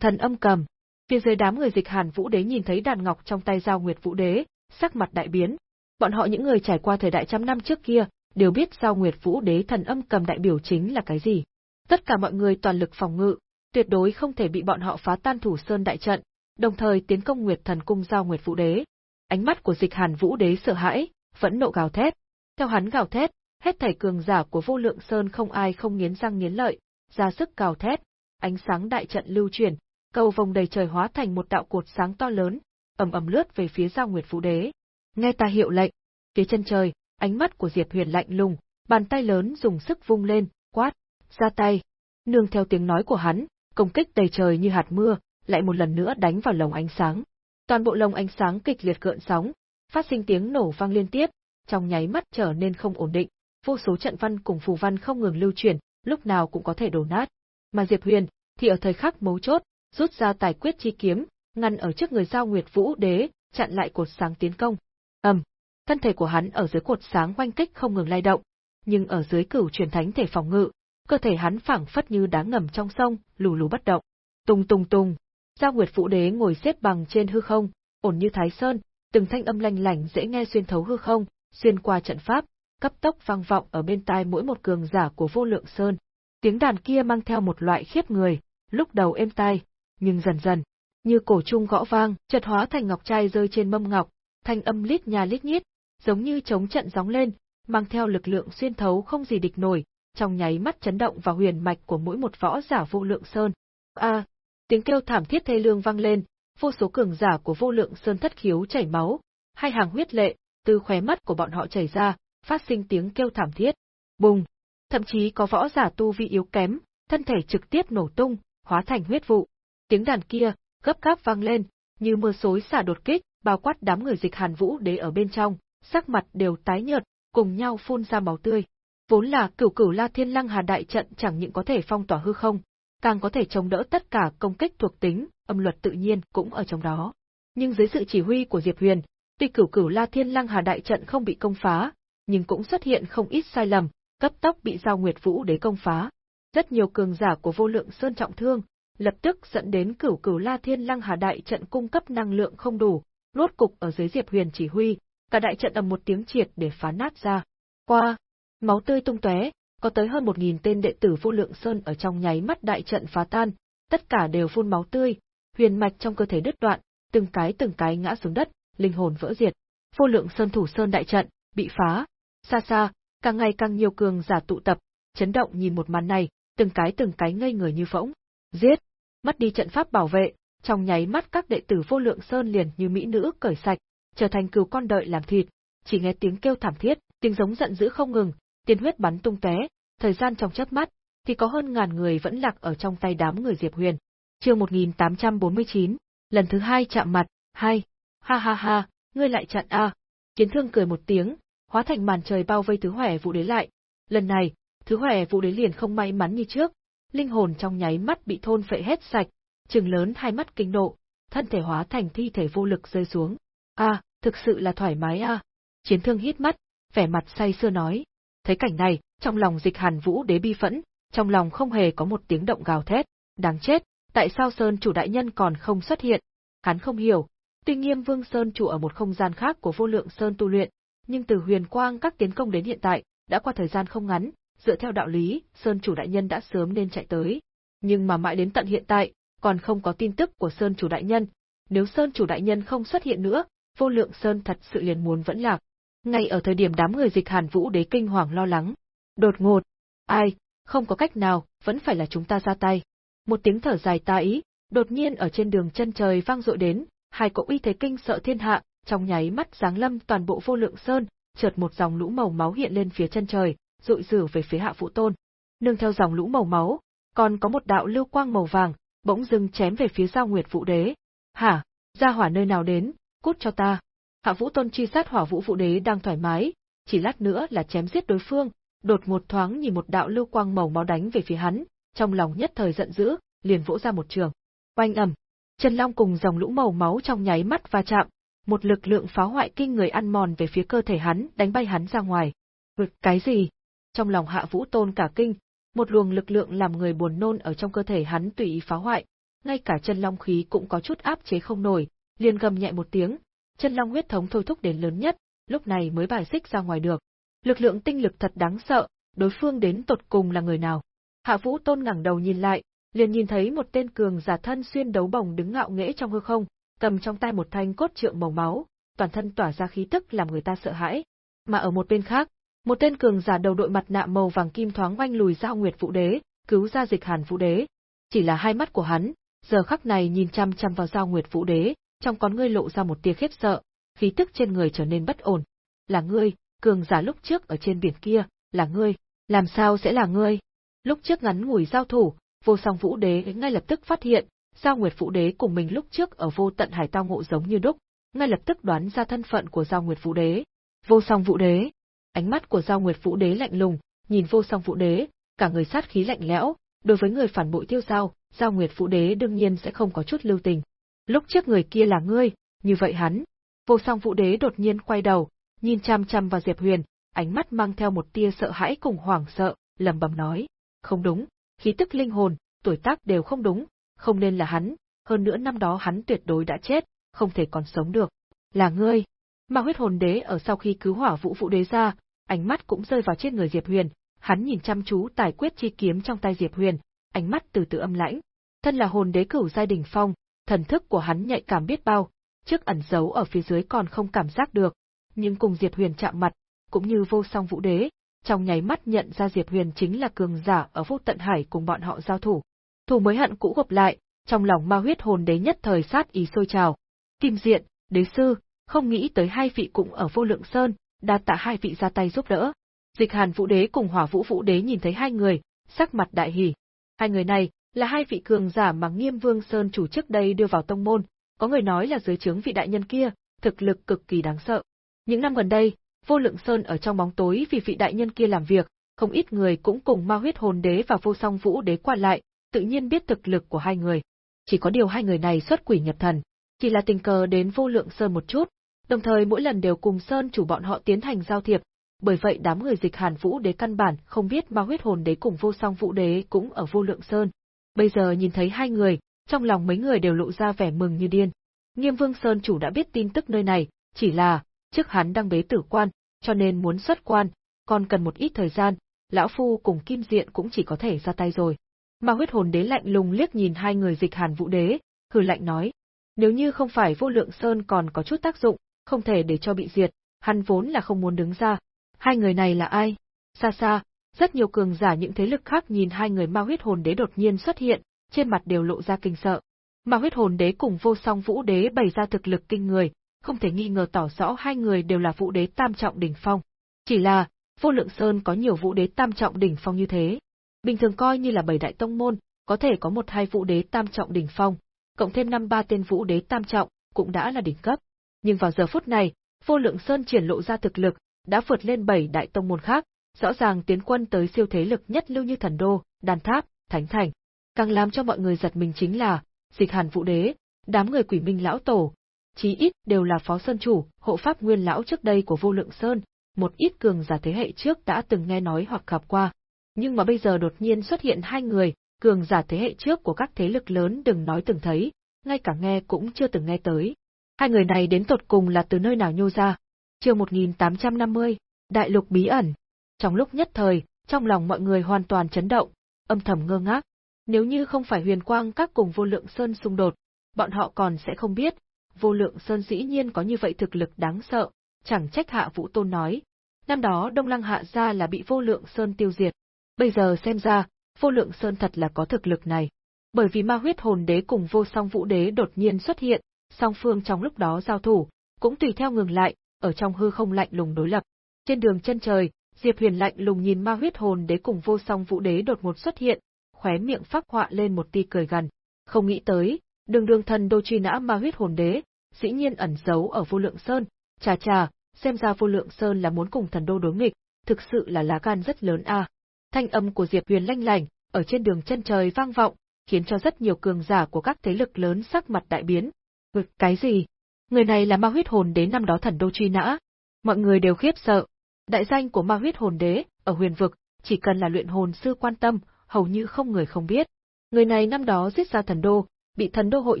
Thần âm cầm. Phía dưới đám người dịch Hàn Vũ Đế nhìn thấy đàn ngọc trong tay Giao Nguyệt Vũ Đế, sắc mặt đại biến. Bọn họ những người trải qua thời đại trăm năm trước kia, đều biết Giao Nguyệt Vũ Đế thần âm cầm đại biểu chính là cái gì. Tất cả mọi người toàn lực phòng ngự, tuyệt đối không thể bị bọn họ phá tan thủ sơn đại trận, đồng thời tiến công Nguyệt Thần cung giao Nguyệt Vũ Đế. Ánh mắt của Dịch Hàn Vũ Đế sợ hãi, vẫn nộ gào thét. Theo hắn gào thét, hết thảy cường giả của Vô Lượng Sơn không ai không nghiến răng nghiến lợi, ra sức cào thét, ánh sáng đại trận lưu chuyển, cầu vòng đầy trời hóa thành một đạo cột sáng to lớn, ầm ầm lướt về phía Giao Nguyệt Vũ Đế. Nghe ta hiệu lệnh, phía chân trời, ánh mắt của Diệp Huyền lạnh lùng, bàn tay lớn dùng sức vung lên, quát, ra tay. Nương theo tiếng nói của hắn, công kích đầy trời như hạt mưa, lại một lần nữa đánh vào lồng ánh sáng. Toàn bộ lồng ánh sáng kịch liệt gợn sóng, phát sinh tiếng nổ vang liên tiếp, trong nháy mắt trở nên không ổn định, vô số trận văn cùng phù văn không ngừng lưu chuyển, lúc nào cũng có thể đổ nát. Mà Diệp Huyền thì ở thời khắc mấu chốt, rút ra tài quyết chi kiếm, ngăn ở trước người Giao Nguyệt Vũ Đế, chặn lại cột sáng tiến công. Ầm, thân thể của hắn ở dưới cột sáng oanh kích không ngừng lay động, nhưng ở dưới cửu truyền thánh thể phòng ngự, cơ thể hắn phẳng phất như đá ngầm trong sông, lù lù bất động. Tung tung tung, Giao Nguyệt Vũ Đế ngồi xếp bằng trên hư không, ổn như thái sơn, từng thanh âm lanh lảnh dễ nghe xuyên thấu hư không, xuyên qua trận pháp, cấp tốc vang vọng ở bên tai mỗi một cường giả của Vô Lượng Sơn. Tiếng đàn kia mang theo một loại khiếp người, lúc đầu êm tai, nhưng dần dần, như cổ trung gõ vang, chợt hóa thành ngọc trai rơi trên mâm ngọc, thanh âm lít nhà lít nhít, giống như chống trận gióng lên, mang theo lực lượng xuyên thấu không gì địch nổi, trong nháy mắt chấn động vào huyền mạch của mỗi một võ giả vô lượng sơn. A, tiếng kêu thảm thiết thê lương vang lên, vô số cường giả của vô lượng sơn thất khiếu chảy máu, hai hàng huyết lệ từ khóe mắt của bọn họ chảy ra, phát sinh tiếng kêu thảm thiết. Bùng! Thậm chí có võ giả tu vi yếu kém, thân thể trực tiếp nổ tung, hóa thành huyết vụ. Tiếng đàn kia gấp gáp vang lên, như mưa xối xả đột kích, bao quát đám người dịch Hàn Vũ Đế ở bên trong, sắc mặt đều tái nhợt, cùng nhau phun ra máu tươi. Vốn là cửu cửu La Thiên Lăng Hà đại trận chẳng những có thể phong tỏa hư không, càng có thể chống đỡ tất cả công kích thuộc tính, âm luật tự nhiên cũng ở trong đó. Nhưng dưới sự chỉ huy của Diệp Huyền, tuy cửu cửu La Thiên Lăng Hà đại trận không bị công phá, nhưng cũng xuất hiện không ít sai lầm, cấp tốc bị Giao Nguyệt Vũ đế công phá. Rất nhiều cường giả của vô lượng sơn trọng thương, lập tức dẫn đến cửu cửu La Thiên Lăng Hà đại trận cung cấp năng lượng không đủ, rốt cục ở dưới Diệp Huyền chỉ huy, cả đại trận ầm một tiếng triệt để phá nát ra. Qua, máu tươi tung tóe, có tới hơn một nghìn tên đệ tử vô lượng sơn ở trong nháy mắt đại trận phá tan, tất cả đều phun máu tươi, huyền mạch trong cơ thể đứt đoạn, từng cái từng cái ngã xuống đất, linh hồn vỡ diệt. Vô lượng sơn thủ sơn đại trận bị phá. Xa xa, càng ngày càng nhiều cường giả tụ tập, chấn động nhìn một màn này, từng cái từng cái ngây người như phỗng. Giết! Mất đi trận pháp bảo vệ, trong nháy mắt các đệ tử vô lượng sơn liền như mỹ nữ cởi sạch, trở thành cừu con đợi làm thịt, chỉ nghe tiếng kêu thảm thiết, tiếng giống giận dữ không ngừng, tiên huyết bắn tung tóe, thời gian trong chớp mắt, thì có hơn ngàn người vẫn lạc ở trong tay đám người Diệp Huyền. Chương 1849, lần thứ hai chạm mặt, hai. Ha ha ha, ngươi lại chặn a. Kiến Thương cười một tiếng, hóa thành màn trời bao vây Thứ Hỏa Vũ Đế lại. Lần này, Thứ Hỏa Vũ Đế liền không may mắn như trước, linh hồn trong nháy mắt bị thôn phệ hết sạch, trừng lớn hai mắt kinh nộ, thân thể hóa thành thi thể vô lực rơi xuống. A, thực sự là thoải mái a. Chiến Thương hít mắt, vẻ mặt say sưa nói. Thấy cảnh này, trong lòng dịch hàn vũ đế bi phẫn, trong lòng không hề có một tiếng động gào thét, đáng chết, tại sao Sơn chủ đại nhân còn không xuất hiện? Hắn không hiểu, tuy nghiêm vương Sơn chủ ở một không gian khác của vô lượng Sơn tu luyện, nhưng từ huyền quang các tiến công đến hiện tại, đã qua thời gian không ngắn, dựa theo đạo lý, Sơn chủ đại nhân đã sớm nên chạy tới. Nhưng mà mãi đến tận hiện tại, còn không có tin tức của Sơn chủ đại nhân. Nếu Sơn chủ đại nhân không xuất hiện nữa, vô lượng Sơn thật sự liền muốn vẫn lạc. Ngay ở thời điểm đám người dịch hàn vũ đế kinh hoàng lo lắng, Đột ngột. Ai, không có cách nào, vẫn phải là chúng ta ra tay. Một tiếng thở dài ta ý, đột nhiên ở trên đường chân trời vang dội đến, hai cỗ uy thế kinh sợ thiên hạ, trong nháy mắt giáng lâm toàn bộ vô lượng sơn, chợt một dòng lũ màu máu hiện lên phía chân trời, rụi rử về phía hạ phụ tôn. Nương theo dòng lũ màu máu, còn có một đạo lưu quang màu vàng, bỗng dưng chém về phía giao nguyệt vũ đế. Hả, ra hỏa nơi nào đến, cút cho ta. Hạ vũ tôn chi sát hỏa vũ vũ đế đang thoải mái, chỉ lát nữa là chém giết đối phương, đột một thoáng nhìn một đạo lưu quang màu máu đánh về phía hắn, trong lòng nhất thời giận dữ, liền vỗ ra một trường. Oanh ầm, Chân Long cùng dòng lũ màu máu trong nháy mắt va chạm, một lực lượng phá hoại kinh người ăn mòn về phía cơ thể hắn, đánh bay hắn ra ngoài. Vực cái gì? Trong lòng Hạ Vũ Tôn cả kinh, một luồng lực lượng làm người buồn nôn ở trong cơ thể hắn tùy ý phá hoại, ngay cả chân long khí cũng có chút áp chế không nổi, liền gầm nhẹ một tiếng, chân long huyết thống thôi thúc đến lớn nhất, lúc này mới bài xích ra ngoài được. Lực lượng tinh lực thật đáng sợ, đối phương đến tột cùng là người nào. Hạ Vũ Tôn ngẩng đầu nhìn lại, liền nhìn thấy một tên cường giả thân xuyên đấu bồng đứng ngạo nghễ trong hư không, cầm trong tay một thanh cốt trượng màu máu, toàn thân tỏa ra khí tức làm người ta sợ hãi. Mà ở một bên khác, một tên cường giả đầu đội mặt nạ màu vàng kim thoáng oanh lùi ra Nguyệt Vũ Đế, cứu ra Dịch Hàn Vũ Đế. Chỉ là hai mắt của hắn, giờ khắc này nhìn chăm chăm vào giao Nguyệt Vũ Đế, trong con ngươi lộ ra một tia khiếp sợ, khí tức trên người trở nên bất ổn. Là ngươi, cường giả lúc trước ở trên biển kia, là ngươi, làm sao sẽ là ngươi? Lúc trước ngắn ngủi giao thủ, vô song vũ đế ngay lập tức phát hiện, giao nguyệt vũ đế cùng mình lúc trước ở vô tận hải tao ngộ giống như đúc, ngay lập tức đoán ra thân phận của giao nguyệt vũ đế. Vô song vũ đế, ánh mắt của giao nguyệt vũ đế lạnh lùng, nhìn vô song vũ đế, cả người sát khí lạnh lẽo, đối với người phản bội tiêu giao, giao nguyệt vũ đế đương nhiên sẽ không có chút lưu tình. Lúc trước người kia là ngươi, như vậy hắn. Vô song vũ đế đột nhiên quay đầu, nhìn chăm chăm vào Diệp Huyền, ánh mắt mang theo một tia sợ hãi cùng hoảng sợ, lẩm bẩm nói, không đúng, khí tức linh hồn, tuổi tác đều không đúng, không nên là hắn, hơn nữa năm đó hắn tuyệt đối đã chết, không thể còn sống được. Là ngươi. Mà huyết hồn đế ở sau khi cứu hỏa vũ vũ đế ra, ánh mắt cũng rơi vào trên người Diệp Huyền, hắn nhìn chăm chú tài quyết chi kiếm trong tay Diệp Huyền, ánh mắt từ từ âm lãnh. Thân là hồn đế cửu giai đỉnh phong, thần thức của hắn nhạy cảm biết bao, trước ẩn giấu ở phía dưới còn không cảm giác được, nhưng cùng Diệp Huyền chạm mặt, cũng như vô song vũ đế, trong nháy mắt nhận ra Diệp Huyền chính là cường giả ở vô tận hải cùng bọn họ giao thủ. Thủ mới hận cũ gộp lại, trong lòng ma huyết hồn đế nhất thời sát ý sôi trào. Kim diện, đế sư, không nghĩ tới hai vị cũng ở vô lượng sơn, đa tạ hai vị ra tay giúp đỡ. Dịch hàn vũ đế cùng hỏa vũ vũ đế nhìn thấy hai người, sắc mặt đại hỉ. Hai người này, là hai vị cường giả mà nghiêm vương sơn chủ trước đây đưa vào tông môn, có người nói là dưới trướng vị đại nhân kia, thực lực cực kỳ đáng sợ. Những năm gần đây, Vô Lượng Sơn ở trong bóng tối vì vị đại nhân kia làm việc, không ít người cũng cùng ma huyết hồn đế và vô song vũ đế qua lại, tự nhiên biết thực lực của hai người. Chỉ có điều hai người này xuất quỷ nhập thần, chỉ là tình cờ đến vô lượng sơn một chút, đồng thời mỗi lần đều cùng sơn chủ bọn họ tiến hành giao thiệp, bởi vậy đám người dịch Hàn Vũ đế căn bản không biết ma huyết hồn đế cùng vô song vũ đế cũng ở vô lượng sơn. Bây giờ nhìn thấy hai người, trong lòng mấy người đều lộ ra vẻ mừng như điên. Nghiêm Vương Sơn chủ đã biết tin tức nơi này, chỉ là, trước hắn đang bế tử quan, cho nên muốn xuất quan, còn cần một ít thời gian, lão phu cùng Kim Diện cũng chỉ có thể ra tay rồi. Ma huyết hồn đế lạnh lùng liếc nhìn hai người dịch hàn vũ đế, hừ lạnh nói. Nếu như không phải vô lượng sơn còn có chút tác dụng, không thể để cho bị diệt, hắn vốn là không muốn đứng ra. Hai người này là ai? Xa xa, rất nhiều cường giả những thế lực khác nhìn hai người ma huyết hồn đế đột nhiên xuất hiện, trên mặt đều lộ ra kinh sợ. Ma huyết hồn đế cùng vô song vũ đế bày ra thực lực kinh người, không thể nghi ngờ tỏ rõ hai người đều là vũ đế tam trọng đỉnh phong. Chỉ là, vô lượng sơn có nhiều vũ đế tam trọng đỉnh phong như thế, Bình thường coi như là bảy đại tông môn, có thể có một hai vũ đế tam trọng đỉnh phong, cộng thêm năm ba tên vũ đế tam trọng, cũng đã là đỉnh cấp. Nhưng vào giờ phút này, vô lượng sơn triển lộ ra thực lực, đã vượt lên bảy đại tông môn khác, rõ ràng tiến quân tới siêu thế lực nhất lưu như thần đô, đàn tháp, thánh thành. Càng làm cho mọi người giật mình chính là, dịch hàn vũ đế, đám người quỷ minh lão tổ, chí ít đều là phó sơn chủ, hộ pháp nguyên lão trước đây của vô lượng sơn, một ít cường giả thế hệ trước đã từng nghe nói hoặc gặp qua, nhưng mà bây giờ đột nhiên xuất hiện hai người, cường giả thế hệ trước của các thế lực lớn đừng nói từng thấy, ngay cả nghe cũng chưa từng nghe tới. Hai người này đến tột cùng là từ nơi nào nhô ra? Chương 1850, Đại lục bí ẩn. Trong lúc nhất thời, trong lòng mọi người hoàn toàn chấn động, âm thầm ngơ ngác. Nếu như không phải huyền quang các cùng vô lượng sơn xung đột, bọn họ còn sẽ không biết, vô lượng sơn dĩ nhiên có như vậy thực lực đáng sợ, chẳng trách hạ vũ tôn nói. Năm đó Đông Lăng hạ ra là bị vô lượng sơn tiêu diệt, Bây giờ xem ra, vô lượng sơn thật là có thực lực này. Bởi vì ma huyết hồn đế cùng vô song vũ đế đột nhiên xuất hiện, song phương trong lúc đó giao thủ, cũng tùy theo ngừng lại, ở trong hư không lạnh lùng đối lập. Trên đường chân trời, Diệp Huyền lạnh lùng nhìn ma huyết hồn đế cùng vô song vũ đế đột ngột xuất hiện, khóe miệng phát họa lên một tia cười gần. Không nghĩ tới, đường đường thần đô truy nã ma huyết hồn đế, dĩ nhiên ẩn giấu ở vô lượng sơn, chà chà, xem ra vô lượng sơn là muốn cùng thần đô đối nghịch, thực sự là lá gan rất lớn a thanh âm của Diệp Huyền lanh lảnh, ở trên đường chân trời vang vọng, khiến cho rất nhiều cường giả của các thế lực lớn sắc mặt đại biến. Ngực cái gì? Người này là ma huyết hồn đế năm đó thần đô truy nã. Mọi người đều khiếp sợ. Đại danh của ma huyết hồn đế, ở huyền vực, chỉ cần là luyện hồn sư quan tâm, hầu như không người không biết. Người này năm đó giết ra thần đô, bị thần đô hội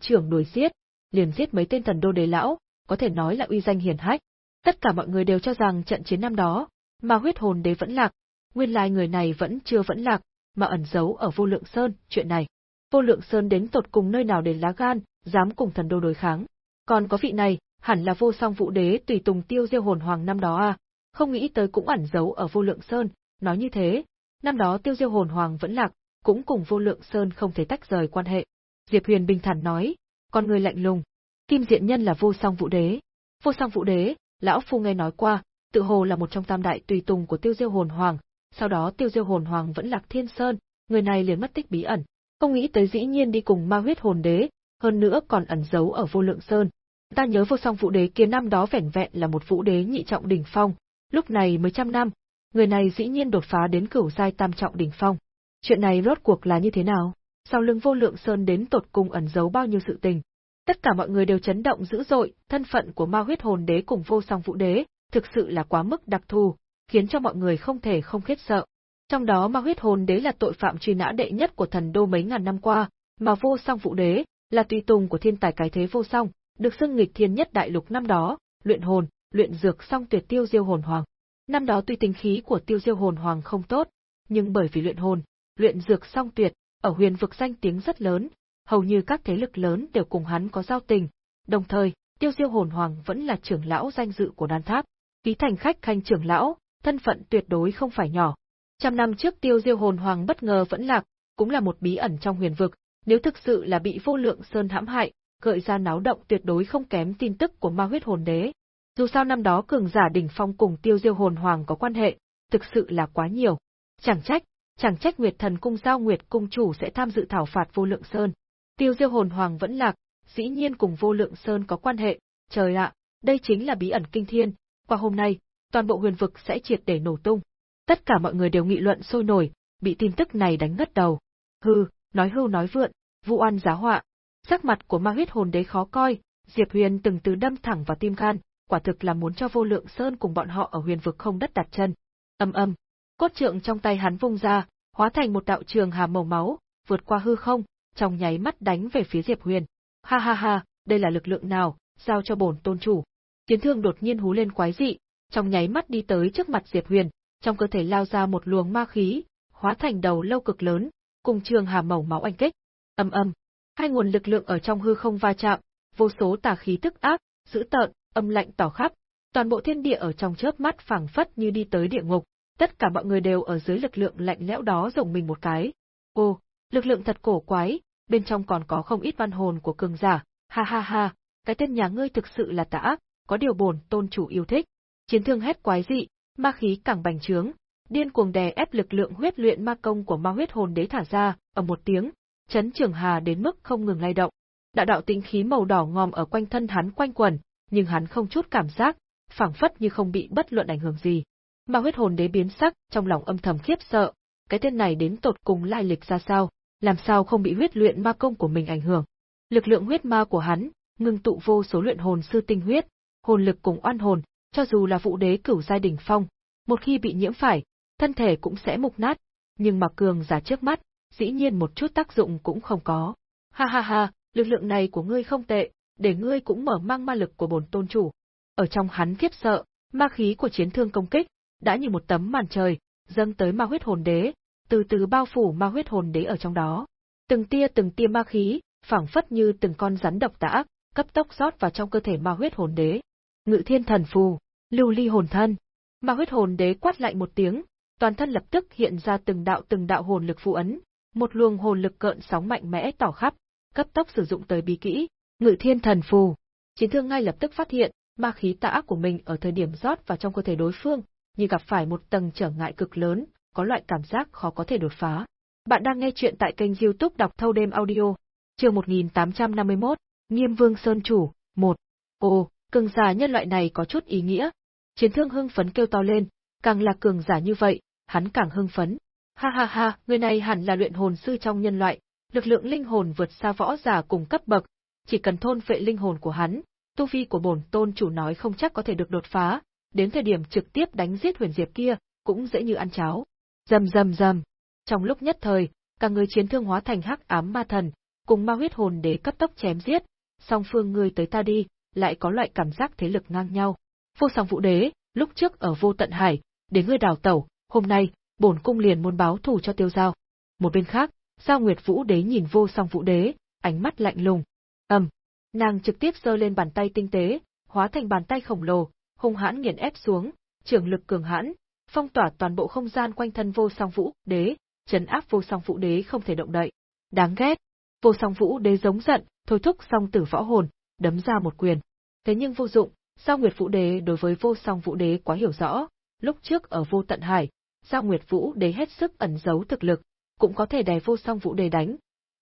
trưởng đuổi giết, liền giết mấy tên thần đô đế lão, có thể nói là uy danh hiển hách. Tất cả mọi người đều cho rằng trận chiến năm đó, ma huyết hồn đế vẫn lạc, nguyên lai người này vẫn chưa vẫn lạc, mà ẩn giấu ở vô lượng sơn, chuyện này. Vô lượng sơn đến tột cùng nơi nào để lá gan, dám cùng thần đô đối kháng. Còn có vị này, hẳn là vô song vũ đế tùy tùng tiêu diêu hồn hoàng năm đó à, không nghĩ tới cũng ẩn giấu ở vô lượng sơn, nói như thế, năm đó tiêu diêu hồn hoàng vẫn lạc, cũng cùng vô lượng sơn không thể tách rời quan hệ. Diệp Huyền bình thản nói, con người lạnh lùng, kim diện nhân là vô song vũ đế. Vô song vũ đế, lão phu nghe nói qua, tự hồ là một trong tam đại tùy tùng của tiêu diêu hồn hoàng, sau đó tiêu diêu hồn hoàng vẫn lạc thiên sơn, người này liền mất tích bí ẩn, không nghĩ tới dĩ nhiên đi cùng ma huyết hồn đế, hơn nữa còn ẩn giấu ở vô lượng sơn. Ta nhớ vô song vũ đế kia năm đó vẻn vẹn là một vũ đế nhị trọng đỉnh phong, lúc này mới trăm năm, người này dĩ nhiên đột phá đến cửu giai tam trọng đỉnh phong. Chuyện này rốt cuộc là như thế nào? Sau lưng vô lượng sơn đến tột cùng ẩn giấu bao nhiêu sự tình? Tất cả mọi người đều chấn động dữ dội, thân phận của ma huyết hồn đế cùng vô song vũ đế, thực sự là quá mức đặc thù, khiến cho mọi người không thể không khiếp sợ. Trong đó ma huyết hồn đế là tội phạm truy nã đệ nhất của thần đô mấy ngàn năm qua, mà vô song vũ đế là tùy tùng của thiên tài cái thế vô song, được xưng nghịch thiên nhất đại lục năm đó, luyện hồn, luyện dược song tuyệt tiêu diêu hồn hoàng. Năm đó tuy tính khí của tiêu diêu hồn hoàng không tốt, nhưng bởi vì luyện hồn, luyện dược song tuyệt, ở huyền vực danh tiếng rất lớn, hầu như các thế lực lớn đều cùng hắn có giao tình. Đồng thời, tiêu diêu hồn hoàng vẫn là trưởng lão danh dự của đan tháp, ký thành khách khanh trưởng lão, thân phận tuyệt đối không phải nhỏ. Trăm năm trước tiêu diêu hồn hoàng bất ngờ vẫn lạc, cũng là một bí ẩn trong huyền vực, nếu thực sự là bị vô lượng sơn hãm hại, gợi ra náo động tuyệt đối không kém tin tức của ma huyết hồn đế. Dù sao năm đó cường giả đỉnh phong cùng tiêu diêu hồn hoàng có quan hệ, thực sự là quá nhiều. Chẳng trách, chẳng trách Nguyệt Thần cung giao Nguyệt cung chủ sẽ tham dự thảo phạt vô lượng sơn. Tiêu diêu hồn hoàng vẫn lạc, dĩ nhiên cùng vô lượng sơn có quan hệ, trời ạ, đây chính là bí ẩn kinh thiên, qua hôm nay, toàn bộ huyền vực sẽ triệt để nổ tung. Tất cả mọi người đều nghị luận sôi nổi, bị tin tức này đánh ngất đầu. Hừ, nói hưu nói vượn, vu oan giá họa. Sắc mặt của ma huyết hồn đế khó coi, Diệp Huyền từng từ đâm thẳng vào tim gan, quả thực là muốn cho vô lượng sơn cùng bọn họ ở huyền vực không đất đặt chân. Âm âm, cốt trượng trong tay hắn vung ra, hóa thành một đạo trường hà màu máu, vượt qua hư không, trong nháy mắt đánh về phía Diệp Huyền. Ha ha ha, đây là lực lượng nào, giao cho bổn tôn chủ. Chiến thương đột nhiên hú lên quái dị, trong nháy mắt đi tới trước mặt Diệp Huyền, trong cơ thể lao ra một luồng ma khí, hóa thành đầu lâu cực lớn, cùng trường hà màu máu anh kích. Âm âm, hai nguồn lực lượng ở trong hư không va chạm, vô số tà khí tức ác, dữ tợn, âm lạnh tỏ khắp, toàn bộ thiên địa ở trong chớp mắt phảng phất như đi tới địa ngục, tất cả mọi người đều ở dưới lực lượng lạnh lẽo đó rồng mình một cái. Ô, lực lượng thật cổ quái, bên trong còn có không ít văn hồn của cường giả, ha ha ha, cái tên nhà ngươi thực sự là tà ác, có điều bổn tôn chủ yêu thích. Chiến thương hét quái dị, ma khí càng bành trướng, điên cuồng đè ép lực lượng huyết luyện ma công của ma huyết hồn đế thả ra, ở một tiếng, chấn trường hà đến mức không ngừng lay động. Đạo đạo tinh khí màu đỏ ngòm ở quanh thân hắn quanh quẩn, nhưng hắn không chút cảm giác, phảng phất như không bị bất luận ảnh hưởng gì. Ma huyết hồn đế biến sắc, trong lòng âm thầm khiếp sợ, cái tên này đến tột cùng lai lịch ra sao, làm sao không bị huyết luyện ma công của mình ảnh hưởng. Lực lượng huyết ma của hắn, ngưng tụ vô số luyện hồn sư tinh huyết, hồn lực cùng oan hồn, cho dù là vũ đế cửu giai đỉnh phong, một khi bị nhiễm phải, thân thể cũng sẽ mục nát, nhưng mà cường giả trước mắt, dĩ nhiên một chút tác dụng cũng không có. Ha ha ha, lực lượng này của ngươi không tệ, để ngươi cũng mở mang ma lực của bổn tôn chủ. Ở trong hắn khiếp sợ, ma khí của chiến thương công kích, đã như một tấm màn trời, dâng tới ma huyết hồn đế, từ từ bao phủ ma huyết hồn đế ở trong đó. Từng tia từng tia ma khí, phảng phất như từng con rắn độc tả, cấp tốc rót vào trong cơ thể ma huyết hồn đế. Ngự thiên thần phù, lưu ly hồn thân. Ma huyết hồn đế quát lạnh một tiếng, toàn thân lập tức hiện ra từng đạo từng đạo hồn lực phù ấn, một luồng hồn lực cợn sóng mạnh mẽ tỏ khắp, cấp tốc sử dụng tới bí kỹ, Ngự Thiên Thần Phù. Chiến thương ngay lập tức phát hiện, ma khí tà ác của mình ở thời điểm rót vào trong cơ thể đối phương, như gặp phải một tầng trở ngại cực lớn, có loại cảm giác khó có thể đột phá. Bạn đang nghe chuyện tại kênh youtube đọc thâu đêm audio, chương 1851, Nghiêm Vương Sơn Chủ, 1. Ồ, cường giả nhân loại này có chút ý nghĩa. Chiến thương hưng phấn kêu to lên, càng là cường giả như vậy, hắn càng hưng phấn. Ha ha ha, người này hẳn là luyện hồn sư trong nhân loại, lực lượng linh hồn vượt xa võ giả cùng cấp bậc, chỉ cần thôn phệ linh hồn của hắn, tu vi của bổn tôn chủ nói không chắc có thể được đột phá, đến thời điểm trực tiếp đánh giết huyền diệp kia, cũng dễ như ăn cháo. Rầm rầm rầm. Trong lúc nhất thời, cả người chiến thương hóa thành hắc ám ma thần, cùng ma huyết hồn đế cấp tốc chém giết, song phương người tới ta đi, lại có loại cảm giác thế lực ngang nhau. Vô song vũ đế, lúc trước ở vô tận hải, để ngươi đào tẩu, hôm nay, bổn cung liền muốn báo thù cho tiêu giao. Một bên khác, Giao Nguyệt Vũ đế nhìn vô song vũ đế, ánh mắt lạnh lùng, Ầm, nàng trực tiếp giơ lên bàn tay tinh tế, hóa thành bàn tay khổng lồ, hung hãn nghiền ép xuống, trường lực cường hãn, phong tỏa toàn bộ không gian quanh thân vô song vũ đế, chấn áp vô song vũ đế không thể động đậy. Đáng ghét. Vô song vũ đế giống giận, thôi thúc song tử võ hồn, đấm ra một quyền. Thế nhưng vô dụng, Sao Nguyệt Vũ Đế đối với vô song Vũ Đế quá hiểu rõ, lúc trước ở vô tận hải, Sao Nguyệt Vũ Đế hết sức ẩn giấu thực lực, cũng có thể đè vô song Vũ Đế đánh,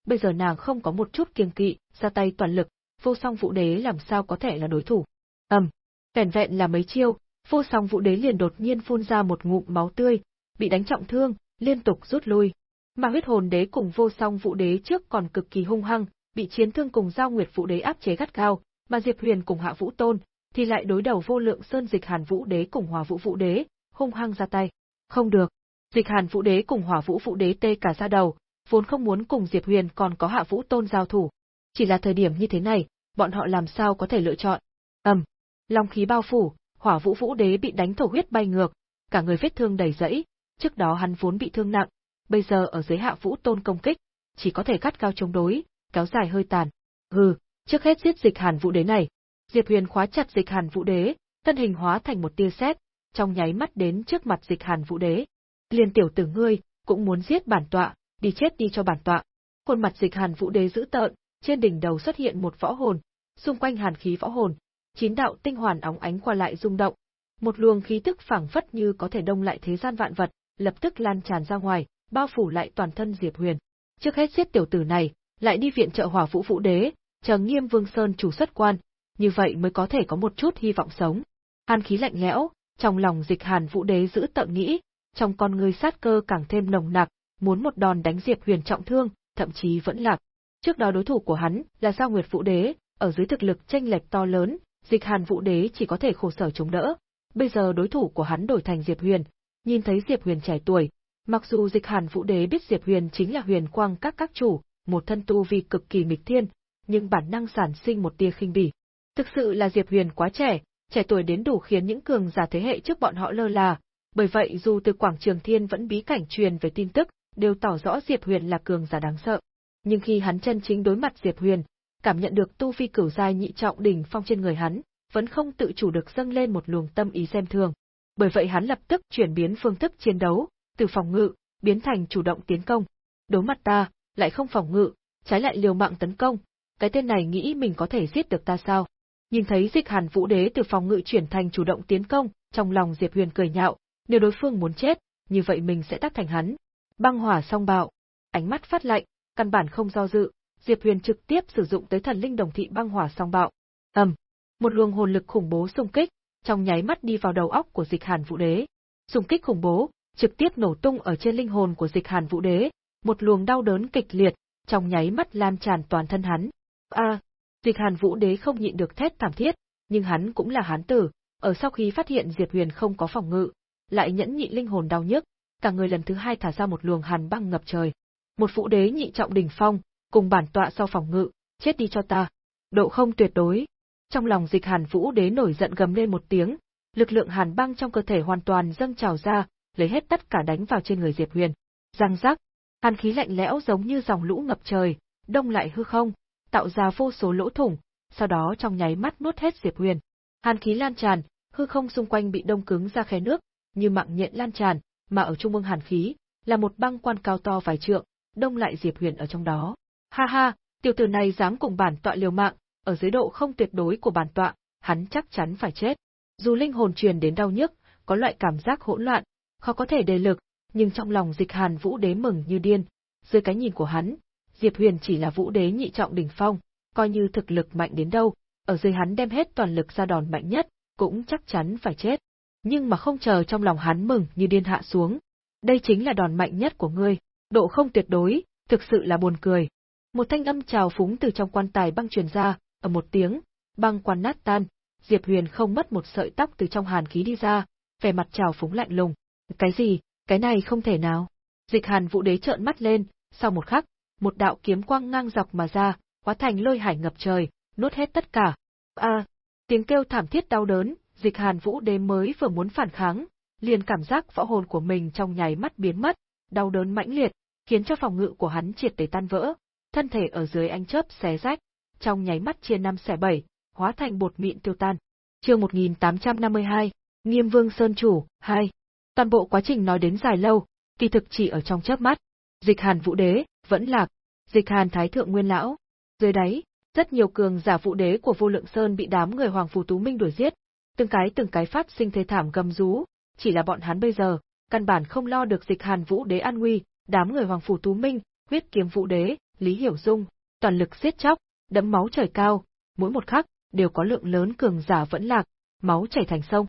bây giờ nàng không có một chút kiêng kỵ, ra tay toàn lực, vô song vũ đế làm sao có thể là đối thủ. ầm, um, vẻn vẹn là mấy chiêu, vô song vũ đế liền đột nhiên phun ra một ngụm máu tươi, bị đánh trọng thương, liên tục rút lui. Mà huyết hồn đế cùng vô song vũ đế trước còn cực kỳ hung hăng, bị chiến thương cùng giao nguyệt vũ đế áp chế gắt gao, mà Diệp Huyền cùng Hạ Vũ Tôn thì lại đối đầu vô lượng sơn dịch Hàn Vũ đế cùng Hỏa Vũ Vũ đế, hung hăng ra tay. Không được, dịch Hàn Vũ đế cùng Hỏa Vũ Vũ đế tê cả ra đầu, vốn không muốn cùng Diệp Huyền còn có Hạ Vũ Tôn giao thủ. Chỉ là thời điểm như thế này, bọn họ làm sao có thể lựa chọn. Ầm, long khí bao phủ, Hỏa Vũ Vũ Đế bị đánh thổ huyết bay ngược, cả người vết thương đầy rẫy, trước đó hắn vốn bị thương nặng, bây giờ ở dưới Hạ Vũ Tôn công kích, chỉ có thể cắt cao chống đối, kéo dài hơi tàn. Hừ, trước hết giết Dịch Hàn Vũ Đế này. Diệp Huyền khóa chặt Dịch Hàn Vũ Đế, thân hình hóa thành một tia sét, trong nháy mắt đến trước mặt Dịch Hàn Vũ Đế. Liên tiểu tử ngươi, cũng muốn giết bản tọa, đi chết đi cho bản tọa. Khuôn mặt dịch hàn vũ đế giữ tợn, trên đỉnh đầu xuất hiện một võ hồn, xung quanh hàn khí võ hồn, chín đạo tinh hoàn óng ánh qua lại rung động. Một luồng khí tức phảng phất như có thể đông lại thế gian vạn vật, lập tức lan tràn ra ngoài, bao phủ lại toàn thân Diệp Huyền. Trước hết giết tiểu tử này, lại đi viện trợ Hỏa Vũ Vũ Đế, chờ Nghiêm Vương Sơn chủ xuất quan, như vậy mới có thể có một chút hy vọng sống. Hàn khí lạnh lẽo, Trong lòng dịch hàn vũ đế giữ tợn nghĩ, trong con người sát cơ càng thêm nồng nặc, muốn một đòn đánh Diệp Huyền trọng thương, thậm chí vẫn lạc. Trước đó đối thủ của hắn là Giao Nguyệt Vũ Đế, ở dưới thực lực tranh lệch to lớn, Dịch Hàn Vũ Đế chỉ có thể khổ sở chống đỡ. Bây giờ đối thủ của hắn đổi thành Diệp Huyền, nhìn thấy Diệp Huyền trẻ tuổi, mặc dù Dịch Hàn Vũ Đế biết Diệp Huyền chính là Huyền Quang các các chủ, một thân tu vi cực kỳ nghịch thiên, nhưng bản năng sản sinh một tia khinh bỉ. Thực sự là Diệp Huyền quá trẻ, trẻ tuổi đến đủ khiến những cường giả thế hệ trước bọn họ lơ là, bởi vậy dù từ Quảng Trường Thiên vẫn bí cảnh truyền về tin tức, đều tỏ rõ Diệp Huyền là cường giả đáng sợ. Nhưng khi hắn chân chính đối mặt Diệp Huyền, cảm nhận được tu vi cửu giai nhị trọng đỉnh phong trên người hắn, vẫn không tự chủ được dâng lên một luồng tâm ý xem thường. Bởi vậy hắn lập tức chuyển biến phương thức chiến đấu, từ phòng ngự, biến thành chủ động tiến công. Đối mặt ta, lại không phòng ngự, trái lại liều mạng tấn công, cái tên này nghĩ mình có thể giết được ta sao? Nhìn thấy Dịch Hàn Vũ Đế từ phòng ngự chuyển thành chủ động tiến công, trong lòng Diệp Huyền cười nhạo, nếu đối phương muốn chết, như vậy mình sẽ tác thành hắn. Băng hỏa song bạo, ánh mắt phát lạnh, căn bản không do dự, Diệp Huyền trực tiếp sử dụng tới thần linh đồng thị băng hỏa song bạo. Ầm, một luồng hồn lực khủng bố xung kích, trong nháy mắt đi vào đầu óc của Dịch Hàn Vũ Đế. Xung kích khủng bố, trực tiếp nổ tung ở trên linh hồn của Dịch Hàn Vũ Đế, một luồng đau đớn kịch liệt, trong nháy mắt lan tràn toàn thân hắn. A, Dịch Hàn Vũ Đế không nhịn được thét thảm thiết, nhưng hắn cũng là hán tử, ở sau khi phát hiện Diệp Huyền không có phòng ngự, lại nhẫn nhịn linh hồn đau nhức, cả người lần thứ hai thả ra một luồng hàn băng ngập trời. Một vũ đế nhị trọng đỉnh phong, cùng bản tọa sau phòng ngự, chết đi cho ta. Độ không tuyệt đối. Trong lòng dịch hàn vũ đế nổi giận gầm lên một tiếng, lực lượng hàn băng trong cơ thể hoàn toàn dâng trào ra, lấy hết tất cả đánh vào trên người Diệp Huyền. Răng rắc, hàn khí lạnh lẽo giống như dòng lũ ngập trời, đông lại hư không, tạo ra vô số lỗ thủng, sau đó trong nháy mắt nuốt hết Diệp Huyền. Hàn khí lan tràn, hư không xung quanh bị đông cứng ra khe nước, như mạng nhện lan tràn, mà ở trung ương hàn khí, là một băng quan cao to vài trượng, đông lại Diệp Huyền ở trong đó. Ha ha, tiểu tử này dám cùng bản tọa liều mạng, ở dưới độ không tuyệt đối của bản tọa, hắn chắc chắn phải chết. Dù linh hồn truyền đến đau nhức, có loại cảm giác hỗn loạn, khó có thể đề lực, nhưng trong lòng Dịch Hàn Vũ Đế mừng như điên. Dưới cái nhìn của hắn, Diệp Huyền chỉ là Vũ Đế nhị trọng đỉnh phong, coi như thực lực mạnh đến đâu, ở dưới hắn đem hết toàn lực ra đòn mạnh nhất, cũng chắc chắn phải chết nhưng mà không chờ trong lòng hắn mừng như điên hạ xuống. Đây chính là đòn mạnh nhất của ngươi, độ không tuyệt đối, thực sự là buồn cười. Một thanh âm trào phúng từ trong quan tài băng truyền ra, ở một tiếng, băng quan nát tan, Diệp Huyền không mất một sợi tóc từ trong hàn khí đi ra, vẻ mặt trào phúng lạnh lùng. Cái gì, cái này không thể nào. Dịch hàn vũ đế trợn mắt lên, sau một khắc, một đạo kiếm quang ngang dọc mà ra, hóa thành lôi hải ngập trời, nuốt hết tất cả. A, tiếng kêu thảm thiết đau đớn, dịch hàn vũ đế mới vừa muốn phản kháng, liền cảm giác võ hồn của mình trong nháy mắt biến mất, đau đớn mãnh liệt, khiến cho phòng ngự của hắn triệt để tan vỡ, thân thể ở dưới ánh chớp xé rách, trong nháy mắt chia năm xẻ bảy, hóa thành bột mịn tiêu tan. Chương 1852, Nghiêm Vương Sơn chủ 2. Toàn bộ quá trình nói đến dài lâu, kỳ thực chỉ ở trong chớp mắt. Dịch Hàn Vũ Đế, vẫn lạc, Dịch Hàn Thái thượng Nguyên lão. Dưới đáy, rất nhiều cường giả Vũ Đế của Vô Lượng Sơn bị đám người Hoàng Phù Tú Minh đuổi giết, từng cái từng cái phát sinh thế thảm gầm rú, chỉ là bọn hắn bây giờ, căn bản không lo được dịch Hàn Vũ Đế an nguy, đám người Hoàng phủ Tú Minh, huyết kiếm Vũ Đế, Lý Hiểu Dung, toàn lực giết chóc, đẫm máu trời cao, mỗi một khắc đều có lượng lớn cường giả vẫn lạc, máu chảy thành sông.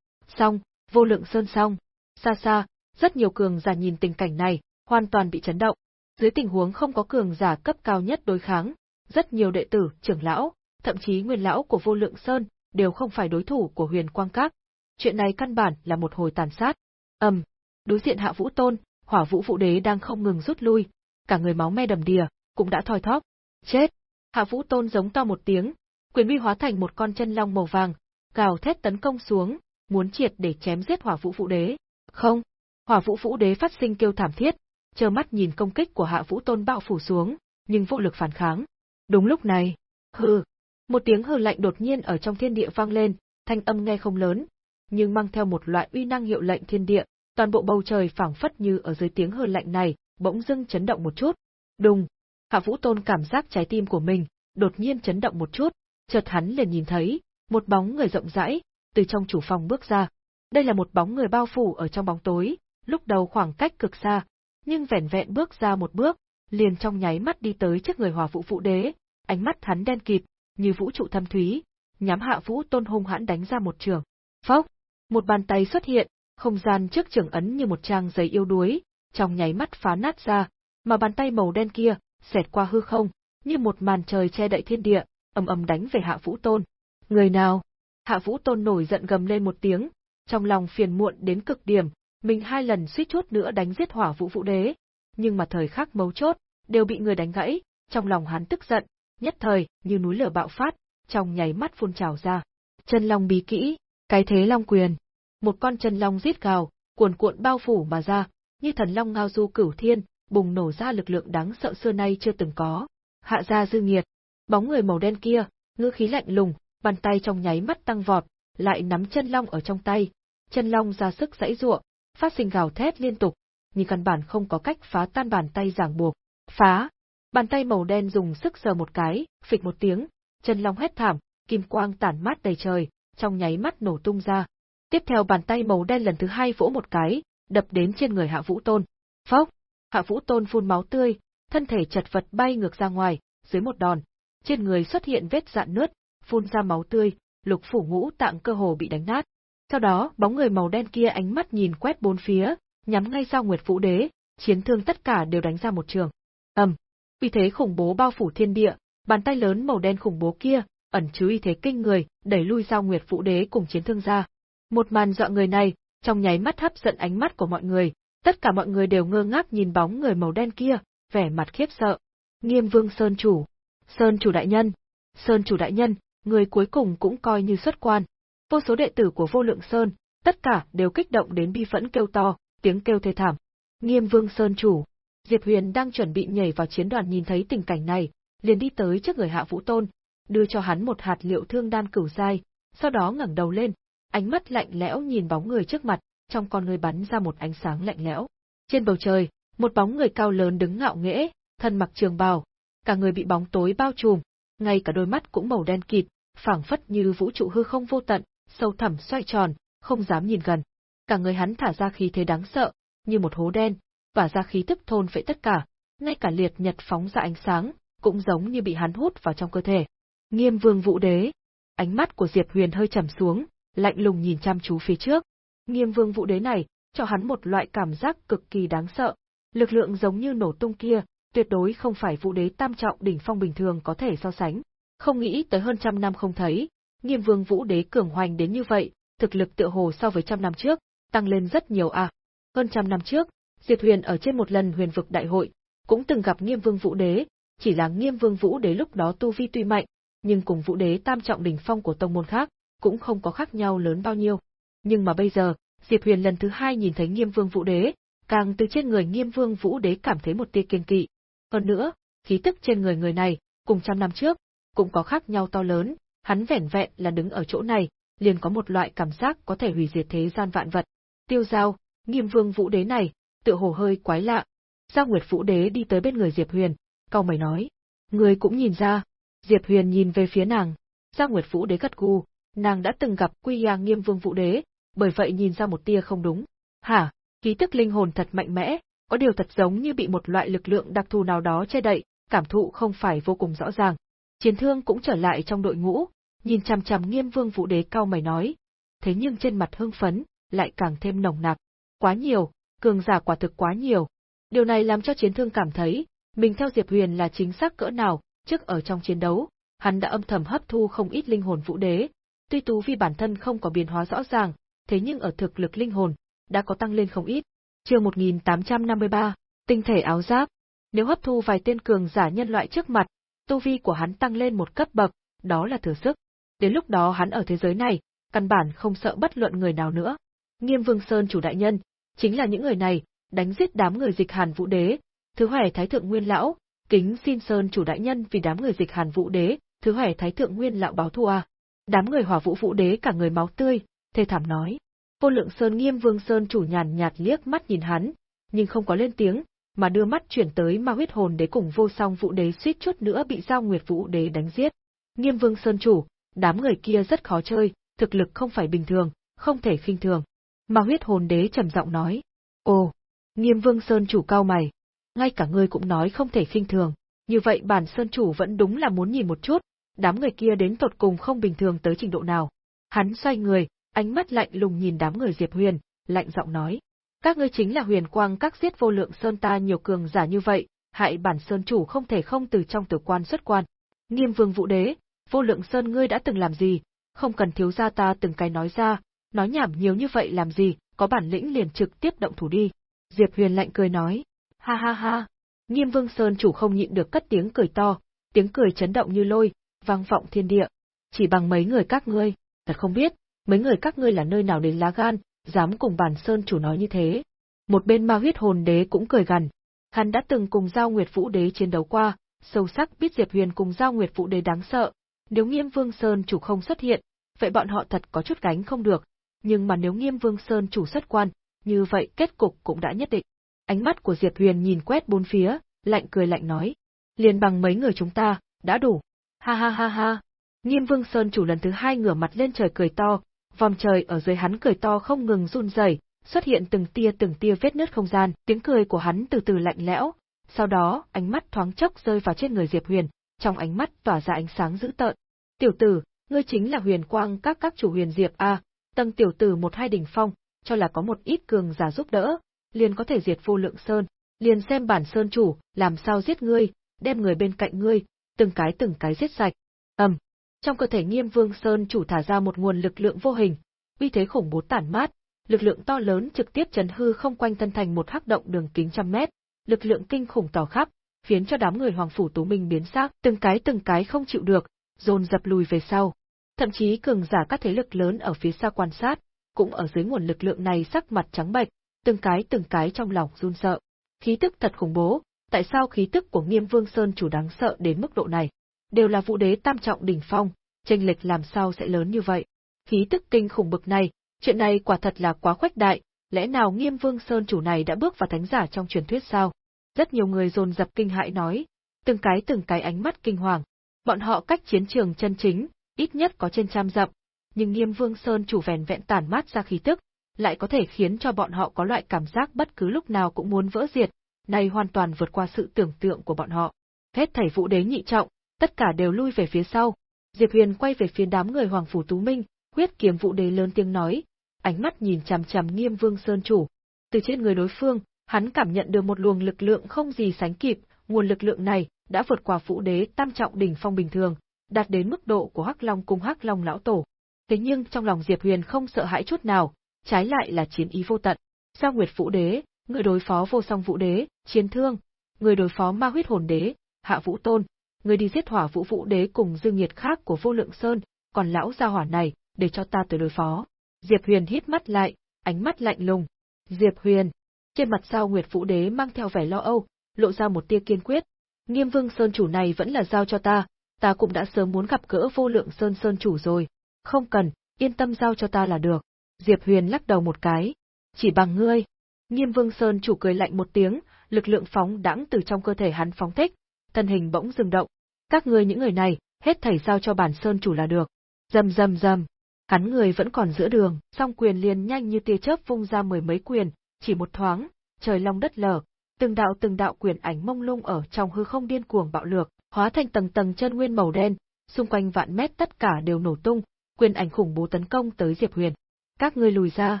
Xong, vô lượng sơn xong. Xa xa, rất nhiều cường giả nhìn tình cảnh này, hoàn toàn bị chấn động. Dưới tình huống không có cường giả cấp cao nhất đối kháng, rất nhiều đệ tử, trưởng lão, thậm chí nguyên lão của vô lượng sơn, đều không phải đối thủ của huyền quang các. Chuyện này căn bản là một hồi tàn sát. ầm, đối diện hạ vũ tôn, hỏa vũ vũ đế đang không ngừng rút lui, cả người máu me đầm đìa, cũng đã thoi thóp. Chết! Hạ vũ tôn giống to một tiếng, quyền uy hóa thành một con chân long màu vàng, gào thét tấn công xuống, muốn triệt để chém giết hỏa vũ vũ đế. Không! Hỏa vũ vũ đế phát sinh kêu thảm thiết, chờ mắt nhìn công kích của hạ vũ tôn bạo phủ xuống, nhưng vô lực phản kháng. Đúng lúc này, hừ, một tiếng hừ lạnh đột nhiên ở trong thiên địa vang lên, thanh âm nghe không lớn, nhưng mang theo một loại uy năng hiệu lệnh thiên địa, toàn bộ bầu trời phảng phất như ở dưới tiếng hừ lạnh này, bỗng dưng chấn động một chút. Đùng, Hạ Vũ Tôn cảm giác trái tim của mình đột nhiên chấn động một chút, chợt hắn liền nhìn thấy một bóng người rộng rãi từ trong chủ phòng bước ra. Đây là một bóng người bao phủ ở trong bóng tối, lúc đầu khoảng cách cực xa, nhưng vẻn vẹn bước ra một bước, liền trong nháy mắt đi tới trước người Hòa Vũ vũ Đế, ánh mắt hắn đen kịt, như vũ trụ thâm thúy, nhắm hạ vũ tôn hung hãn đánh ra một trường. Phốc! Một bàn tay xuất hiện, không gian trước trường ấn như một trang giấy yêu đuối, trong nháy mắt phá nát ra, mà bàn tay màu đen kia, xẹt qua hư không, như một màn trời che đậy thiên địa, ầm ầm đánh về Hạ Vũ Tôn. Người nào? Hạ Vũ Tôn nổi giận gầm lên một tiếng, trong lòng phiền muộn đến cực điểm, mình hai lần suýt chút nữa đánh giết Hỏa Vũ Vũ Đế, nhưng mà thời khắc mấu chốt, đều bị người đánh gãy, trong lòng hắn tức giận, nhất thời, như núi lửa bạo phát, trong nháy mắt phun trào ra. Chân long bí kỹ, cái thế long quyền. Một con chân long rít gào, cuồn cuộn bao phủ mà ra, như thần long ngao du cửu thiên, bùng nổ ra lực lượng đáng sợ xưa nay chưa từng có. Hạ ra dư nghiệt, bóng người màu đen kia, ngữ khí lạnh lùng, bàn tay trong nháy mắt tăng vọt, lại nắm chân long ở trong tay, chân long ra sức giãy giụa, phát sinh gào thét liên tục, nhưng căn bản không có cách phá tan bàn tay ràng buộc. Phá! Bàn tay màu đen dùng sức sờ một cái, phịch một tiếng, chân long hét thảm, kim quang tản mát đầy trời, trong nháy mắt nổ tung ra. Tiếp theo bàn tay màu đen lần thứ hai vỗ một cái, đập đến trên người Hạ Vũ Tôn. Phốc! Hạ Vũ Tôn phun máu tươi, thân thể chật vật bay ngược ra ngoài, dưới một đòn, trên người xuất hiện vết dạn nứt, phun ra máu tươi, lục phủ ngũ tạng cơ hồ bị đánh nát. Sau đó, bóng người màu đen kia ánh mắt nhìn quét bốn phía, nhắm ngay sau Nguyệt Vũ Đế, chiến thương tất cả đều đánh ra một trường. Ầm, uy thế khủng bố bao phủ thiên địa, bàn tay lớn màu đen khủng bố kia, ẩn chứa uy thế kinh người, đẩy lui sau Nguyệt Vũ Đế cùng chiến thương ra. Một màn dọa người này, trong nháy mắt hấp dẫn ánh mắt của mọi người, tất cả mọi người đều ngơ ngác nhìn bóng người màu đen kia, vẻ mặt khiếp sợ. Nghiêm Vương Sơn chủ, Sơn chủ đại nhân, Sơn chủ đại nhân, người cuối cùng cũng coi như xuất quan. Vô số đệ tử của Vô Lượng Sơn, tất cả đều kích động đến bi phẫn kêu to, tiếng kêu thê thảm. Nghiêm Vương Sơn chủ, Diệp Huyền đang chuẩn bị nhảy vào chiến đoàn nhìn thấy tình cảnh này, liền đi tới trước người Hạ Vũ Tôn, đưa cho hắn một hạt liệu thương đan cửu dai, sau đó ngẩng đầu lên, ánh mắt lạnh lẽo nhìn bóng người trước mặt, trong con người bắn ra một ánh sáng lạnh lẽo. Trên bầu trời, một bóng người cao lớn đứng ngạo nghễ, thân mặc trường bào, cả người bị bóng tối bao trùm, ngay cả đôi mắt cũng màu đen kịt, phảng phất như vũ trụ hư không vô tận, sâu thẳm xoay tròn, không dám nhìn gần. Cả người hắn thả ra khí thế đáng sợ, như một hố đen, và ra khí tức thôn vệ tất cả, ngay cả liệt nhật phóng ra ánh sáng, cũng giống như bị hắn hút vào trong cơ thể. Nghiêm Vương Vũ Đế, ánh mắt của Diệp Huyền hơi trầm xuống, lạnh lùng nhìn chăm chú phía trước. Nghiêm Vương Vũ Đế này, cho hắn một loại cảm giác cực kỳ đáng sợ, lực lượng giống như nổ tung kia, tuyệt đối không phải Vũ Đế tam trọng đỉnh phong bình thường có thể so sánh. Không nghĩ tới hơn trăm năm không thấy, Nghiêm Vương Vũ Đế cường hoành đến như vậy, thực lực tựa hồ so với trăm năm trước, tăng lên rất nhiều à. Hơn trăm năm trước, Diệp Huyền ở trên một lần huyền vực đại hội, cũng từng gặp Nghiêm Vương Vũ Đế, chỉ là Nghiêm Vương Vũ Đế lúc đó tu vi tuy mạnh, nhưng cùng Vũ Đế tam trọng đỉnh phong của tông môn khác, cũng không có khác nhau lớn bao nhiêu. Nhưng mà bây giờ, Diệp Huyền lần thứ hai nhìn thấy Nghiêm Vương Vũ Đế, càng từ trên người Nghiêm Vương Vũ Đế cảm thấy một tia kiên kỵ. Hơn nữa, khí tức trên người người này, cùng trăm năm trước, cũng có khác nhau to lớn, hắn vẻn vẹn là đứng ở chỗ này, liền có một loại cảm giác có thể hủy diệt thế gian vạn vật. Tiêu giao, Nghiêm Vương Vũ Đế này, tựa hồ hơi quái lạ. Giao Nguyệt Vũ Đế đi tới bên người Diệp Huyền, cau mày nói, người cũng nhìn ra. Diệp Huyền nhìn về phía nàng, Giao Nguyệt Vũ Đế gật gù, nàng đã từng gặp Quy Yang Nghiêm Vương Vũ Đế, bởi vậy nhìn ra một tia không đúng. Hả, ký tức linh hồn thật mạnh mẽ, có điều thật giống như bị một loại lực lượng đặc thù nào đó che đậy, cảm thụ không phải vô cùng rõ ràng. Chiến thương cũng trở lại trong đội ngũ, nhìn chằm chằm Nghiêm Vương Vũ Đế cao mày nói, thế nhưng trên mặt hưng phấn lại càng thêm nồng nặc. Quá nhiều, cường giả quả thực quá nhiều. Điều này làm cho chiến thương cảm thấy, mình theo Diệp Huyền là chính xác cỡ nào, trước ở trong chiến đấu, hắn đã âm thầm hấp thu không ít linh hồn vũ đế. Tuy tú vì bản thân không có biến hóa rõ ràng, thế nhưng ở thực lực linh hồn, đã có tăng lên không ít. Chương 1853, tinh thể áo giáp. Nếu hấp thu vài tên cường giả nhân loại trước mặt, tu vi của hắn tăng lên một cấp bậc, đó là thừa sức. Đến lúc đó hắn ở thế giới này, căn bản không sợ bất luận người nào nữa. Nghiêm Vương Sơn chủ đại nhân, chính là những người này, đánh giết đám người dịch Hàn Vũ Đế, thứ hoẻ Thái thượng Nguyên lão, kính xin Sơn chủ đại nhân vì đám người dịch Hàn Vũ Đế, thứ hoẻ Thái thượng Nguyên lão báo thua. À. Đám người Hỏa Vũ Vũ Đế cả người máu tươi, thê thảm nói. Vô Lượng Sơn Nghiêm Vương Sơn chủ nhàn nhạt liếc mắt nhìn hắn, nhưng không có lên tiếng, mà đưa mắt chuyển tới Ma huyết hồn đế cùng Vô Song Vũ Đế suýt chút nữa bị Giao Nguyệt Vũ Đế đánh giết. Nghiêm Vương Sơn chủ, đám người kia rất khó chơi, thực lực không phải bình thường, không thể khinh thường. Ma huyết hồn đế trầm giọng nói. Ồ, nghiêm vương sơn chủ cao mày. Ngay cả ngươi cũng nói không thể khinh thường. Như vậy bản sơn chủ vẫn đúng là muốn nhìn một chút, đám người kia đến tột cùng không bình thường tới trình độ nào. Hắn xoay người, ánh mắt lạnh lùng nhìn đám người Diệp Huyền, lạnh giọng nói: "Các ngươi chính là Huyền Quang các giết vô lượng sơn ta nhiều cường giả như vậy, hại bản sơn chủ không thể không từ trong tử quan xuất quan. Nghiêm Vương Vũ Đế, vô lượng sơn ngươi đã từng làm gì, không cần thiếu gia ta từng cái nói ra, nói nhảm nhiều như vậy làm gì, có bản lĩnh liền trực tiếp động thủ đi." Diệp Huyền lạnh cười nói: "Ha ha ha." Nghiêm Vương Sơn chủ không nhịn được cất tiếng cười to, tiếng cười chấn động như lôi, vang vọng thiên địa. Chỉ bằng mấy người các ngươi, thật không biết, mấy người các ngươi là nơi nào đến lá gan, dám cùng bản sơn chủ nói như thế. Một bên ma huyết hồn đế cũng cười gằn. Hắn đã từng cùng Giao Nguyệt Vũ đế chiến đấu qua, sâu sắc biết Diệp Huyền cùng Giao Nguyệt Vũ đế đáng sợ. Nếu Nghiêm Vương Sơn chủ không xuất hiện, vậy bọn họ thật có chút gánh không được. Nhưng mà nếu Nghiêm Vương Sơn chủ xuất quan, như vậy kết cục cũng đã nhất định. Ánh mắt của Diệp Huyền nhìn quét bốn phía, lạnh cười lạnh nói. Liền bằng mấy người chúng ta, đã đủ. Ha ha ha ha. Nghiêm Vương Sơn chủ lần thứ hai ngửa mặt lên trời cười to, vòng trời ở dưới hắn cười to không ngừng run rẩy, xuất hiện từng tia từng tia vết nứt không gian, tiếng cười của hắn từ từ lạnh lẽo, sau đó, ánh mắt thoáng chốc rơi vào trên người Diệp Huyền, trong ánh mắt tỏa ra ánh sáng dữ tợn. "Tiểu tử, ngươi chính là Huyền Quang các các chủ Huyền Diệp a, tầng tiểu tử một hai đỉnh phong, cho là có một ít cường giả giúp đỡ, liền có thể diệt vô lượng sơn, liền xem bản sơn chủ, làm sao giết ngươi, đem người bên cạnh ngươi, từng cái từng cái giết sạch." Ầm. Trong cơ thể Nghiêm Vương Sơn chủ thả ra một nguồn lực lượng vô hình, uy thế khủng bố tản mát, lực lượng to lớn trực tiếp chấn hư không quanh thân thành một hắc động đường kính trăm mét, lực lượng kinh khủng tỏ khắp, khiến cho đám người Hoàng phủ Tú Minh biến sắc, từng cái từng cái không chịu được, dồn dập lùi về sau. Thậm chí cường giả các thế lực lớn ở phía xa quan sát, cũng ở dưới nguồn lực lượng này sắc mặt trắng bệch, từng cái từng cái trong lòng run sợ. Khí tức thật khủng bố, tại sao khí tức của Nghiêm Vương Sơn chủ đáng sợ đến mức độ này? Đều là vũ đế tam trọng đỉnh phong, tranh lệch làm sao sẽ lớn như vậy? Khí tức kinh khủng bực này, chuyện này quả thật là quá khuếch đại, lẽ nào Nghiêm Vương Sơn chủ này đã bước vào thánh giả trong truyền thuyết sao? Rất nhiều người dồn dập kinh hãi nói, từng cái từng cái ánh mắt kinh hoàng. Bọn họ cách chiến trường chân chính, ít nhất có trên trăm dặm, nhưng Nghiêm Vương Sơn chủ vẻn vẹn tản mát ra khí tức, lại có thể khiến cho bọn họ có loại cảm giác bất cứ lúc nào cũng muốn vỡ diệt, này hoàn toàn vượt qua sự tưởng tượng của bọn họ. Hết thảy vũ đế nhị trọng, tất cả đều lui về phía sau. Diệp Huyền quay về phía đám người Hoàng Phủ Tú Minh, huyết kiếm vũ đế lớn tiếng nói, ánh mắt nhìn chằm chằm nghiêm vương sơn chủ. Từ trên người đối phương, hắn cảm nhận được một luồng lực lượng không gì sánh kịp, nguồn lực lượng này đã vượt qua vũ đế tam trọng đỉnh phong bình thường, đạt đến mức độ của Hắc Long cung Hắc Long lão tổ. Thế nhưng trong lòng Diệp Huyền không sợ hãi chút nào, trái lại là chiến ý vô tận. Sao Nguyệt Vũ Đế, người đối phó Vô Song Vũ Đế, Chiến Thương, người đối phó Ma Huyết Hồn Đế, Hạ Vũ Tôn, Ngươi đi giết Hỏa Vũ Vũ Đế cùng dương nhiệt khác của Vô Lượng Sơn, còn lão gia hỏa này, để cho ta tới đối phó. Diệp Huyền hít mắt lại, ánh mắt lạnh lùng. Diệp Huyền, trên mặt sao Nguyệt Vũ Đế mang theo vẻ lo âu, lộ ra một tia kiên quyết. Nghiêm Vương Sơn chủ này vẫn là giao cho ta, ta cũng đã sớm muốn gặp gỡ vô lượng Sơn Sơn chủ rồi. Không cần, yên tâm giao cho ta là được. Diệp Huyền lắc đầu một cái. Chỉ bằng ngươi. Nghiêm Vương Sơn chủ cười lạnh một tiếng, lực lượng phóng đãng từ trong cơ thể hắn phóng thích, thân hình bỗng dừng động. Các ngươi những người này, hết thảy giao cho bản Sơn chủ là được. dầm dầm dầm, Hắn người vẫn còn giữa đường, song quyền liền nhanh như tia chớp vung ra mười mấy quyền, chỉ một thoáng, trời long đất lở, từng đạo từng đạo quyền ảnh mông lung ở trong hư không điên cuồng bạo lược, hóa thành tầng tầng chân nguyên màu đen, xung quanh vạn mét tất cả đều nổ tung, quyền ảnh khủng bố tấn công tới Diệp Huyền. Các ngươi lùi ra.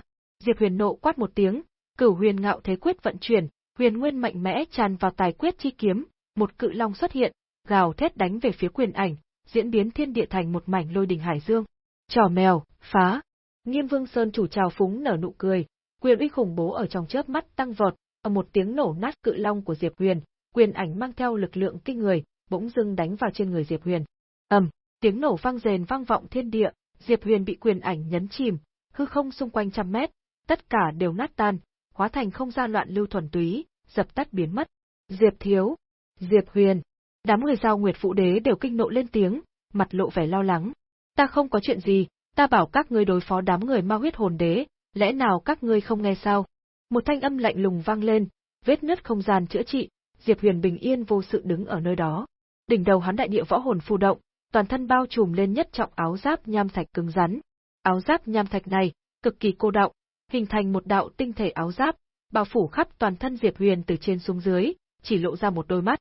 Diệp Huyền nộ quát một tiếng, Cửu Huyền Ngạo Thế Quyết vận chuyển, huyền nguyên mạnh mẽ tràn vào tài quyết chi kiếm, một cự long xuất hiện, gào thét đánh về phía quyền ảnh, diễn biến thiên địa thành một mảnh lôi đình hải dương. Trò mèo, phá. Nghiêm Vương Sơn chủ trào phúng nở nụ cười, quyền uy khủng bố ở trong chớp mắt tăng vọt, ở một tiếng nổ nát cự long của Diệp Huyền, quyền ảnh mang theo lực lượng kinh người, bỗng dưng đánh vào trên người Diệp Huyền. Ầm, tiếng nổ vang rền vang vọng thiên địa, Diệp Huyền bị quyền ảnh nhấn chìm, hư không xung quanh trăm mét, tất cả đều nát tan, hóa thành không gian loạn lưu thuần túy, dập tắt biến mất. Diệp Thiếu, Diệp Huyền, đám người giao Nguyệt Phụ Đế đều kinh nộ lên tiếng, mặt lộ vẻ lo lắng. Ta không có chuyện gì, ta bảo các ngươi đối phó đám người ma huyết hồn đế, lẽ nào các ngươi không nghe sao? Một thanh âm lạnh lùng vang lên, vết nứt không gian chữa trị, Diệp Huyền bình yên vô sự đứng ở nơi đó. Đỉnh đầu hắn đại địa võ hồn phù động, toàn thân bao trùm lên nhất trọng áo giáp nham thạch cứng rắn. Áo giáp nham thạch này, cực kỳ cô đọng, hình thành một đạo tinh thể áo giáp, bao phủ khắp toàn thân Diệp Huyền từ trên xuống dưới, chỉ lộ ra một đôi mắt.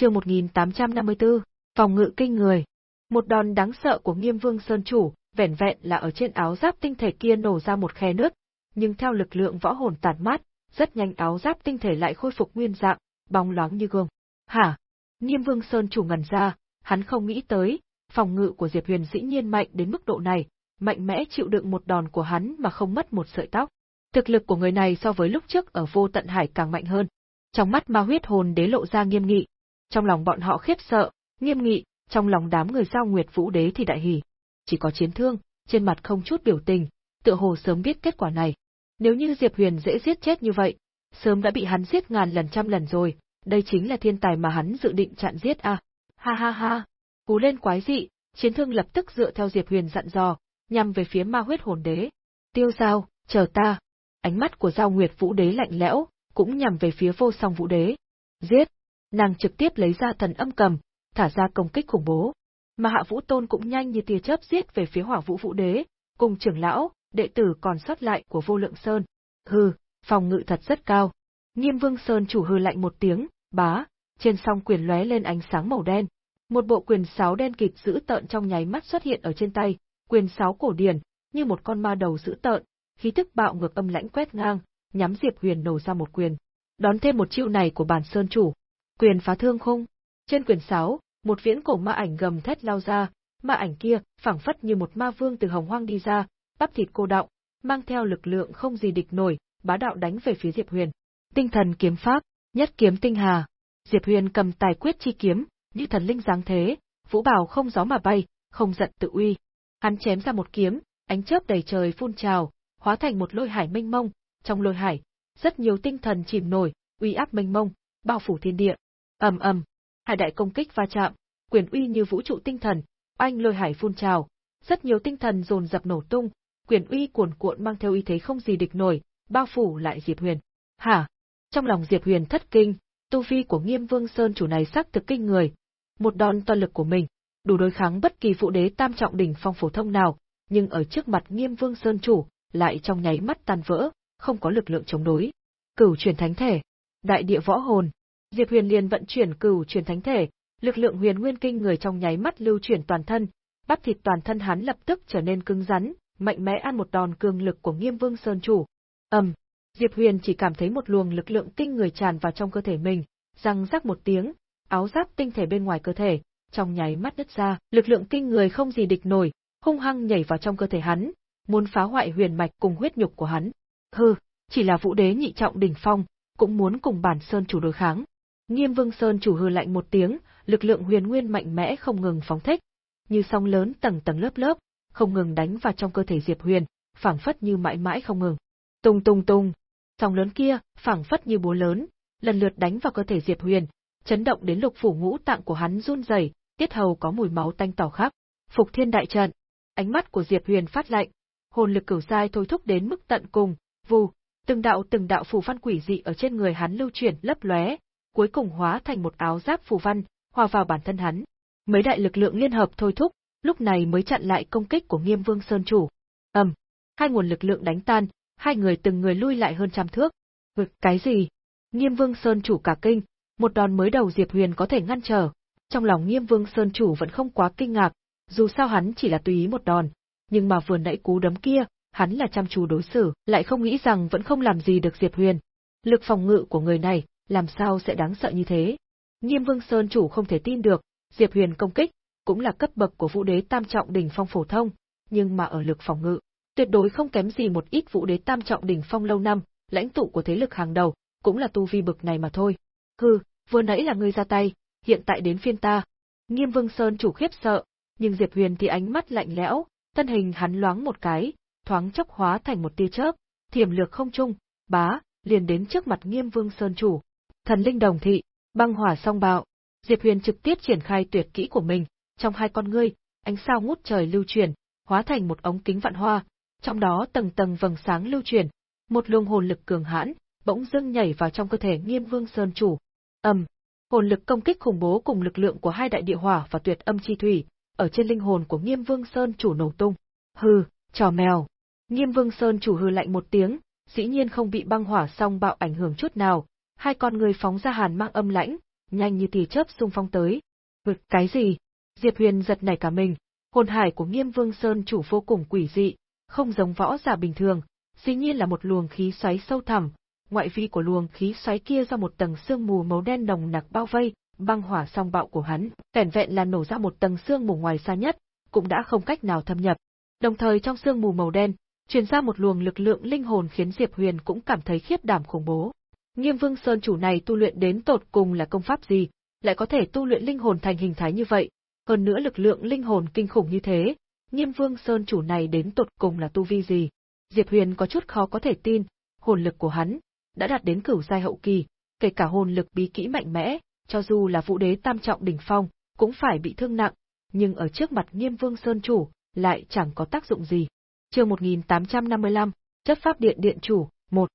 Chương 1854, phòng ngự kinh người. Một đòn đáng sợ của Nghiêm Vương Sơn chủ, vẻn vẹn là ở trên áo giáp tinh thể kia nổ ra một khe nứt, nhưng theo lực lượng võ hồn tàn mát, rất nhanh áo giáp tinh thể lại khôi phục nguyên dạng, bóng loáng như gương. Hả? Nghiêm Vương Sơn chủ ngẩn ra, hắn không nghĩ tới, phòng ngự của Diệp Huyền dĩ nhiên mạnh đến mức độ này, mạnh mẽ chịu đựng một đòn của hắn mà không mất một sợi tóc. Thực lực của người này so với lúc trước ở vô tận hải càng mạnh hơn. Trong mắt ma huyết hồn đế lộ ra nghiêm nghị. Trong lòng bọn họ khiếp sợ, nghiêm nghị, trong lòng đám người giao nguyệt vũ đế thì đại hỉ. Chỉ có chiến thương, trên mặt không chút biểu tình, tựa hồ sớm biết kết quả này. Nếu như Diệp Huyền dễ giết chết như vậy, sớm đã bị hắn giết ngàn lần trăm lần rồi, đây chính là thiên tài mà hắn dự định chặn giết à. Ha ha ha, cú lên quái dị, chiến thương lập tức dựa theo Diệp Huyền dặn dò, nhằm về phía ma huyết hồn đế. Tiêu giao, chờ ta. Ánh mắt của giao nguyệt vũ đế lạnh lẽo, cũng nhằm về phía vô song vũ đế. Giết! Nàng trực tiếp lấy ra thần âm cầm, thả ra công kích khủng bố. Mà hạ vũ tôn cũng nhanh như tia chớp giết về phía hỏa vũ vũ đế, cùng trưởng lão, đệ tử còn sót lại của vô lượng sơn. Hừ, phòng ngự thật rất cao. Nghiêm vương sơn chủ hừ lạnh một tiếng, bá, trên song quyền lóe lên ánh sáng màu đen. Một bộ quyền sáo đen kịt giữ tợn trong nháy mắt xuất hiện ở trên tay, quyền sáo cổ điển, như một con ma đầu giữ tợn, khí tức bạo ngược âm lãnh quét ngang, nhắm Diệp Huyền nổ ra một quyền. Đón thêm một chiêu này của bản sơn chủ. Quyền phá thương khung. Trên quyền 6, một viễn cổ ma ảnh gầm thét lao ra, ma ảnh kia phảng phất như một ma vương từ hồng hoang đi ra, bắp thịt cô động, mang theo lực lượng không gì địch nổi, bá đạo đánh về phía Diệp Huyền. Tinh thần kiếm pháp, nhất kiếm tinh hà. Diệp Huyền cầm tài quyết chi kiếm, như thần linh dáng thế, vũ bảo không gió mà bay, không giận tự uy. Hắn chém ra một kiếm, ánh chớp đầy trời phun trào, hóa thành một lôi hải mênh mông, trong lôi hải, rất nhiều tinh thần chìm nổi, uy áp mênh mông, bao phủ thiên địa. Ầm ầm, hải đại công kích va chạm, quyền uy như vũ trụ tinh thần, oanh lôi hải phun trào, rất nhiều tinh thần dồn dập nổ tung, quyền uy cuồn cuộn mang theo uy thế không gì địch nổi, bao phủ lại Diệp Huyền. Hả? Trong lòng Diệp Huyền thất kinh, tu vi của Nghiêm Vương Sơn chủ này sắc thực kinh người. Một đòn toàn lực của mình, đủ đối kháng bất kỳ phụ đế tam trọng đỉnh phong phổ thông nào, nhưng ở trước mặt Nghiêm Vương Sơn chủ, lại trong nháy mắt tan vỡ, không có lực lượng chống đối. Cửu truyền thánh thể, đại địa võ hồn. Diệp Huyền liền vận chuyển cửu truyền thánh thể, lực lượng huyền nguyên kinh người trong nháy mắt lưu chuyển toàn thân, bắp thịt toàn thân hắn lập tức trở nên cứng rắn, mạnh mẽ ăn một đòn cường lực của Nghiêm Vương Sơn chủ. Ầm, Diệp Huyền chỉ cảm thấy một luồng lực lượng kinh người tràn vào trong cơ thể mình, răng rắc một tiếng, áo giáp tinh thể bên ngoài cơ thể, trong nháy mắt nứt ra, lực lượng kinh người không gì địch nổi, hung hăng nhảy vào trong cơ thể hắn, muốn phá hoại huyền mạch cùng huyết nhục của hắn. Hừ, chỉ là vũ đế nhị trọng đỉnh phong, cũng muốn cùng bản sơn chủ đối kháng. Nghiêm Vương Sơn chủ hừ lạnh một tiếng, lực lượng huyền nguyên mạnh mẽ không ngừng phóng thích, như sóng lớn tầng tầng lớp lớp, không ngừng đánh vào trong cơ thể Diệp Huyền, phảng phất như mãi mãi không ngừng. Tung tung tung, sóng lớn kia, phảng phất như búa lớn, lần lượt đánh vào cơ thể Diệp Huyền, chấn động đến lục phủ ngũ tạng của hắn run rẩy, tiết hầu có mùi máu tanh tỏ khắp. Phục Thiên đại trận, ánh mắt của Diệp Huyền phát lạnh, hồn lực cửu giai thôi thúc đến mức tận cùng, vù, từng đạo từng đạo phù văn quỷ dị ở trên người hắn lưu chuyển lấp lóe, cuối cùng hóa thành một áo giáp phù văn, hòa vào bản thân hắn. Mấy đại lực lượng liên hợp thôi thúc, lúc này mới chặn lại công kích của Nghiêm Vương Sơn chủ. Ầm, hai nguồn lực lượng đánh tan, hai người từng người lui lại hơn trăm thước. Vực cái gì? Nghiêm Vương Sơn chủ cả kinh, một đòn mới đầu Diệp Huyền có thể ngăn trở. Trong lòng Nghiêm Vương Sơn chủ vẫn không quá kinh ngạc, dù sao hắn chỉ là tùy ý một đòn, nhưng mà vừa nãy cú đấm kia, hắn là chăm chú đối xử, lại không nghĩ rằng vẫn không làm gì được Diệp Huyền. Lực phòng ngự của người này, làm sao sẽ đáng sợ như thế? Nghiêm Vương Sơn chủ không thể tin được, Diệp Huyền công kích, cũng là cấp bậc của vũ đế tam trọng đỉnh phong phổ thông, nhưng mà ở lực phòng ngự, tuyệt đối không kém gì một ít vũ đế tam trọng đỉnh phong lâu năm, lãnh tụ của thế lực hàng đầu, cũng là tu vi bực này mà thôi. Hừ, vừa nãy là ngươi ra tay, hiện tại đến phiên ta. Nghiêm Vương Sơn chủ khiếp sợ, nhưng Diệp Huyền thì ánh mắt lạnh lẽo, thân hình hắn loáng một cái, thoáng chốc hóa thành một tia chớp, thiểm lược không trung, bá, liền đến trước mặt Nghiêm Vương Sơn chủ. Thần linh đồng thị, băng hỏa song bạo, Diệp Huyền trực tiếp triển khai tuyệt kỹ của mình, trong hai con ngươi, ánh sao ngút trời lưu chuyển, hóa thành một ống kính vạn hoa, trong đó tầng tầng vầng sáng lưu chuyển, một luồng hồn lực cường hãn, bỗng dưng nhảy vào trong cơ thể Nghiêm Vương Sơn chủ. Ầm, hồn lực công kích khủng bố cùng lực lượng của hai đại địa hỏa và tuyệt âm chi thủy, ở trên linh hồn của Nghiêm Vương Sơn chủ nổ tung. Hừ, trò mèo. Nghiêm Vương Sơn chủ hừ lạnh một tiếng, dĩ nhiên không bị băng hỏa song bạo ảnh hưởng chút nào, hai con người phóng ra hàn mang âm lãnh, nhanh như tia chớp xung phong tới. Vực cái gì? Diệp Huyền giật nảy cả mình, Hồn hải của Nghiêm Vương Sơn chủ vô cùng quỷ dị, không giống võ giả bình thường, dĩ nhiên là một luồng khí xoáy sâu thẳm, ngoại vi của luồng khí xoáy kia do một tầng sương mù màu đen nồng nặc bao vây, băng hỏa song bạo của hắn, vẻn vẹn là nổ ra một tầng sương mù ngoài xa nhất, cũng đã không cách nào thâm nhập. Đồng thời trong sương mù màu đen, truyền ra một luồng lực lượng linh hồn khiến Diệp Huyền cũng cảm thấy khiếp đảm khủng bố. Nghiêm Vương Sơn chủ này tu luyện đến tột cùng là công pháp gì, lại có thể tu luyện linh hồn thành hình thái như vậy, hơn nữa lực lượng linh hồn kinh khủng như thế, Nghiêm Vương Sơn chủ này đến tột cùng là tu vi gì? Diệp Huyền có chút khó có thể tin, hồn lực của hắn đã đạt đến cửu giai hậu kỳ, kể cả hồn lực bí kỹ mạnh mẽ, cho dù là vũ đế tam trọng đỉnh phong, cũng phải bị thương nặng, nhưng ở trước mặt Nghiêm Vương Sơn chủ, lại chẳng có tác dụng gì. Chương 1855, Chấp pháp điện điện chủ, 1.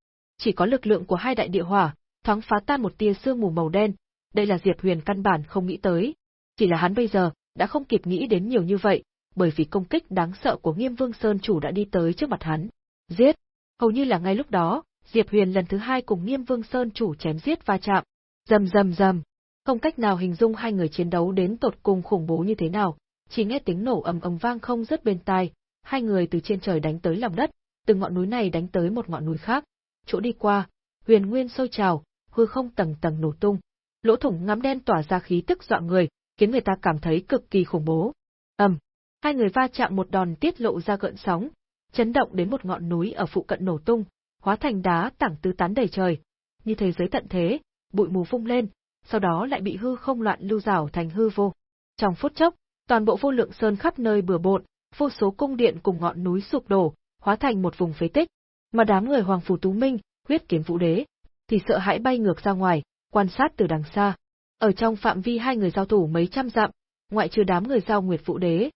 Chỉ có lực lượng của hai đại địa hỏa, thoáng phá tan một tia sương mù màu đen, đây là Diệp Huyền căn bản không nghĩ tới. Chỉ là hắn bây giờ đã không kịp nghĩ đến nhiều như vậy, bởi vì công kích đáng sợ của Nghiêm Vương Sơn chủ đã đi tới trước mặt hắn. Giết! Hầu như là ngay lúc đó, Diệp Huyền lần thứ hai cùng Nghiêm Vương Sơn chủ chém giết va chạm. Rầm rầm rầm. Không cách nào hình dung hai người chiến đấu đến tột cùng khủng bố như thế nào, chỉ nghe tiếng nổ ầm ầm vang không rất bên tai, hai người từ trên trời đánh tới lòng đất, từ ngọn núi này đánh tới một ngọn núi khác. Chỗ đi qua, huyền nguyên sôi trào, hư không tầng tầng nổ tung. Lỗ thủng ngắm đen tỏa ra khí tức dọa người, khiến người ta cảm thấy cực kỳ khủng bố. Ầm, hai người va chạm một đòn tiết lộ ra gợn sóng, chấn động đến một ngọn núi ở phụ cận nổ tung, hóa thành đá tảng tứ tán đầy trời. Như thế giới tận thế, bụi mù phung lên, sau đó lại bị hư không loạn lưu rảo thành hư vô. Trong phút chốc, toàn bộ vô lượng sơn khắp nơi bừa bộn, vô số cung điện cùng ngọn núi sụp đổ, hóa thành một vùng phế tích. Mà đám người Hoàng Phủ Tú Minh, huyết kiếm vũ đế, thì sợ hãi bay ngược ra ngoài, quan sát từ đằng xa. Ở trong phạm vi hai người giao thủ mấy trăm dặm, ngoại trừ đám người giao nguyệt vũ đế,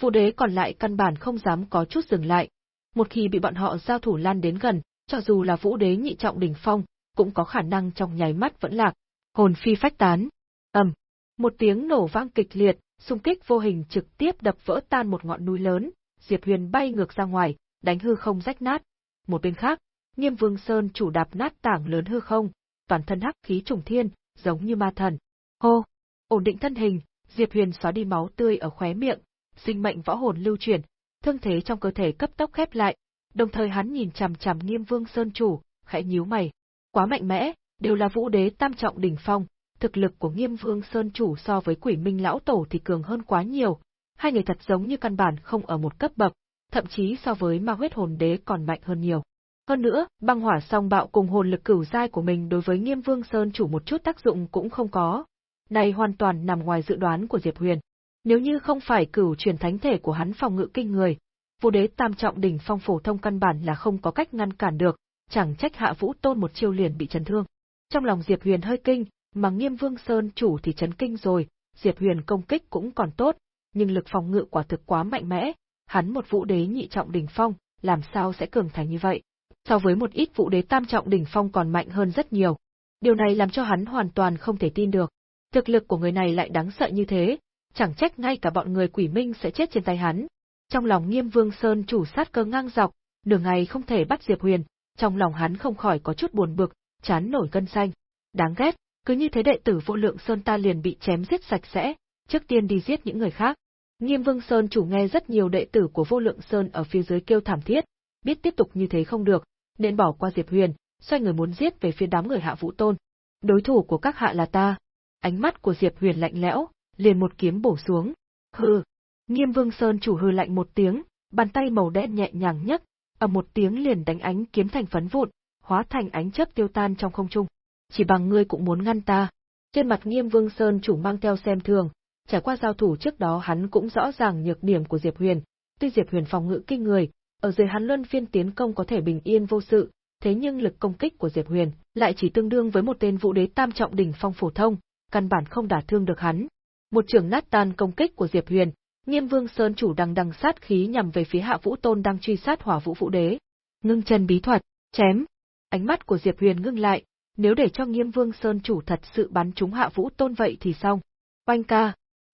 vũ đế còn lại căn bản không dám có chút dừng lại. Một khi bị bọn họ giao thủ lan đến gần, cho dù là vũ đế nhị trọng đỉnh phong, cũng có khả năng trong nháy mắt vẫn lạc, hồn phi phách tán. ầm, một tiếng nổ vang kịch liệt, xung kích vô hình trực tiếp đập vỡ tan một ngọn núi lớn, Diệp Huyền bay ngược ra ngoài, đánh hư không rách nát. Một bên khác, Nghiêm Vương Sơn chủ đạp nát tảng lớn hư không, toàn thân hắc khí trùng thiên, giống như ma thần. Hô, ổn định thân hình, Diệp Huyền xóa đi máu tươi ở khóe miệng, sinh mệnh võ hồn lưu chuyển, thương thế trong cơ thể cấp tốc khép lại, đồng thời hắn nhìn chằm chằm Nghiêm Vương Sơn chủ, khẽ nhíu mày. Quá mạnh mẽ, đều là vũ đế tam trọng đỉnh phong, thực lực của Nghiêm Vương Sơn chủ so với Quỷ Minh lão tổ thì cường hơn quá nhiều, hai người thật giống như căn bản không ở một cấp bậc, thậm chí so với Ma huyết hồn đế còn mạnh hơn nhiều. Hơn nữa, băng hỏa song bạo cùng hồn lực cửu giai của mình đối với Nghiêm Vương Sơn chủ một chút tác dụng cũng không có. Này hoàn toàn nằm ngoài dự đoán của Diệp Huyền. Nếu như không phải cửu truyền thánh thể của hắn phòng ngự kinh người, vô đế tam trọng đỉnh phong phổ thông căn bản là không có cách ngăn cản được, chẳng trách Hạ Vũ Tôn một chiêu liền bị chấn thương. Trong lòng Diệp Huyền hơi kinh, mà Nghiêm Vương Sơn chủ thì chấn kinh rồi, Diệp Huyền công kích cũng còn tốt, nhưng lực phòng ngự quả thực quá mạnh mẽ, hắn một vũ đế nhị trọng đỉnh phong, làm sao sẽ cường thành như vậy? So với một ít vũ đế tam trọng đỉnh phong còn mạnh hơn rất nhiều. Điều này làm cho hắn hoàn toàn không thể tin được. Thực lực của người này lại đáng sợ như thế, chẳng trách ngay cả bọn người quỷ minh sẽ chết trên tay hắn. Trong lòng Nghiêm Vương Sơn chủ sát cơ ngang dọc, nửa ngày không thể bắt Diệp Huyền, trong lòng hắn không khỏi có chút buồn bực, chán nổi cân xanh. Đáng ghét, cứ như thế đệ tử vô lượng Sơn ta liền bị chém giết sạch sẽ, trước tiên đi giết những người khác. Nghiêm Vương Sơn chủ nghe rất nhiều đệ tử của vô lượng Sơn ở phía dưới kêu thảm thiết, biết tiếp tục như thế không được, nên bỏ qua Diệp Huyền, xoay người muốn giết về phía đám người hạ vũ tôn. Đối thủ của các hạ là ta. Ánh mắt của Diệp Huyền lạnh lẽo, liền một kiếm bổ xuống. Hừ. Nghiêm Vương Sơn chủ hừ lạnh một tiếng, bàn tay màu đen nhẹ nhàng nhấc, ở một tiếng liền đánh ánh kiếm thành phấn vụn, hóa thành ánh chớp tiêu tan trong không trung. Chỉ bằng ngươi cũng muốn ngăn ta. Trên mặt Nghiêm Vương Sơn chủ mang theo xem thường, trải qua giao thủ trước đó hắn cũng rõ ràng nhược điểm của Diệp Huyền, tuy Diệp Huyền phòng ngự kinh người, ở dưới hắn luân phiên tiến công có thể bình yên vô sự, thế nhưng lực công kích của Diệp Huyền lại chỉ tương đương với một tên vũ đế tam trọng đỉnh phong phổ thông, căn bản không đả thương được hắn. Một trường nát tan công kích của Diệp Huyền, Nghiêm Vương Sơn chủ đằng đằng sát khí nhằm về phía Hạ Vũ Tôn đang truy sát Hỏa Vũ Vũ Đế. Ngưng chân bí thuật, chém. Ánh mắt của Diệp Huyền ngưng lại, nếu để cho Nghiêm Vương Sơn chủ thật sự bắn trúng Hạ Vũ Tôn vậy thì xong. Oanh ca,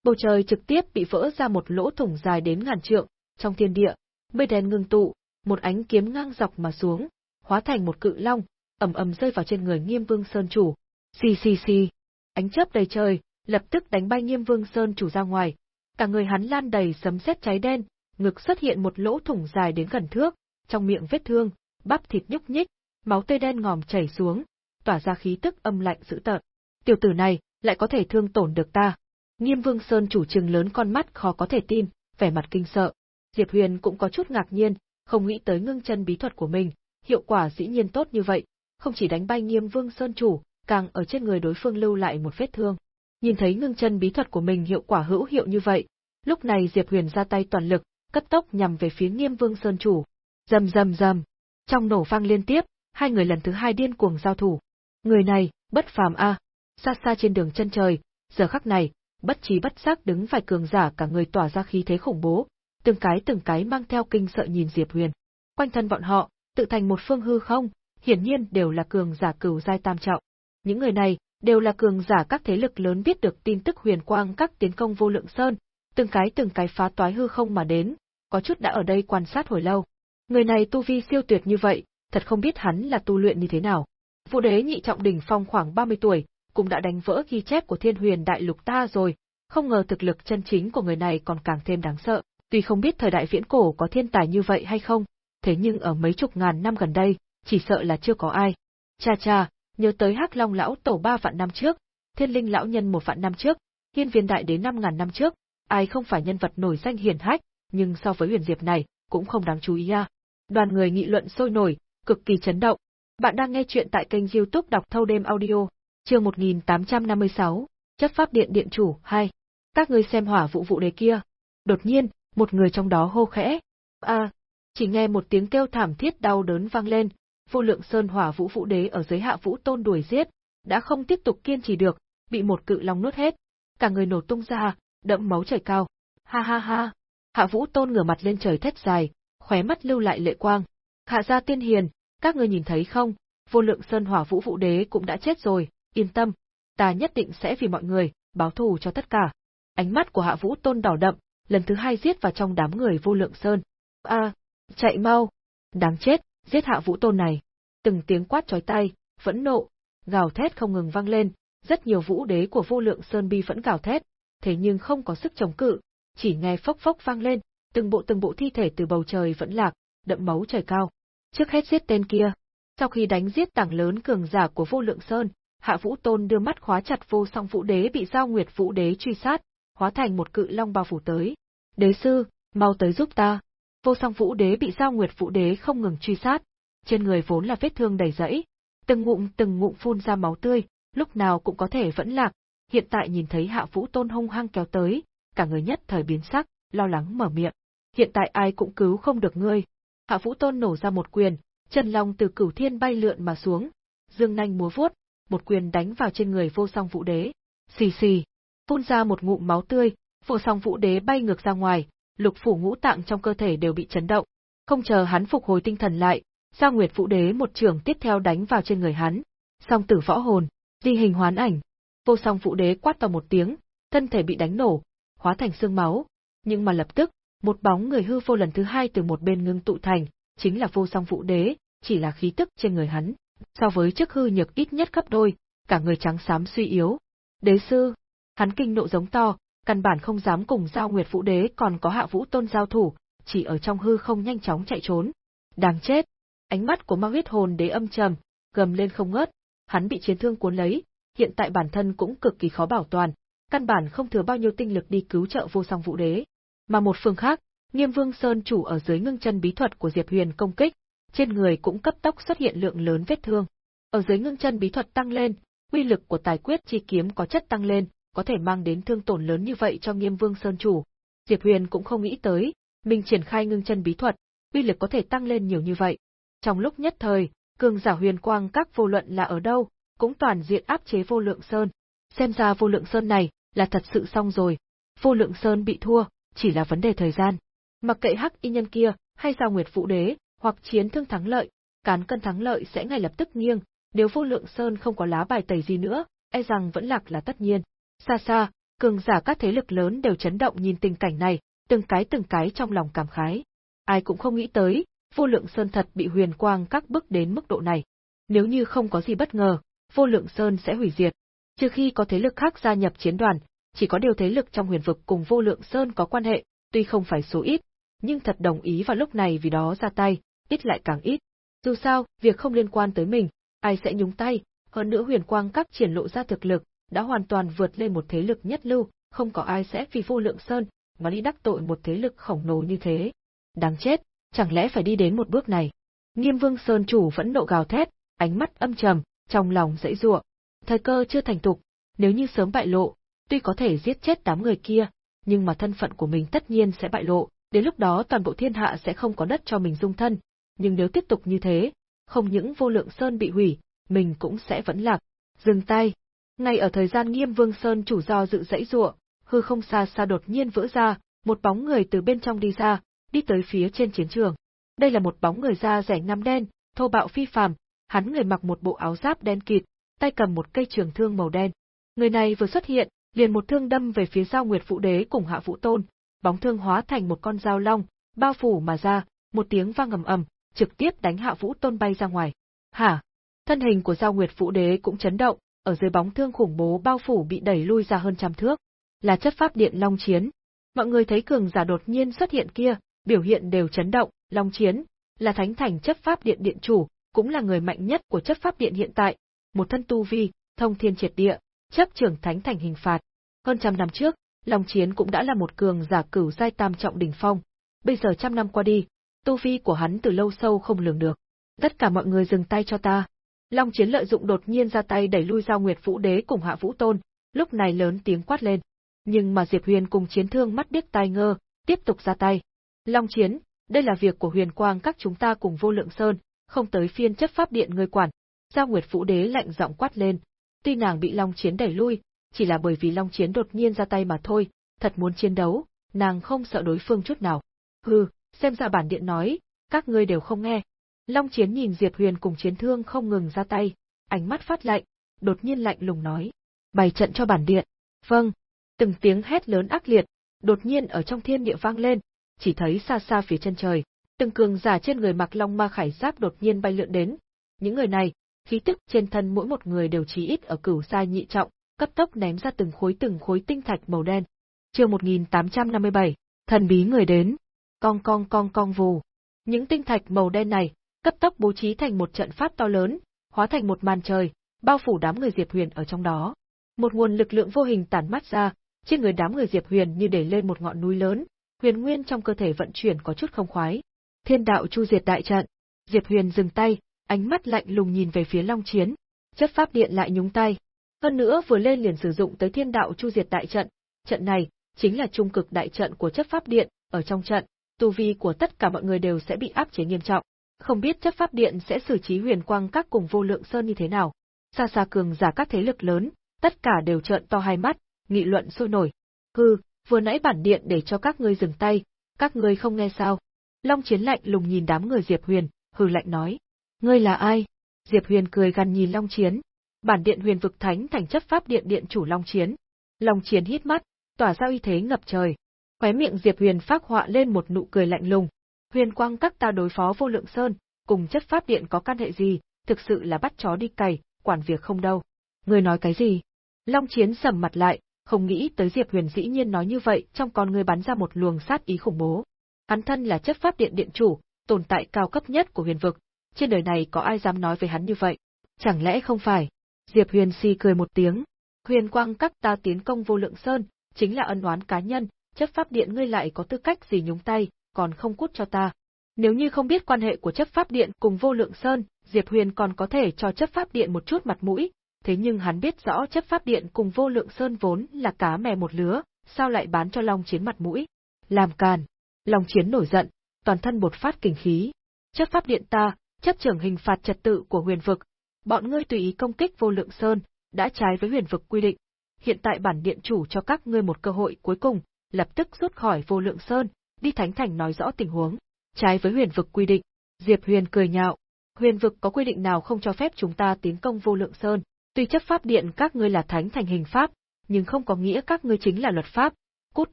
bầu trời trực tiếp bị vỡ ra một lỗ thủng dài đến ngàn trượng, trong thiên địa, mây đen ngưng tụ, một ánh kiếm ngang dọc mà xuống, hóa thành một cự long, ầm ầm rơi vào trên người Nghiêm Vương Sơn chủ. Xì xì xì, ánh chớp đầy trời, lập tức đánh bay Nghiêm Vương Sơn chủ ra ngoài. Cả người hắn lan đầy sấm sét cháy đen, ngực xuất hiện một lỗ thủng dài đến gần thước, trong miệng vết thương, bắp thịt nhúc nhích, máu tươi đen ngòm chảy xuống, tỏa ra khí tức âm lạnh dữ tợn. Tiểu tử này, lại có thể thương tổn được ta. Nghiêm Vương Sơn chủ trừng lớn con mắt khó có thể tin, vẻ mặt kinh sợ. Diệp Huyền cũng có chút ngạc nhiên, không nghĩ tới ngưng chân bí thuật của mình, hiệu quả dĩ nhiên tốt như vậy, không chỉ đánh bay Nghiêm Vương Sơn chủ, càng ở trên người đối phương lưu lại một vết thương. Nhìn thấy ngưng chân bí thuật của mình hiệu quả hữu hiệu như vậy, lúc này Diệp Huyền ra tay toàn lực, cấp tốc nhằm về phía Nghiêm Vương Sơn chủ. Rầm rầm rầm, trong nổ vang liên tiếp, hai người lần thứ hai điên cuồng giao thủ. Người này, bất phàm a. Xa xa trên đường chân trời, giờ khắc này, bất trí bất giác đứng vài cường giả cả người tỏa ra khí thế khủng bố, từng cái từng cái mang theo kinh sợ nhìn Diệp Huyền. Quanh thân bọn họ, tự thành một phương hư không, hiển nhiên đều là cường giả cửu giai tam trọng. Những người này đều là cường giả các thế lực lớn biết được tin tức huyền quang các tiến công vô lượng sơn, từng cái từng cái phá toái hư không mà đến, có chút đã ở đây quan sát hồi lâu. Người này tu vi siêu tuyệt như vậy, thật không biết hắn là tu luyện như thế nào. Vũ đế nhị trọng đỉnh phong khoảng 30 tuổi, cũng đã đánh vỡ ghi chép của thiên huyền đại lục ta rồi, không ngờ thực lực chân chính của người này còn càng thêm đáng sợ. Tuy không biết thời đại viễn cổ có thiên tài như vậy hay không, thế nhưng ở mấy chục ngàn năm gần đây, chỉ sợ là chưa có ai. Cha cha, nhớ tới Hắc Long lão tổ ba vạn năm trước, Thiên Linh lão nhân một vạn năm trước, Hiên Viên đại đế năm ngàn năm trước, ai không phải nhân vật nổi danh hiển hách, nhưng so với Huyền Diệp này, cũng không đáng chú ý à. Đoàn người nghị luận sôi nổi, cực kỳ chấn động. Bạn đang nghe chuyện tại kênh youtube đọc thâu đêm audio, chương 1856, chấp pháp điện điện chủ 2. Các ngươi xem hỏa vụ vụ đề kia. Đột nhiên, một người trong đó hô khẽ. À, chỉ nghe một tiếng kêu thảm thiết đau đớn vang lên, vô lượng sơn hỏa vũ vũ đế ở dưới hạ vũ tôn đuổi giết, đã không tiếp tục kiên trì được, bị một cự long nuốt hết, cả người nổ tung ra, đẫm máu chảy cao. Ha ha ha. Hạ vũ tôn ngửa mặt lên trời thét dài, khóe mắt lưu lại lệ quang. Hạ gia tiên hiền, các ngươi nhìn thấy không, vô lượng sơn hỏa vũ vũ đế cũng đã chết rồi, yên tâm, ta nhất định sẽ vì mọi người, báo thù cho tất cả. Ánh mắt của hạ vũ tôn đỏ đậm, lần thứ hai giết vào trong đám người vô lượng sơn. A, chạy mau! Đáng chết, giết hạ vũ tôn này. Từng tiếng quát chói tay, phẫn nộ, gào thét không ngừng vang lên, rất nhiều vũ đế của vô lượng sơn bi vẫn gào thét, thế nhưng không có sức chống cự, chỉ nghe phốc phốc vang lên, từng bộ từng bộ thi thể từ bầu trời vẫn lạc, đậm máu trời cao. Trước hết giết tên kia. Sau khi đánh giết tảng lớn cường giả của vô lượng sơn, Hạ Vũ Tôn đưa mắt khóa chặt vô song vũ đế bị giao nguyệt vũ đế truy sát, hóa thành một cự long bao phủ tới. Đế sư, mau tới giúp ta. Vô song vũ đế bị giao nguyệt vũ đế không ngừng truy sát, trên người vốn là vết thương đầy rẫy, từng ngụm từng ngụm phun ra máu tươi, lúc nào cũng có thể vẫn lạc. Hiện tại nhìn thấy Hạ Vũ Tôn hung hăng kéo tới, cả người nhất thời biến sắc, lo lắng mở miệng. Hiện tại ai cũng cứu không được ngươi. Hạ Vũ Tôn nổ ra một quyền, chân long từ cửu thiên bay lượn mà xuống, dương nanh múa vuốt, một quyền đánh vào trên người vô song vũ đế. Xì xì, phun ra một ngụm máu tươi, vô song vũ đế bay ngược ra ngoài, lục phủ ngũ tạng trong cơ thể đều bị chấn động. Không chờ hắn phục hồi tinh thần lại, Giao Nguyệt Vũ Đế một trường tiếp theo đánh vào trên người hắn. Song tử võ hồn, di hình hoán ảnh. Vô song Vũ Đế quát to một tiếng, thân thể bị đánh nổ, hóa thành xương máu. Nhưng mà lập tức, một bóng người hư vô lần thứ hai từ một bên ngưng tụ thành, chính là vô song Vũ Đế, chỉ là khí tức trên người hắn. So với trước hư nhược ít nhất gấp đôi, cả người trắng xám suy yếu. Đế sư, hắn kinh nộ giống to, căn bản không dám cùng Giao Nguyệt Vũ Đế còn có Hạ Vũ Tôn giao thủ, chỉ ở trong hư không nhanh chóng chạy trốn. Đáng chết, Ánh mắt của ma huyết hồn đế âm trầm, gầm lên không ngớt, hắn bị chiến thương cuốn lấy, hiện tại bản thân cũng cực kỳ khó bảo toàn, căn bản không thừa bao nhiêu tinh lực đi cứu trợ vô song vũ đế. Mà một phương khác, Nghiêm Vương Sơn chủ ở dưới ngưng chân bí thuật của Diệp Huyền công kích, trên người cũng cấp tốc xuất hiện lượng lớn vết thương. Ở dưới ngưng chân bí thuật tăng lên, uy lực của tài quyết chi kiếm có chất tăng lên, có thể mang đến thương tổn lớn như vậy cho Nghiêm Vương Sơn chủ. Diệp Huyền cũng không nghĩ tới, mình triển khai ngưng chân bí thuật, uy lực có thể tăng lên nhiều như vậy. Trong lúc nhất thời, cường giả huyền quang các vô luận là ở đâu, cũng toàn diện áp chế vô lượng sơn. Xem ra vô lượng sơn này, là thật sự xong rồi. Vô lượng sơn bị thua, chỉ là vấn đề thời gian. Mặc kệ hắc y nhân kia, hay sao nguyệt phụ đế, hoặc chiến thương thắng lợi, cán cân thắng lợi sẽ ngay lập tức nghiêng, nếu vô lượng sơn không có lá bài tẩy gì nữa, e rằng vẫn lạc là tất nhiên. Xa xa, cường giả các thế lực lớn đều chấn động nhìn tình cảnh này, từng cái từng cái trong lòng cảm khái. Ai cũng không nghĩ tới, vô lượng sơn thật bị huyền quang các bức đến mức độ này. Nếu như không có gì bất ngờ, vô lượng sơn sẽ hủy diệt. Trừ khi có thế lực khác gia nhập chiến đoàn, chỉ có điều thế lực trong huyền vực cùng vô lượng sơn có quan hệ, tuy không phải số ít, nhưng thật đồng ý vào lúc này vì đó ra tay, ít lại càng ít. Dù sao, việc không liên quan tới mình, ai sẽ nhúng tay, hơn nữa huyền quang các triển lộ ra thực lực, đã hoàn toàn vượt lên một thế lực nhất lưu, không có ai sẽ vì vô lượng sơn mà đi đắc tội một thế lực khổng lồ như thế. Đáng chết, chẳng lẽ phải đi đến một bước này? Nghiêm Vương Sơn chủ vẫn nộ gào thét, ánh mắt âm trầm, trong lòng dãy ruộng. Thời cơ chưa thành tục, nếu như sớm bại lộ, tuy có thể giết chết đám người kia, nhưng mà thân phận của mình tất nhiên sẽ bại lộ, đến lúc đó toàn bộ thiên hạ sẽ không có đất cho mình dung thân. Nhưng nếu tiếp tục như thế, không những vô lượng sơn bị hủy, mình cũng sẽ vẫn lạc. Dừng tay. Ngay ở thời gian Nghiêm Vương Sơn chủ do dự dãy giụa, hư không xa xa đột nhiên vỡ ra, một bóng người từ bên trong đi ra, đi tới phía trên chiến trường. Đây là một bóng người da rẻ ngăm đen, thô bạo phi phàm, hắn người mặc một bộ áo giáp đen kịt, tay cầm một cây trường thương màu đen. Người này vừa xuất hiện, liền một thương đâm về phía Giao Nguyệt Vũ Đế cùng Hạ Vũ Tôn, bóng thương hóa thành một con dao long, bao phủ mà ra, một tiếng vang ầm ầm, trực tiếp đánh Hạ Vũ Tôn bay ra ngoài. Hả? Thân hình của Giao Nguyệt Vũ Đế cũng chấn động, ở dưới bóng thương khủng bố bao phủ bị đẩy lui ra hơn trăm thước. Là chất pháp điện long chiến. Mọi người thấy cường giả đột nhiên xuất hiện kia, biểu hiện đều chấn động, long chiến, là thánh thành chất pháp điện điện chủ, cũng là người mạnh nhất của chất pháp điện hiện tại, một thân tu vi, thông thiên triệt địa, chấp trưởng thánh thành hình phạt. Hơn trăm năm trước, Long Chiến cũng đã là một cường giả cửu giai tam trọng đỉnh phong. Bây giờ trăm năm qua đi, tu vi của hắn từ lâu sâu không lường được. Tất cả mọi người dừng tay cho ta. Long Chiến lợi dụng đột nhiên ra tay đẩy lui Giao Nguyệt Vũ Đế cùng Hạ Vũ Tôn, lúc này lớn tiếng quát lên. Nhưng mà Diệp Huyền cùng chiến thương mắt biết tai ngơ, tiếp tục ra tay. Long Chiến, đây là việc của Huyền Quang các chúng ta cùng Vô Lượng Sơn, không tới phiên chấp pháp điện ngươi quản. Giao Nguyệt Vũ Đế lạnh giọng quát lên, tuy nàng bị Long Chiến đẩy lui, chỉ là bởi vì Long Chiến đột nhiên ra tay mà thôi, thật muốn chiến đấu, nàng không sợ đối phương chút nào. Hừ, xem ra bản điện nói, các ngươi đều không nghe. Long Chiến nhìn Diệp Huyền cùng chiến thương không ngừng ra tay, ánh mắt phát lạnh, đột nhiên lạnh lùng nói. Bày trận cho bản điện. Vâng. Từng tiếng hét lớn ác liệt, đột nhiên ở trong thiên địa vang lên, chỉ thấy xa xa phía chân trời, từng cường giả trên người mặc long ma khải giáp đột nhiên bay lượn đến. Những người này, khí tức trên thân mỗi một người đều chí ít ở cửu sai nhị trọng, cấp tốc ném ra từng khối từng khối tinh thạch màu đen. Chương 1857, thần bí người đến. Cong cong cong cong vù. Những tinh thạch màu đen này, cấp tốc bố trí thành một trận pháp to lớn, hóa thành một màn trời, bao phủ đám người Diệp Huyền ở trong đó. Một nguồn lực lượng vô hình tản mắt ra, trên người đám người Diệp Huyền như để lên một ngọn núi lớn, huyền nguyên trong cơ thể vận chuyển có chút không khoái. Thiên đạo chu diệt đại trận. Diệp Huyền dừng tay, ánh mắt lạnh lùng nhìn về phía Long Chiến. Chấp pháp điện lại nhúng tay. Hơn nữa vừa lên liền sử dụng tới thiên đạo chu diệt đại trận. Trận này, chính là trung cực đại trận của chấp pháp điện, ở trong trận, tu vi của tất cả mọi người đều sẽ bị áp chế nghiêm trọng. Không biết chấp pháp điện sẽ xử trí huyền quang các cùng vô lượng sơn như thế nào. Xa xa cường giả các thế lực lớn, tất cả đều trợn to hai mắt, nghị luận sôi nổi. Hừ, vừa nãy bản điện để cho các ngươi dừng tay, các ngươi không nghe sao? Long Chiến lạnh lùng nhìn đám người Diệp Huyền, hừ lạnh nói. Ngươi là ai? Diệp Huyền cười gần nhìn Long Chiến. Bản điện huyền vực thánh thành chấp pháp điện điện chủ Long Chiến. Long Chiến hít mắt, tỏa ra uy thế ngập trời. Khóe miệng Diệp Huyền phát họa lên một nụ cười lạnh lùng. Huyền quang các ta đối phó vô lượng sơn, cùng chất pháp điện có can hệ gì, thực sự là bắt chó đi cày, quản việc không đâu. Ngươi nói cái gì? Long Chiến sầm mặt lại, không nghĩ tới Diệp Huyền dĩ nhiên nói như vậy, trong con người bắn ra một luồng sát ý khủng bố. Hắn thân là chất pháp điện điện chủ, tồn tại cao cấp nhất của huyền vực, trên đời này có ai dám nói với hắn như vậy? Chẳng lẽ không phải? Diệp Huyền si cười một tiếng. Huyền quang các ta tiến công vô lượng sơn, chính là ân oán cá nhân, chấp pháp điện ngươi lại có tư cách gì nhúng tay, còn không cút cho ta. Nếu như không biết quan hệ của chấp pháp điện cùng vô lượng sơn, Diệp Huyền còn có thể cho chấp pháp điện một chút mặt mũi, thế nhưng hắn biết rõ chấp pháp điện cùng vô lượng sơn vốn là cá mè một lứa, sao lại bán cho Long Chiến mặt mũi? Làm càn. Long Chiến nổi giận, toàn thân bột phát kình khí. Chấp pháp điện ta, chấp trưởng hình phạt trật tự của huyền vực, bọn ngươi tùy ý công kích vô lượng sơn, đã trái với huyền vực quy định. Hiện tại bản điện chủ cho các ngươi một cơ hội cuối cùng, lập tức rút khỏi vô lượng sơn, đi thánh thành nói rõ tình huống. Trái với huyền vực quy định, Diệp Huyền cười nhạo. Huyền vực có quy định nào không cho phép chúng ta tiến công vô lượng sơn, tuy chấp pháp điện các ngươi là thánh thành hình pháp, nhưng không có nghĩa các ngươi chính là luật pháp. Cút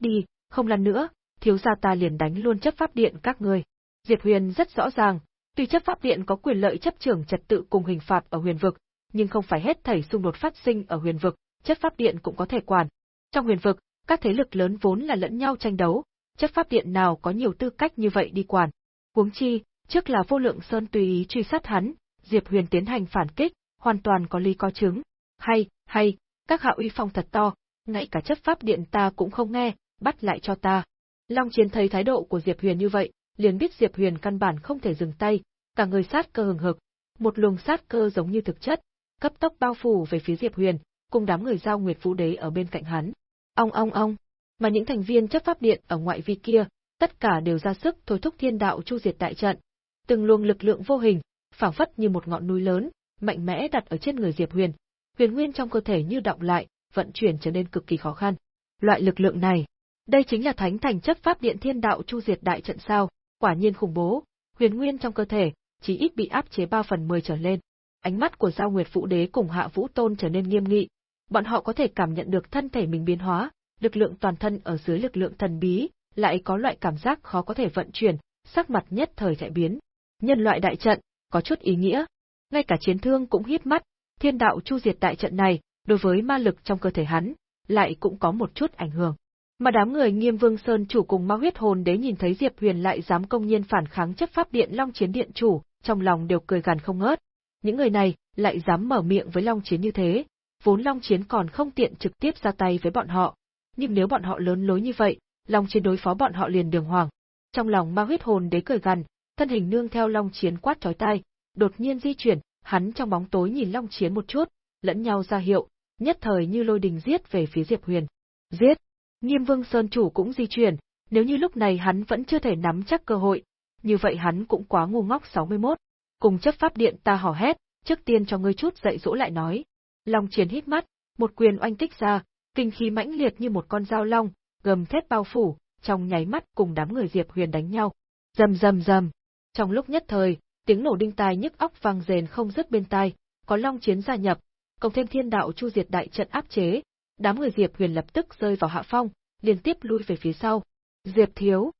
đi, không lăn nữa, thiếu gia ta liền đánh luôn chấp pháp điện các ngươi. Diệp Huyền rất rõ ràng, Tuy chấp pháp điện có quyền lợi chấp trưởng trật tự cùng hình phạt ở huyền vực, nhưng không phải hết thảy xung đột phát sinh ở huyền vực, chấp pháp điện cũng có thể quản. Trong huyền vực, các thế lực lớn vốn là lẫn nhau tranh đấu, chấp pháp điện nào có nhiều tư cách như vậy đi quản. Huống chi, trước là vô lượng sơn tùy ý truy sát hắn, Diệp Huyền tiến hành phản kích, hoàn toàn có lý có chứng. Hay, hay, các hạ uy phong thật to, ngay cả chấp pháp điện ta cũng không nghe, bắt lại cho ta. Long Chiến thấy thái độ của Diệp Huyền như vậy, liền biết Diệp Huyền căn bản không thể dừng tay, cả người sát cơ hừng hực, một luồng sát cơ giống như thực chất, cấp tốc bao phủ về phía Diệp Huyền, cùng đám người giao Nguyệt Vũ Đế ở bên cạnh hắn. Ong ong ong, mà những thành viên chấp pháp điện ở ngoại vi kia, tất cả đều ra sức thôi thúc thiên đạo chu diệt đại trận. Từng luồng lực lượng vô hình, phảng phất như một ngọn núi lớn, mạnh mẽ đặt ở trên người Diệp Huyền. Huyền nguyên trong cơ thể như động lại, vận chuyển trở nên cực kỳ khó khăn. Loại lực lượng này, đây chính là thánh thành chấp pháp điện thiên đạo chu diệt đại trận sao, quả nhiên khủng bố. Huyền nguyên trong cơ thể, chỉ ít bị áp chế 3 phần 10 trở lên. Ánh mắt của Giao Nguyệt Vũ Đế cùng Hạ Vũ Tôn trở nên nghiêm nghị. Bọn họ có thể cảm nhận được thân thể mình biến hóa, lực lượng toàn thân ở dưới lực lượng thần bí, lại có loại cảm giác khó có thể vận chuyển, sắc mặt nhất thời chạy biến. Nhân loại đại trận, có chút ý nghĩa. Ngay cả chiến thương cũng hít mắt, thiên đạo chu diệt đại trận này, đối với ma lực trong cơ thể hắn, lại cũng có một chút ảnh hưởng. Mà đám người Nghiêm Vương Sơn chủ cùng Ma huyết hồn đế nhìn thấy Diệp Huyền lại dám công nhiên phản kháng chấp pháp điện Long Chiến điện chủ, trong lòng đều cười gằn không ngớt. Những người này lại dám mở miệng với Long Chiến như thế, vốn Long Chiến còn không tiện trực tiếp ra tay với bọn họ, nhưng nếu bọn họ lớn lối như vậy, Long Chiến đối phó bọn họ liền đường hoàng. Trong lòng Ma huyết hồn đế cười gằn, thân hình nương theo Long Chiến quát chói tai, đột nhiên di chuyển, hắn trong bóng tối nhìn Long Chiến một chút, lẫn nhau ra hiệu, nhất thời như lôi đình giết về phía Diệp Huyền. Giết! Nghiêm Vương Sơn chủ cũng di chuyển, nếu như lúc này hắn vẫn chưa thể nắm chắc cơ hội, như vậy hắn cũng quá ngu ngốc 61. Cùng chấp pháp điện ta hò hét, trước tiên cho ngươi chút dạy dỗ lại nói. Long Chiến hít mắt, một quyền oanh kích ra, kinh khí mãnh liệt như một con dao long, gầm thét bao phủ, trong nháy mắt cùng đám người Diệp Huyền đánh nhau. Rầm rầm rầm. Trong lúc nhất thời, tiếng nổ đinh tai nhức óc vang dền không dứt bên tai, có Long Chiến gia nhập, cộng thêm Thiên Đạo Chu Diệt đại trận áp chế, đám người Diệp Huyền lập tức rơi vào hạ phong, liên tiếp lui về phía sau. Diệp thiếu,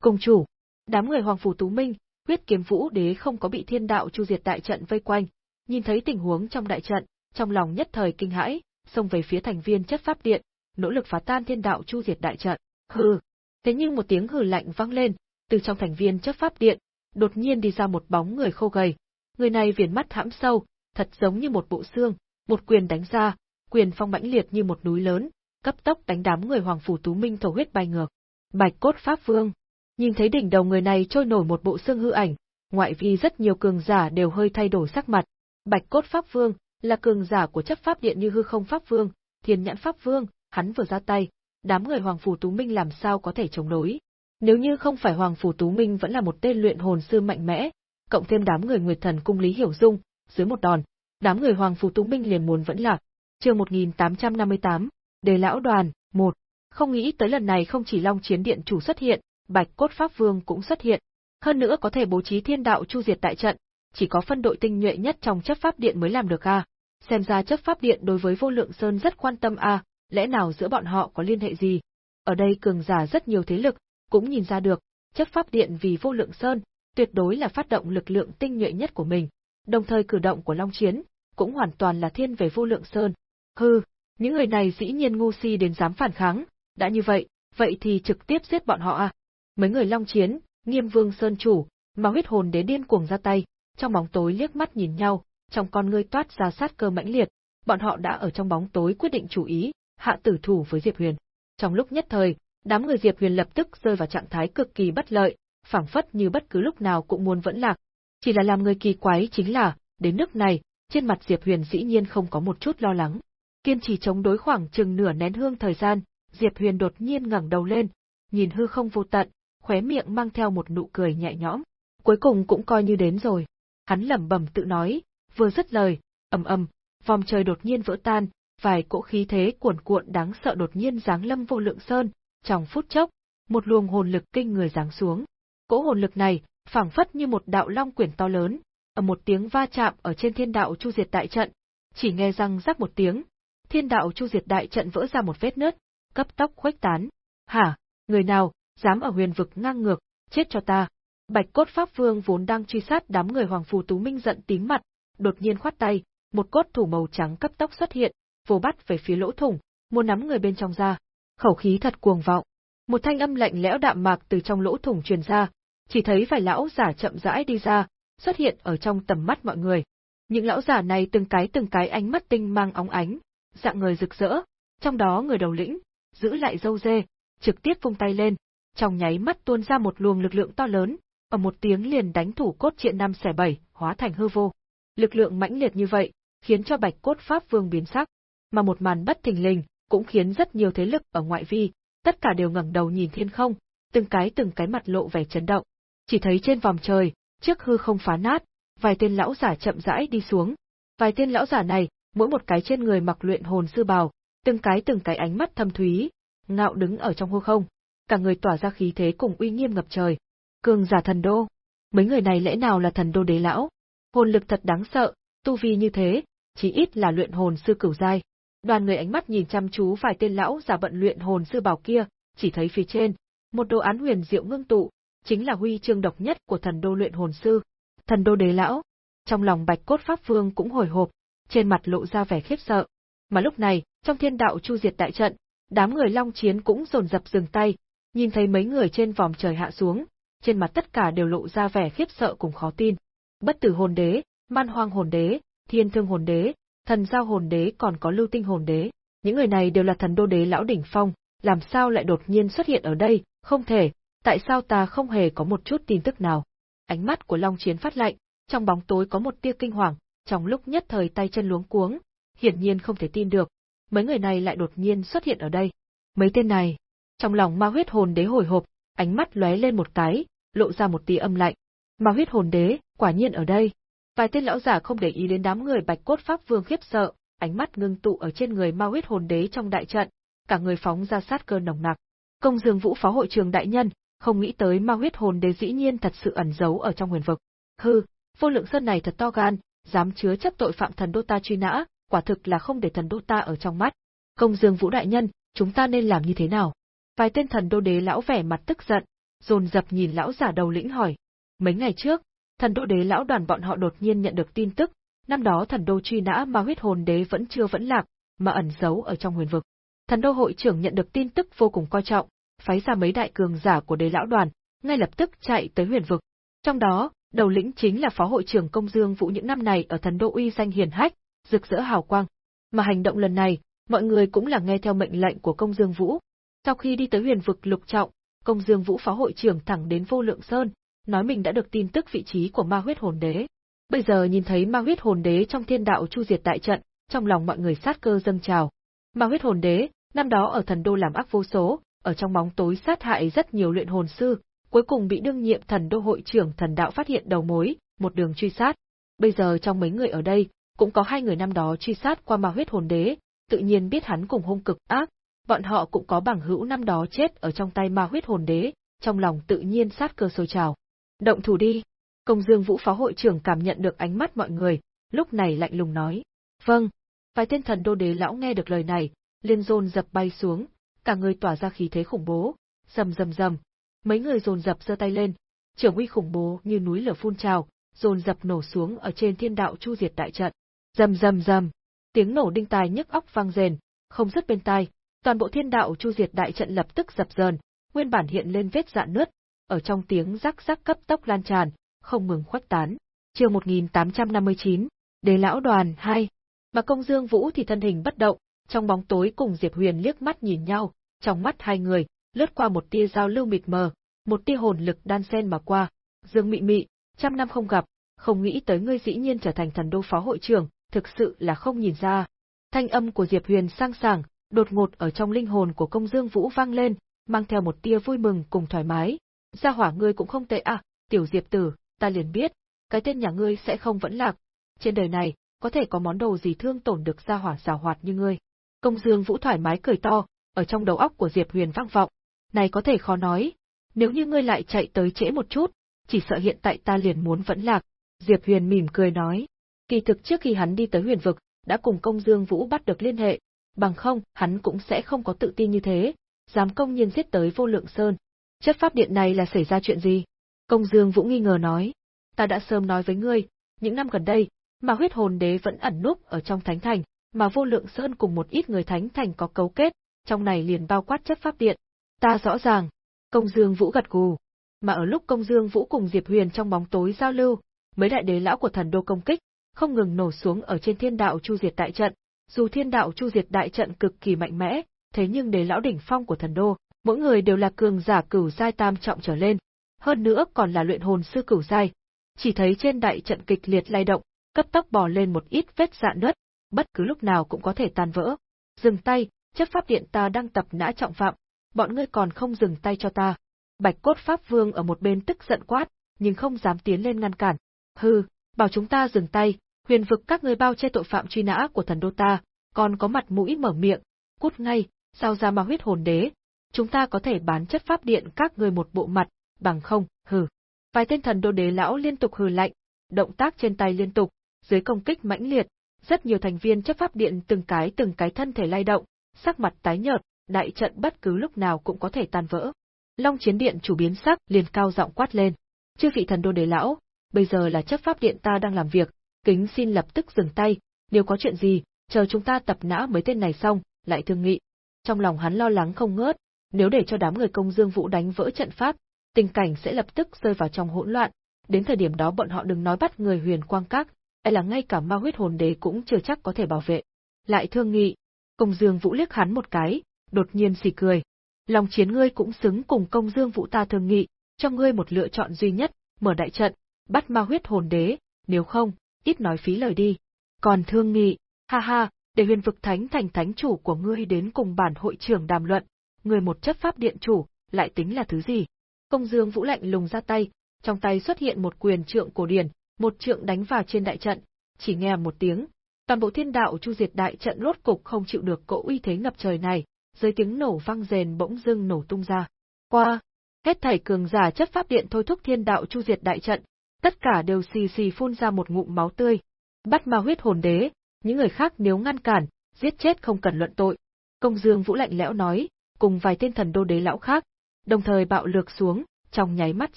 công chủ, đám người Hoàng phủ Tú Minh, huyết kiếm vũ đế không có bị Thiên Đạo Chu Diệt đại trận vây quanh, nhìn thấy tình huống trong đại trận, trong lòng nhất thời kinh hãi, xông về phía thành viên chất pháp điện, nỗ lực phá tan Thiên Đạo Chu Diệt đại trận. Hừ. Thế nhưng một tiếng hừ lạnh vang lên, từ trong thành viên chấp pháp điện, đột nhiên đi ra một bóng người khô gầy. Người này viền mắt hãm sâu, thật giống như một bộ xương, một quyền đánh ra, quyền phong mãnh liệt như một núi lớn, cấp tốc đánh đám người Hoàng phủ Tú Minh thổ huyết bay ngược. Bạch cốt pháp vương, nhìn thấy đỉnh đầu người này trôi nổi một bộ xương hư ảnh, ngoại vi rất nhiều cường giả đều hơi thay đổi sắc mặt. Bạch cốt pháp vương là cường giả của chấp pháp điện như hư không pháp vương, thiên nhãn pháp vương, hắn vừa ra tay, đám người Hoàng phủ Tú Minh làm sao có thể chống đối. Nếu như không phải Hoàng Phủ Tú Minh vẫn là một tên luyện hồn sư mạnh mẽ, cộng thêm đám người Nguyệt Thần cung Lý Hiểu Dung, dưới một đòn, đám người Hoàng Phủ Tú Minh liền muốn vẫn lạc. Chương 1858, Đề lão đoàn, 1. Không nghĩ tới lần này không chỉ Long Chiến Điện chủ xuất hiện, Bạch Cốt Pháp Vương cũng xuất hiện. Hơn nữa có thể bố trí thiên đạo chu diệt tại trận, chỉ có phân đội tinh nhuệ nhất trong chấp pháp điện mới làm được a. Xem ra chấp pháp điện đối với vô lượng sơn rất quan tâm a, lẽ nào giữa bọn họ có liên hệ gì? Ở đây cường giả rất nhiều thế lực, cũng nhìn ra được, chấp pháp điện vì vô lượng sơn, tuyệt đối là phát động lực lượng tinh nhuệ nhất của mình, đồng thời cử động của Long Chiến, cũng hoàn toàn là thiên về vô lượng sơn. Hừ, những người này dĩ nhiên ngu si đến dám phản kháng, đã như vậy, vậy thì trực tiếp giết bọn họ à. Mấy người Long Chiến, Nghiêm Vương Sơn chủ, mà huyết hồn đế điên cuồng ra tay, trong bóng tối liếc mắt nhìn nhau, trong con ngươi toát ra sát cơ mãnh liệt, bọn họ đã ở trong bóng tối quyết định chủ ý, hạ tử thủ với Diệp Huyền. Trong lúc nhất thời, Đám người Diệp Huyền lập tức rơi vào trạng thái cực kỳ bất lợi, phảng phất như bất cứ lúc nào cũng muốn vẫn lạc. Chỉ là làm người kỳ quái chính là, đến nước này, trên mặt Diệp Huyền dĩ nhiên không có một chút lo lắng. Kiên trì chống đối khoảng chừng nửa nén hương thời gian, Diệp Huyền đột nhiên ngẩng đầu lên, nhìn hư không vô tận, khóe miệng mang theo một nụ cười nhẹ nhõm. Cuối cùng cũng coi như đến rồi. Hắn lẩm bẩm tự nói, vừa dứt lời, ầm ầm, vòng trời đột nhiên vỡ tan, vài cỗ khí thế cuồn cuộn đáng sợ đột nhiên giáng lâm vô lượng sơn, trong phút chốc, một luồng hồn lực kinh người giáng xuống. Cỗ hồn lực này, phảng phất như một đạo long quyển to lớn, ở một tiếng va chạm ở trên thiên đạo chu diệt đại trận, chỉ nghe răng rắc một tiếng, thiên đạo chu diệt đại trận vỡ ra một vết nứt, cấp tốc khuếch tán. Hả, người nào, dám ở huyền vực ngang ngược, chết cho ta. Bạch cốt pháp vương vốn đang truy sát đám người hoàng phù tú minh giận tím mặt, đột nhiên khoát tay, một cốt thủ màu trắng cấp tốc xuất hiện, vồ bắt về phía lỗ thủng, muốn nắm người bên trong ra. Khẩu khí thật cuồng vọng. Một thanh âm lạnh lẽo đạm mạc từ trong lỗ thủng truyền ra, chỉ thấy vài lão giả chậm rãi đi ra, xuất hiện ở trong tầm mắt mọi người. Những lão giả này từng cái từng cái ánh mắt tinh mang óng ánh, dạng người rực rỡ, trong đó người đầu lĩnh, giữ lại dâu dê, trực tiếp vung tay lên, trong nháy mắt tuôn ra một luồng lực lượng to lớn, ở một tiếng liền đánh thủ cốt triện năm xẻ bảy, hóa thành hư vô. Lực lượng mãnh liệt như vậy, khiến cho Bạch Cốt Pháp Vương biến sắc, mà một màn bất thình lình cũng khiến rất nhiều thế lực ở ngoại vi, tất cả đều ngẩng đầu nhìn thiên không, từng cái từng cái mặt lộ vẻ chấn động. Chỉ thấy trên vòng trời, trước hư không phá nát, vài tên lão giả chậm rãi đi xuống. Vài tên lão giả này, mỗi một cái trên người mặc luyện hồn sư bào, từng cái từng cái ánh mắt thâm thúy, ngạo đứng ở trong hư không, cả người tỏa ra khí thế cùng uy nghiêm ngập trời. Cường giả thần đô, mấy người này lẽ nào là thần đô đế lão? Hồn lực thật đáng sợ, tu vi như thế, chỉ ít là luyện hồn sư cửu giai. Đoàn người ánh mắt nhìn chăm chú vài tên lão giả bận luyện hồn sư bảo kia, chỉ thấy phía trên, một đồ án huyền diệu ngưng tụ, chính là huy chương độc nhất của thần đô luyện hồn sư, thần đô đế lão. Trong lòng Bạch Cốt Pháp Vương cũng hồi hộp, trên mặt lộ ra vẻ khiếp sợ. Mà lúc này, trong thiên đạo chu diệt đại trận, đám người long chiến cũng dồn dập dừng tay, nhìn thấy mấy người trên vòm trời hạ xuống, trên mặt tất cả đều lộ ra vẻ khiếp sợ cùng khó tin. Bất tử hồn đế, man hoang hồn đế, thiên thương hồn đế, thần giao hồn đế còn có lưu tinh hồn đế, những người này đều là thần đô đế lão đỉnh phong, làm sao lại đột nhiên xuất hiện ở đây, không thể, tại sao ta không hề có một chút tin tức nào. Ánh mắt của Long Chiến phát lạnh, trong bóng tối có một tia kinh hoàng, trong lúc nhất thời tay chân luống cuống, hiển nhiên không thể tin được, mấy người này lại đột nhiên xuất hiện ở đây. Mấy tên này, trong lòng ma huyết hồn đế hồi hộp, ánh mắt lóe lên một cái, lộ ra một tia âm lạnh. Ma huyết hồn đế, quả nhiên ở đây. Vài tên lão giả không để ý đến đám người bạch cốt pháp vương khiếp sợ, ánh mắt ngưng tụ ở trên người ma huyết hồn đế trong đại trận, cả người phóng ra sát cơ nồng nặc. Công Dương Vũ phó hội trường đại nhân, không nghĩ tới ma huyết hồn đế dĩ nhiên thật sự ẩn giấu ở trong huyền vực. Hừ, vô lượng sơn này thật to gan, dám chứa chấp tội phạm thần đô ta truy nã, quả thực là không để thần đô ta ở trong mắt. Công Dương Vũ đại nhân, chúng ta nên làm như thế nào? Vài tên thần đô đế lão vẻ mặt tức giận, dồn dập nhìn lão giả đầu lĩnh hỏi. Mấy ngày trước, thần đô đế lão đoàn bọn họ đột nhiên nhận được tin tức, năm đó thần đô truy nã ma huyết hồn đế vẫn chưa vẫn lạc, mà ẩn giấu ở trong huyền vực. Thần đô hội trưởng nhận được tin tức vô cùng coi trọng, phái ra mấy đại cường giả của đế lão đoàn, ngay lập tức chạy tới huyền vực. Trong đó, đầu lĩnh chính là phó hội trưởng công dương vũ những năm này ở thần đô uy danh hiển hách, rực rỡ hào quang. Mà hành động lần này, mọi người cũng là nghe theo mệnh lệnh của công dương vũ. Sau khi đi tới huyền vực lục trọng, công dương vũ phó hội trưởng thẳng đến vô lượng sơn, nói mình đã được tin tức vị trí của ma huyết hồn đế. Bây giờ nhìn thấy ma huyết hồn đế trong thiên đạo chu diệt đại trận, trong lòng mọi người sát cơ dâng trào. Ma huyết hồn đế, năm đó ở thần đô làm ác vô số, ở trong bóng tối sát hại rất nhiều luyện hồn sư, cuối cùng bị đương nhiệm thần đô hội trưởng thần đạo phát hiện đầu mối, một đường truy sát. Bây giờ trong mấy người ở đây, cũng có hai người năm đó truy sát qua ma huyết hồn đế, tự nhiên biết hắn cùng hung cực ác, bọn họ cũng có bằng hữu năm đó chết ở trong tay ma huyết hồn đế, trong lòng tự nhiên sát cơ sôi trào. Động thủ đi. Công Dương Vũ phó hội trưởng cảm nhận được ánh mắt mọi người, lúc này lạnh lùng nói. Vâng. Vài tên thần đô đế lão nghe được lời này, liên rôn dập bay xuống, cả người tỏa ra khí thế khủng bố, rầm rầm rầm. Mấy người dồn dập giơ tay lên, trưởng uy khủng bố như núi lửa phun trào, dồn dập nổ xuống ở trên thiên đạo chu diệt đại trận. Rầm rầm rầm, tiếng nổ đinh tai nhức óc vang rền, không dứt bên tai, toàn bộ thiên đạo chu diệt đại trận lập tức dập dờn, nguyên bản hiện lên vết dạn nứt, ở trong tiếng rắc rắc cấp tốc lan tràn, không ngừng khuếch tán. Chương 1859, Đế lão đoàn 2. Mà Công Dương Vũ thì thân hình bất động, trong bóng tối cùng Diệp Huyền liếc mắt nhìn nhau, trong mắt hai người lướt qua một tia giao lưu mịt mờ, một tia hồn lực đan xen mà qua. Dương Mị Mị, trăm năm không gặp, không nghĩ tới ngươi dĩ nhiên trở thành thần đô phó hội trưởng, thực sự là không nhìn ra. Thanh âm của Diệp Huyền sang sảng, đột ngột ở trong linh hồn của công dương Vũ vang lên, mang theo một tia vui mừng cùng thoải mái. Gia hỏa ngươi cũng không tệ à, tiểu Diệp tử, ta liền biết, cái tên nhà ngươi sẽ không vẫn lạc. Trên đời này, có thể có món đồ gì thương tổn được gia hỏa xào hoạt như ngươi. Công dương Vũ thoải mái cười to, ở trong đầu óc của Diệp Huyền vang vọng. Này có thể khó nói, nếu như ngươi lại chạy tới trễ một chút, chỉ sợ hiện tại ta liền muốn vẫn lạc. Diệp Huyền mỉm cười nói. Kỳ thực trước khi hắn đi tới huyền vực, đã cùng công dương Vũ bắt được liên hệ, bằng không, hắn cũng sẽ không có tự tin như thế, dám công nhiên giết tới vô lượng sơn. Chất pháp điện này là xảy ra chuyện gì? Công dương Vũ nghi ngờ nói. Ta đã sớm nói với ngươi, những năm gần đây, mà huyết hồn đế vẫn ẩn núp ở trong thánh thành, mà vô lượng sơn cùng một ít người thánh thành có cấu kết, trong này liền bao quát chấp pháp điện. Ta rõ ràng, công dương vũ gật gù. Mà ở lúc công dương vũ cùng Diệp Huyền trong bóng tối giao lưu, mấy đại đế lão của thần đô công kích, không ngừng nổ xuống ở trên thiên đạo chu diệt đại trận. Dù thiên đạo chu diệt đại trận cực kỳ mạnh mẽ, thế nhưng đế lão đỉnh phong của thần đô, mỗi người đều là cường giả cửu giai tam trọng trở lên, hơn nữa còn là luyện hồn sư cửu giai. Chỉ thấy trên đại trận kịch liệt lay động, cấp tốc bò lên một ít vết rạn nứt, bất cứ lúc nào cũng có thể tan vỡ. Dừng tay, chấp pháp điện ta đang tập nã trọng phạm, bọn ngươi còn không dừng tay cho ta. Bạch cốt pháp vương ở một bên tức giận quát, nhưng không dám tiến lên ngăn cản. Hừ, bảo chúng ta dừng tay, huyền vực các ngươi bao che tội phạm truy nã của thần đô ta, còn có mặt mũi mở miệng, cút ngay, sao ra mà huyết hồn đế. Chúng ta có thể bán chất pháp điện các người một bộ mặt, bằng không, hừ. Vài tên thần đô đế lão liên tục hừ lạnh, động tác trên tay liên tục, dưới công kích mãnh liệt, rất nhiều thành viên chấp pháp điện từng cái từng cái thân thể lay động, sắc mặt tái nhợt, đại trận bất cứ lúc nào cũng có thể tan vỡ. Long chiến điện chủ biến sắc liền cao giọng quát lên. Chư vị thần đô đế lão, bây giờ là chấp pháp điện ta đang làm việc, kính xin lập tức dừng tay, nếu có chuyện gì, chờ chúng ta tập nã mấy tên này xong, lại thương nghị. Trong lòng hắn lo lắng không ngớt, nếu để cho đám người công dương vũ đánh vỡ trận pháp, tình cảnh sẽ lập tức rơi vào trong hỗn loạn, đến thời điểm đó bọn họ đừng nói bắt người huyền quang các, hay là ngay cả ma huyết hồn đế cũng chưa chắc có thể bảo vệ. Lại thương nghị, công dương vũ liếc hắn một cái, đột nhiên xì cười. Lòng chiến ngươi cũng xứng cùng công dương vũ ta thương nghị, cho ngươi một lựa chọn duy nhất, mở đại trận, bắt ma huyết hồn đế, nếu không, ít nói phí lời đi. Còn thương nghị, ha ha, để huyền vực thánh thành thánh chủ của ngươi đến cùng bản hội trưởng đàm luận, người một chấp pháp điện chủ, lại tính là thứ gì? Công Dương Vũ lạnh lùng ra tay, trong tay xuất hiện một quyền trượng cổ điển, một trượng đánh vào trên đại trận, chỉ nghe một tiếng, toàn bộ thiên đạo chu diệt đại trận rốt cục không chịu được cỗ uy thế ngập trời này, dưới tiếng nổ vang rền bỗng dưng nổ tung ra. Qua, hết thảy cường giả chấp pháp điện thôi thúc thiên đạo chu diệt đại trận, tất cả đều xì xì phun ra một ngụm máu tươi. Bắt ma huyết hồn đế, những người khác nếu ngăn cản, giết chết không cần luận tội. Công Dương Vũ lạnh lẽo nói, cùng vài tên thần đô đế lão khác, đồng thời bạo lược xuống, trong nháy mắt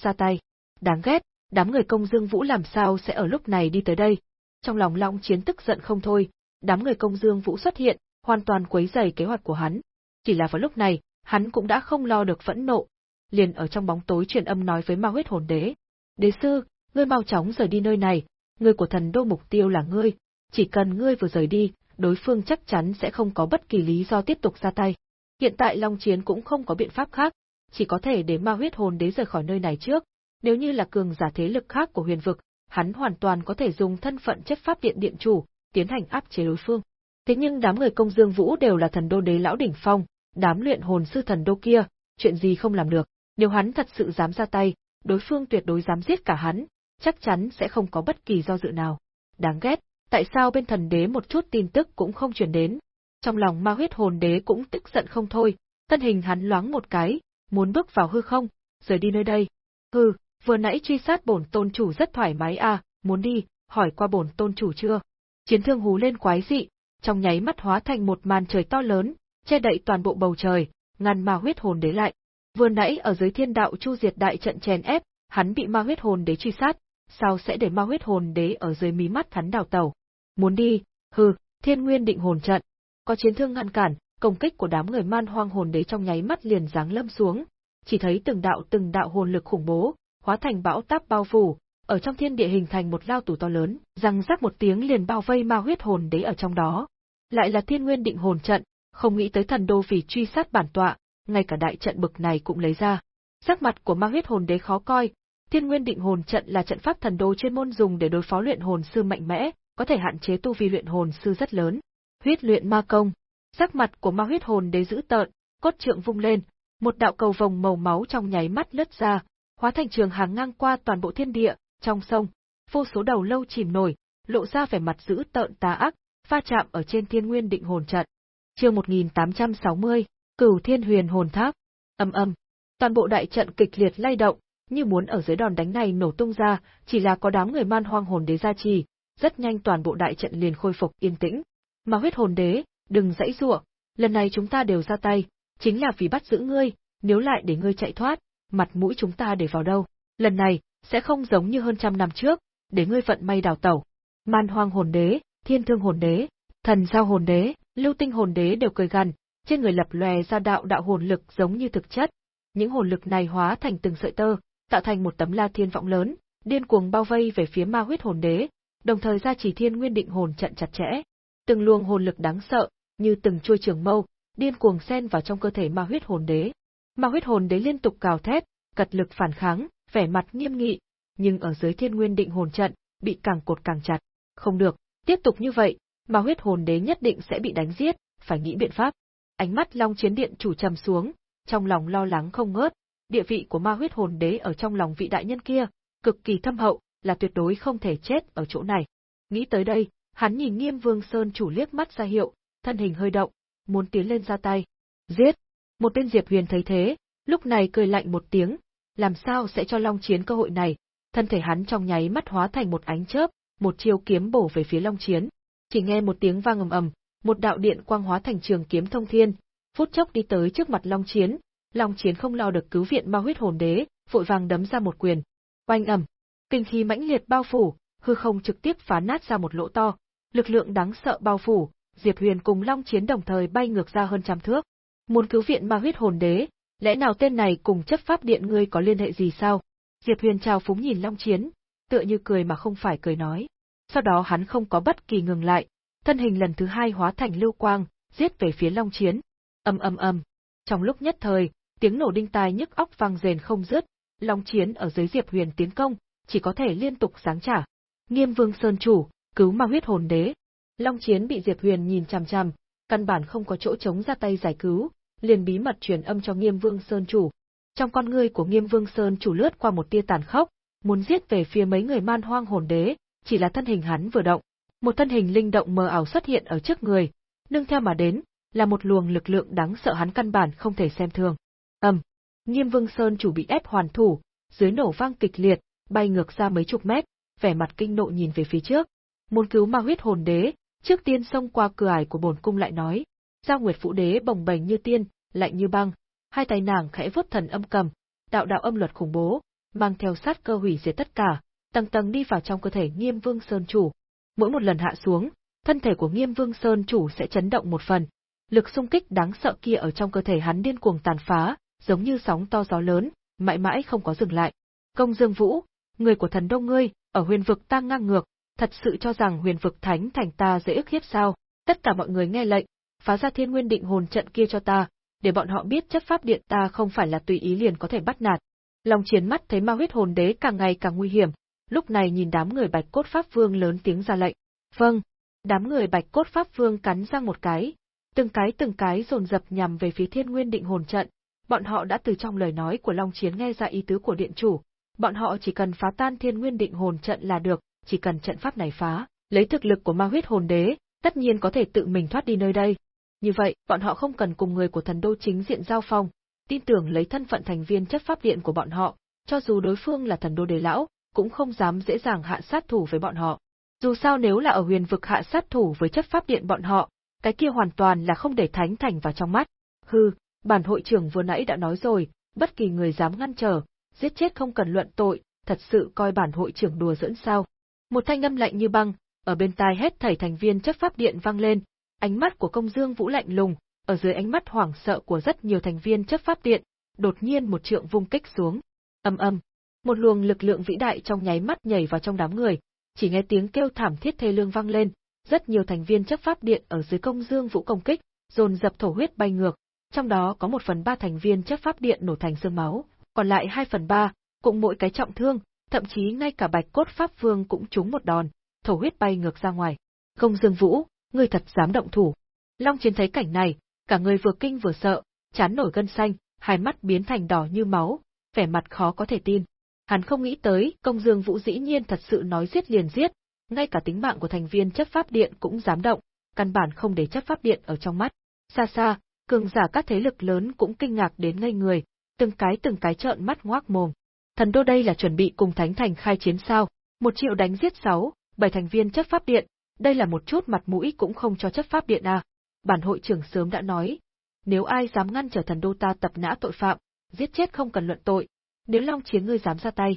ra tay. Đáng ghét, đám người công Dương Vũ làm sao sẽ ở lúc này đi tới đây. Trong lòng Long Chiến tức giận không thôi, đám người công Dương Vũ xuất hiện, hoàn toàn quấy rầy kế hoạch của hắn. Chỉ là vào lúc này, hắn cũng đã không lo được phẫn nộ, liền ở trong bóng tối truyền âm nói với Ma Huyết Hồn Đế: "Đế sư, ngươi mau chóng rời đi nơi này, người của thần đô mục tiêu là ngươi, chỉ cần ngươi vừa rời đi, đối phương chắc chắn sẽ không có bất kỳ lý do tiếp tục ra tay." Hiện tại Long Chiến cũng không có biện pháp khác, chỉ có thể để Ma Huyết Hồn Đế rời khỏi nơi này trước, nếu như là cường giả thế lực khác của huyền vực, hắn hoàn toàn có thể dùng thân phận chấp pháp điện điện chủ, tiến hành áp chế đối phương. Thế nhưng đám người công dương vũ đều là thần đô đế lão đỉnh phong, đám luyện hồn sư thần đô kia, chuyện gì không làm được, nếu hắn thật sự dám ra tay, đối phương tuyệt đối dám giết cả hắn, chắc chắn sẽ không có bất kỳ do dự nào. Đáng ghét, tại sao bên thần đế một chút tin tức cũng không truyền đến? Trong lòng ma huyết hồn đế cũng tức giận không thôi, thân hình hắn loáng một cái, muốn bước vào hư không, rời đi nơi đây. Hừ, vừa nãy truy sát bổn tôn chủ rất thoải mái à, muốn đi, hỏi qua bổn tôn chủ chưa? Chiến thương hú lên quái dị, trong nháy mắt hóa thành một màn trời to lớn, che đậy toàn bộ bầu trời, ngăn ma huyết hồn đế lại. Vừa nãy ở dưới thiên đạo chu diệt đại trận chèn ép, hắn bị ma huyết hồn đế truy sát, sao sẽ để ma huyết hồn đế ở dưới mí mắt hắn đào tẩu? Muốn đi, hừ, thiên nguyên định hồn trận. Có chiến thương ngăn cản, công kích của đám người man hoang hồn đế trong nháy mắt liền giáng lâm xuống, chỉ thấy từng đạo từng đạo hồn lực khủng bố, hóa thành bão táp bao phủ, ở trong thiên địa hình thành một lao tù to lớn, răng rắc một tiếng liền bao vây ma huyết hồn đế ở trong đó. Lại là thiên nguyên định hồn trận, không nghĩ tới thần đô vì truy sát bản tọa, ngay cả đại trận bực này cũng lấy ra. Sắc mặt của ma huyết hồn đế khó coi, thiên nguyên định hồn trận là trận pháp thần đô chuyên môn dùng để đối phó luyện hồn sư mạnh mẽ, có thể hạn chế tu vi luyện hồn sư rất lớn. Huyết luyện ma công, sắc mặt của ma huyết hồn đế giữ tợn, cốt trượng vung lên, một đạo cầu vồng màu máu trong nháy mắt lướt ra, hóa thành trường hàng ngang qua toàn bộ thiên địa, trong sông, vô số đầu lâu chìm nổi, lộ ra vẻ mặt dữ tợn tà ác, pha chạm ở trên thiên nguyên định hồn trận. Chương 1860, Cửu Thiên Huyền Hồn Tháp. ầm ầm, toàn bộ đại trận kịch liệt lay động, như muốn ở dưới đòn đánh này nổ tung ra, chỉ là có đám người man hoang hồn đế gia trì, rất nhanh toàn bộ đại trận liền khôi phục yên tĩnh. Mà huyết hồn đế, đừng dãy giụa, lần này chúng ta đều ra tay, chính là vì bắt giữ ngươi, nếu lại để ngươi chạy thoát, mặt mũi chúng ta để vào đâu. Lần này, sẽ không giống như hơn trăm năm trước, để ngươi vận may đào tẩu. Man hoang hồn đế, thiên thương hồn đế, Thần giao hồn đế, lưu tinh hồn đế đều cười gằn, trên người lập lòe ra đạo đạo hồn lực giống như thực chất. Những hồn lực này hóa thành từng sợi tơ, tạo thành một tấm la thiên vọng lớn, điên cuồng bao vây về phía ma huyết hồn đế, đồng thời ra chỉ thiên nguyên định hồn trận chặt chẽ. Từng luồng hồn lực đáng sợ, như từng chuôi trường mâu, điên cuồng xen vào trong cơ thể ma huyết hồn đế. Ma huyết hồn đế liên tục cào thét, cật lực phản kháng, vẻ mặt nghiêm nghị, nhưng ở dưới thiên nguyên định hồn trận, bị càng cột càng chặt. Không được, tiếp tục như vậy, ma huyết hồn đế nhất định sẽ bị đánh giết, phải nghĩ biện pháp. Ánh mắt Long Chiến Điện chủ trầm xuống, trong lòng lo lắng không ngớt, địa vị của ma huyết hồn đế ở trong lòng vị đại nhân kia, cực kỳ thâm hậu, là tuyệt đối không thể chết ở chỗ này. Nghĩ tới đây, hắn nhìn Nghiêm Vương Sơn chủ liếc mắt ra hiệu, thân hình hơi động, muốn tiến lên ra tay. Giết! Một tên Diệp Huyền thấy thế, lúc này cười lạnh một tiếng, làm sao sẽ cho Long Chiến cơ hội này, thân thể hắn trong nháy mắt hóa thành một ánh chớp, một chiêu kiếm bổ về phía Long Chiến. Chỉ nghe một tiếng vang ầm ầm, một đạo điện quang hóa thành trường kiếm thông thiên, phút chốc đi tới trước mặt Long Chiến, Long Chiến không lo được cứu viện ma huyết hồn đế, vội vàng đấm ra một quyền. Oanh ầm, kinh khí mãnh liệt bao phủ, hư không trực tiếp phá nát ra một lỗ to, lực lượng đáng sợ bao phủ, Diệp Huyền cùng Long Chiến đồng thời bay ngược ra hơn trăm thước. Muốn cứu viện ma huyết hồn đế, lẽ nào tên này cùng chấp pháp điện ngươi có liên hệ gì sao? Diệp Huyền chào phúng nhìn Long Chiến, tựa như cười mà không phải cười nói. Sau đó hắn không có bất kỳ ngừng lại, thân hình lần thứ hai hóa thành lưu quang, giết về phía Long Chiến. Ầm ầm ầm. Trong lúc nhất thời, tiếng nổ đinh tai nhức óc vang rền không dứt, Long Chiến ở dưới Diệp Huyền tiến công, chỉ có thể liên tục sáng trả. Nghiêm Vương Sơn chủ, cứu ma huyết hồn đế. Long Chiến bị Diệp Huyền nhìn chằm chằm, căn bản không có chỗ chống ra tay giải cứu, liền bí mật truyền âm cho Nghiêm Vương Sơn chủ. Trong con ngươi của Nghiêm Vương Sơn chủ lướt qua một tia tàn khốc, muốn giết về phía mấy người man hoang hồn đế, chỉ là thân hình hắn vừa động, một thân hình linh động mờ ảo xuất hiện ở trước người, nương theo mà đến, là một luồng lực lượng đáng sợ hắn căn bản không thể xem thường. Ầm, Nghiêm Vương Sơn chủ bị ép hoàn thủ, dưới nổ vang kịch liệt, bay ngược ra mấy chục mét, vẻ mặt kinh nộ nhìn về phía trước. Muốn cứu ma huyết hồn đế, trước tiên xông qua cửa ải của bổn cung lại nói. Giao Nguyệt Phụ Đế bồng bềnh như tiên, lạnh như băng, hai tay nàng khẽ vuốt thần âm cầm, đạo đạo âm luật khủng bố, mang theo sát cơ hủy diệt tất cả, tầng tầng đi vào trong cơ thể Nghiêm Vương Sơn chủ. Mỗi một lần hạ xuống, thân thể của Nghiêm Vương Sơn chủ sẽ chấn động một phần. Lực xung kích đáng sợ kia ở trong cơ thể hắn điên cuồng tàn phá, giống như sóng to gió lớn, mãi mãi không có dừng lại. Công Dương Vũ, người của thần đông ngươi, ở huyền vực ta ngang ngược, thật sự cho rằng huyền vực thánh thành ta dễ ức hiếp sao? Tất cả mọi người nghe lệnh, phá ra thiên nguyên định hồn trận kia cho ta, để bọn họ biết chấp pháp điện ta không phải là tùy ý liền có thể bắt nạt. Long chiến mắt thấy ma huyết hồn đế càng ngày càng nguy hiểm, lúc này nhìn đám người bạch cốt pháp vương lớn tiếng ra lệnh. Vâng, đám người bạch cốt pháp vương cắn răng một cái, từng cái từng cái dồn dập nhằm về phía thiên nguyên định hồn trận, bọn họ đã từ trong lời nói của Long Chiến nghe ra ý tứ của điện chủ, bọn họ chỉ cần phá tan thiên nguyên định hồn trận là được, chỉ cần trận pháp này phá, lấy thực lực của ma huyết hồn đế, tất nhiên có thể tự mình thoát đi nơi đây. Như vậy, bọn họ không cần cùng người của thần đô chính diện giao phong, tin tưởng lấy thân phận thành viên chấp pháp điện của bọn họ, cho dù đối phương là thần đô đế lão, cũng không dám dễ dàng hạ sát thủ với bọn họ. Dù sao nếu là ở huyền vực hạ sát thủ với chấp pháp điện bọn họ, cái kia hoàn toàn là không để thánh thành vào trong mắt. Hừ, bản hội trưởng vừa nãy đã nói rồi, bất kỳ người dám ngăn trở, giết chết không cần luận tội, thật sự coi bản hội trưởng đùa dẫn sao. Một thanh âm lạnh như băng, ở bên tai hết thảy thành viên chấp pháp điện vang lên, ánh mắt của công dương vũ lạnh lùng, ở dưới ánh mắt hoảng sợ của rất nhiều thành viên chấp pháp điện, đột nhiên một trượng vung kích xuống. Âm âm, một luồng lực lượng vĩ đại trong nháy mắt nhảy vào trong đám người, chỉ nghe tiếng kêu thảm thiết thê lương vang lên, rất nhiều thành viên chấp pháp điện ở dưới công dương vũ công kích, dồn dập thổ huyết bay ngược, trong đó có một phần ba thành viên chấp pháp điện nổ thành xương máu, còn lại hai phần ba, cũng mỗi cái trọng thương, thậm chí ngay cả bạch cốt pháp vương cũng trúng một đòn, thổ huyết bay ngược ra ngoài. Công Dương Vũ, ngươi thật dám động thủ. Long Chiến thấy cảnh này, cả người vừa kinh vừa sợ, chán nổi gân xanh, hai mắt biến thành đỏ như máu, vẻ mặt khó có thể tin. Hắn không nghĩ tới, công dương vũ dĩ nhiên thật sự nói giết liền giết, ngay cả tính mạng của thành viên chấp pháp điện cũng dám động, căn bản không để chấp pháp điện ở trong mắt. Xa xa, cường giả các thế lực lớn cũng kinh ngạc đến ngây người, từng cái từng cái trợn mắt ngoác mồm. Thần đô đây là chuẩn bị cùng Thánh Thành khai chiến sao? Một triệu đánh giết sáu, bảy thành viên chấp pháp điện, đây là một chút mặt mũi cũng không cho chấp pháp điện à. Bản hội trưởng sớm đã nói, nếu ai dám ngăn trở thần đô ta tập nã tội phạm, giết chết không cần luận tội, nếu Long Chiến ngươi dám ra tay,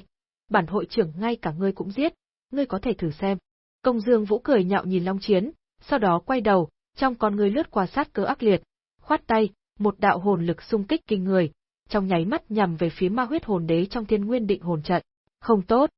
bản hội trưởng ngay cả ngươi cũng giết, ngươi có thể thử xem. Công Dương Vũ cười nhạo nhìn Long Chiến, sau đó quay đầu, trong con người lướt qua sát cơ ác liệt, khoát tay, một đạo hồn lực xung kích kinh người, trong nháy mắt nhằm về phía ma huyết hồn đế trong thiên nguyên định hồn trận. Không tốt,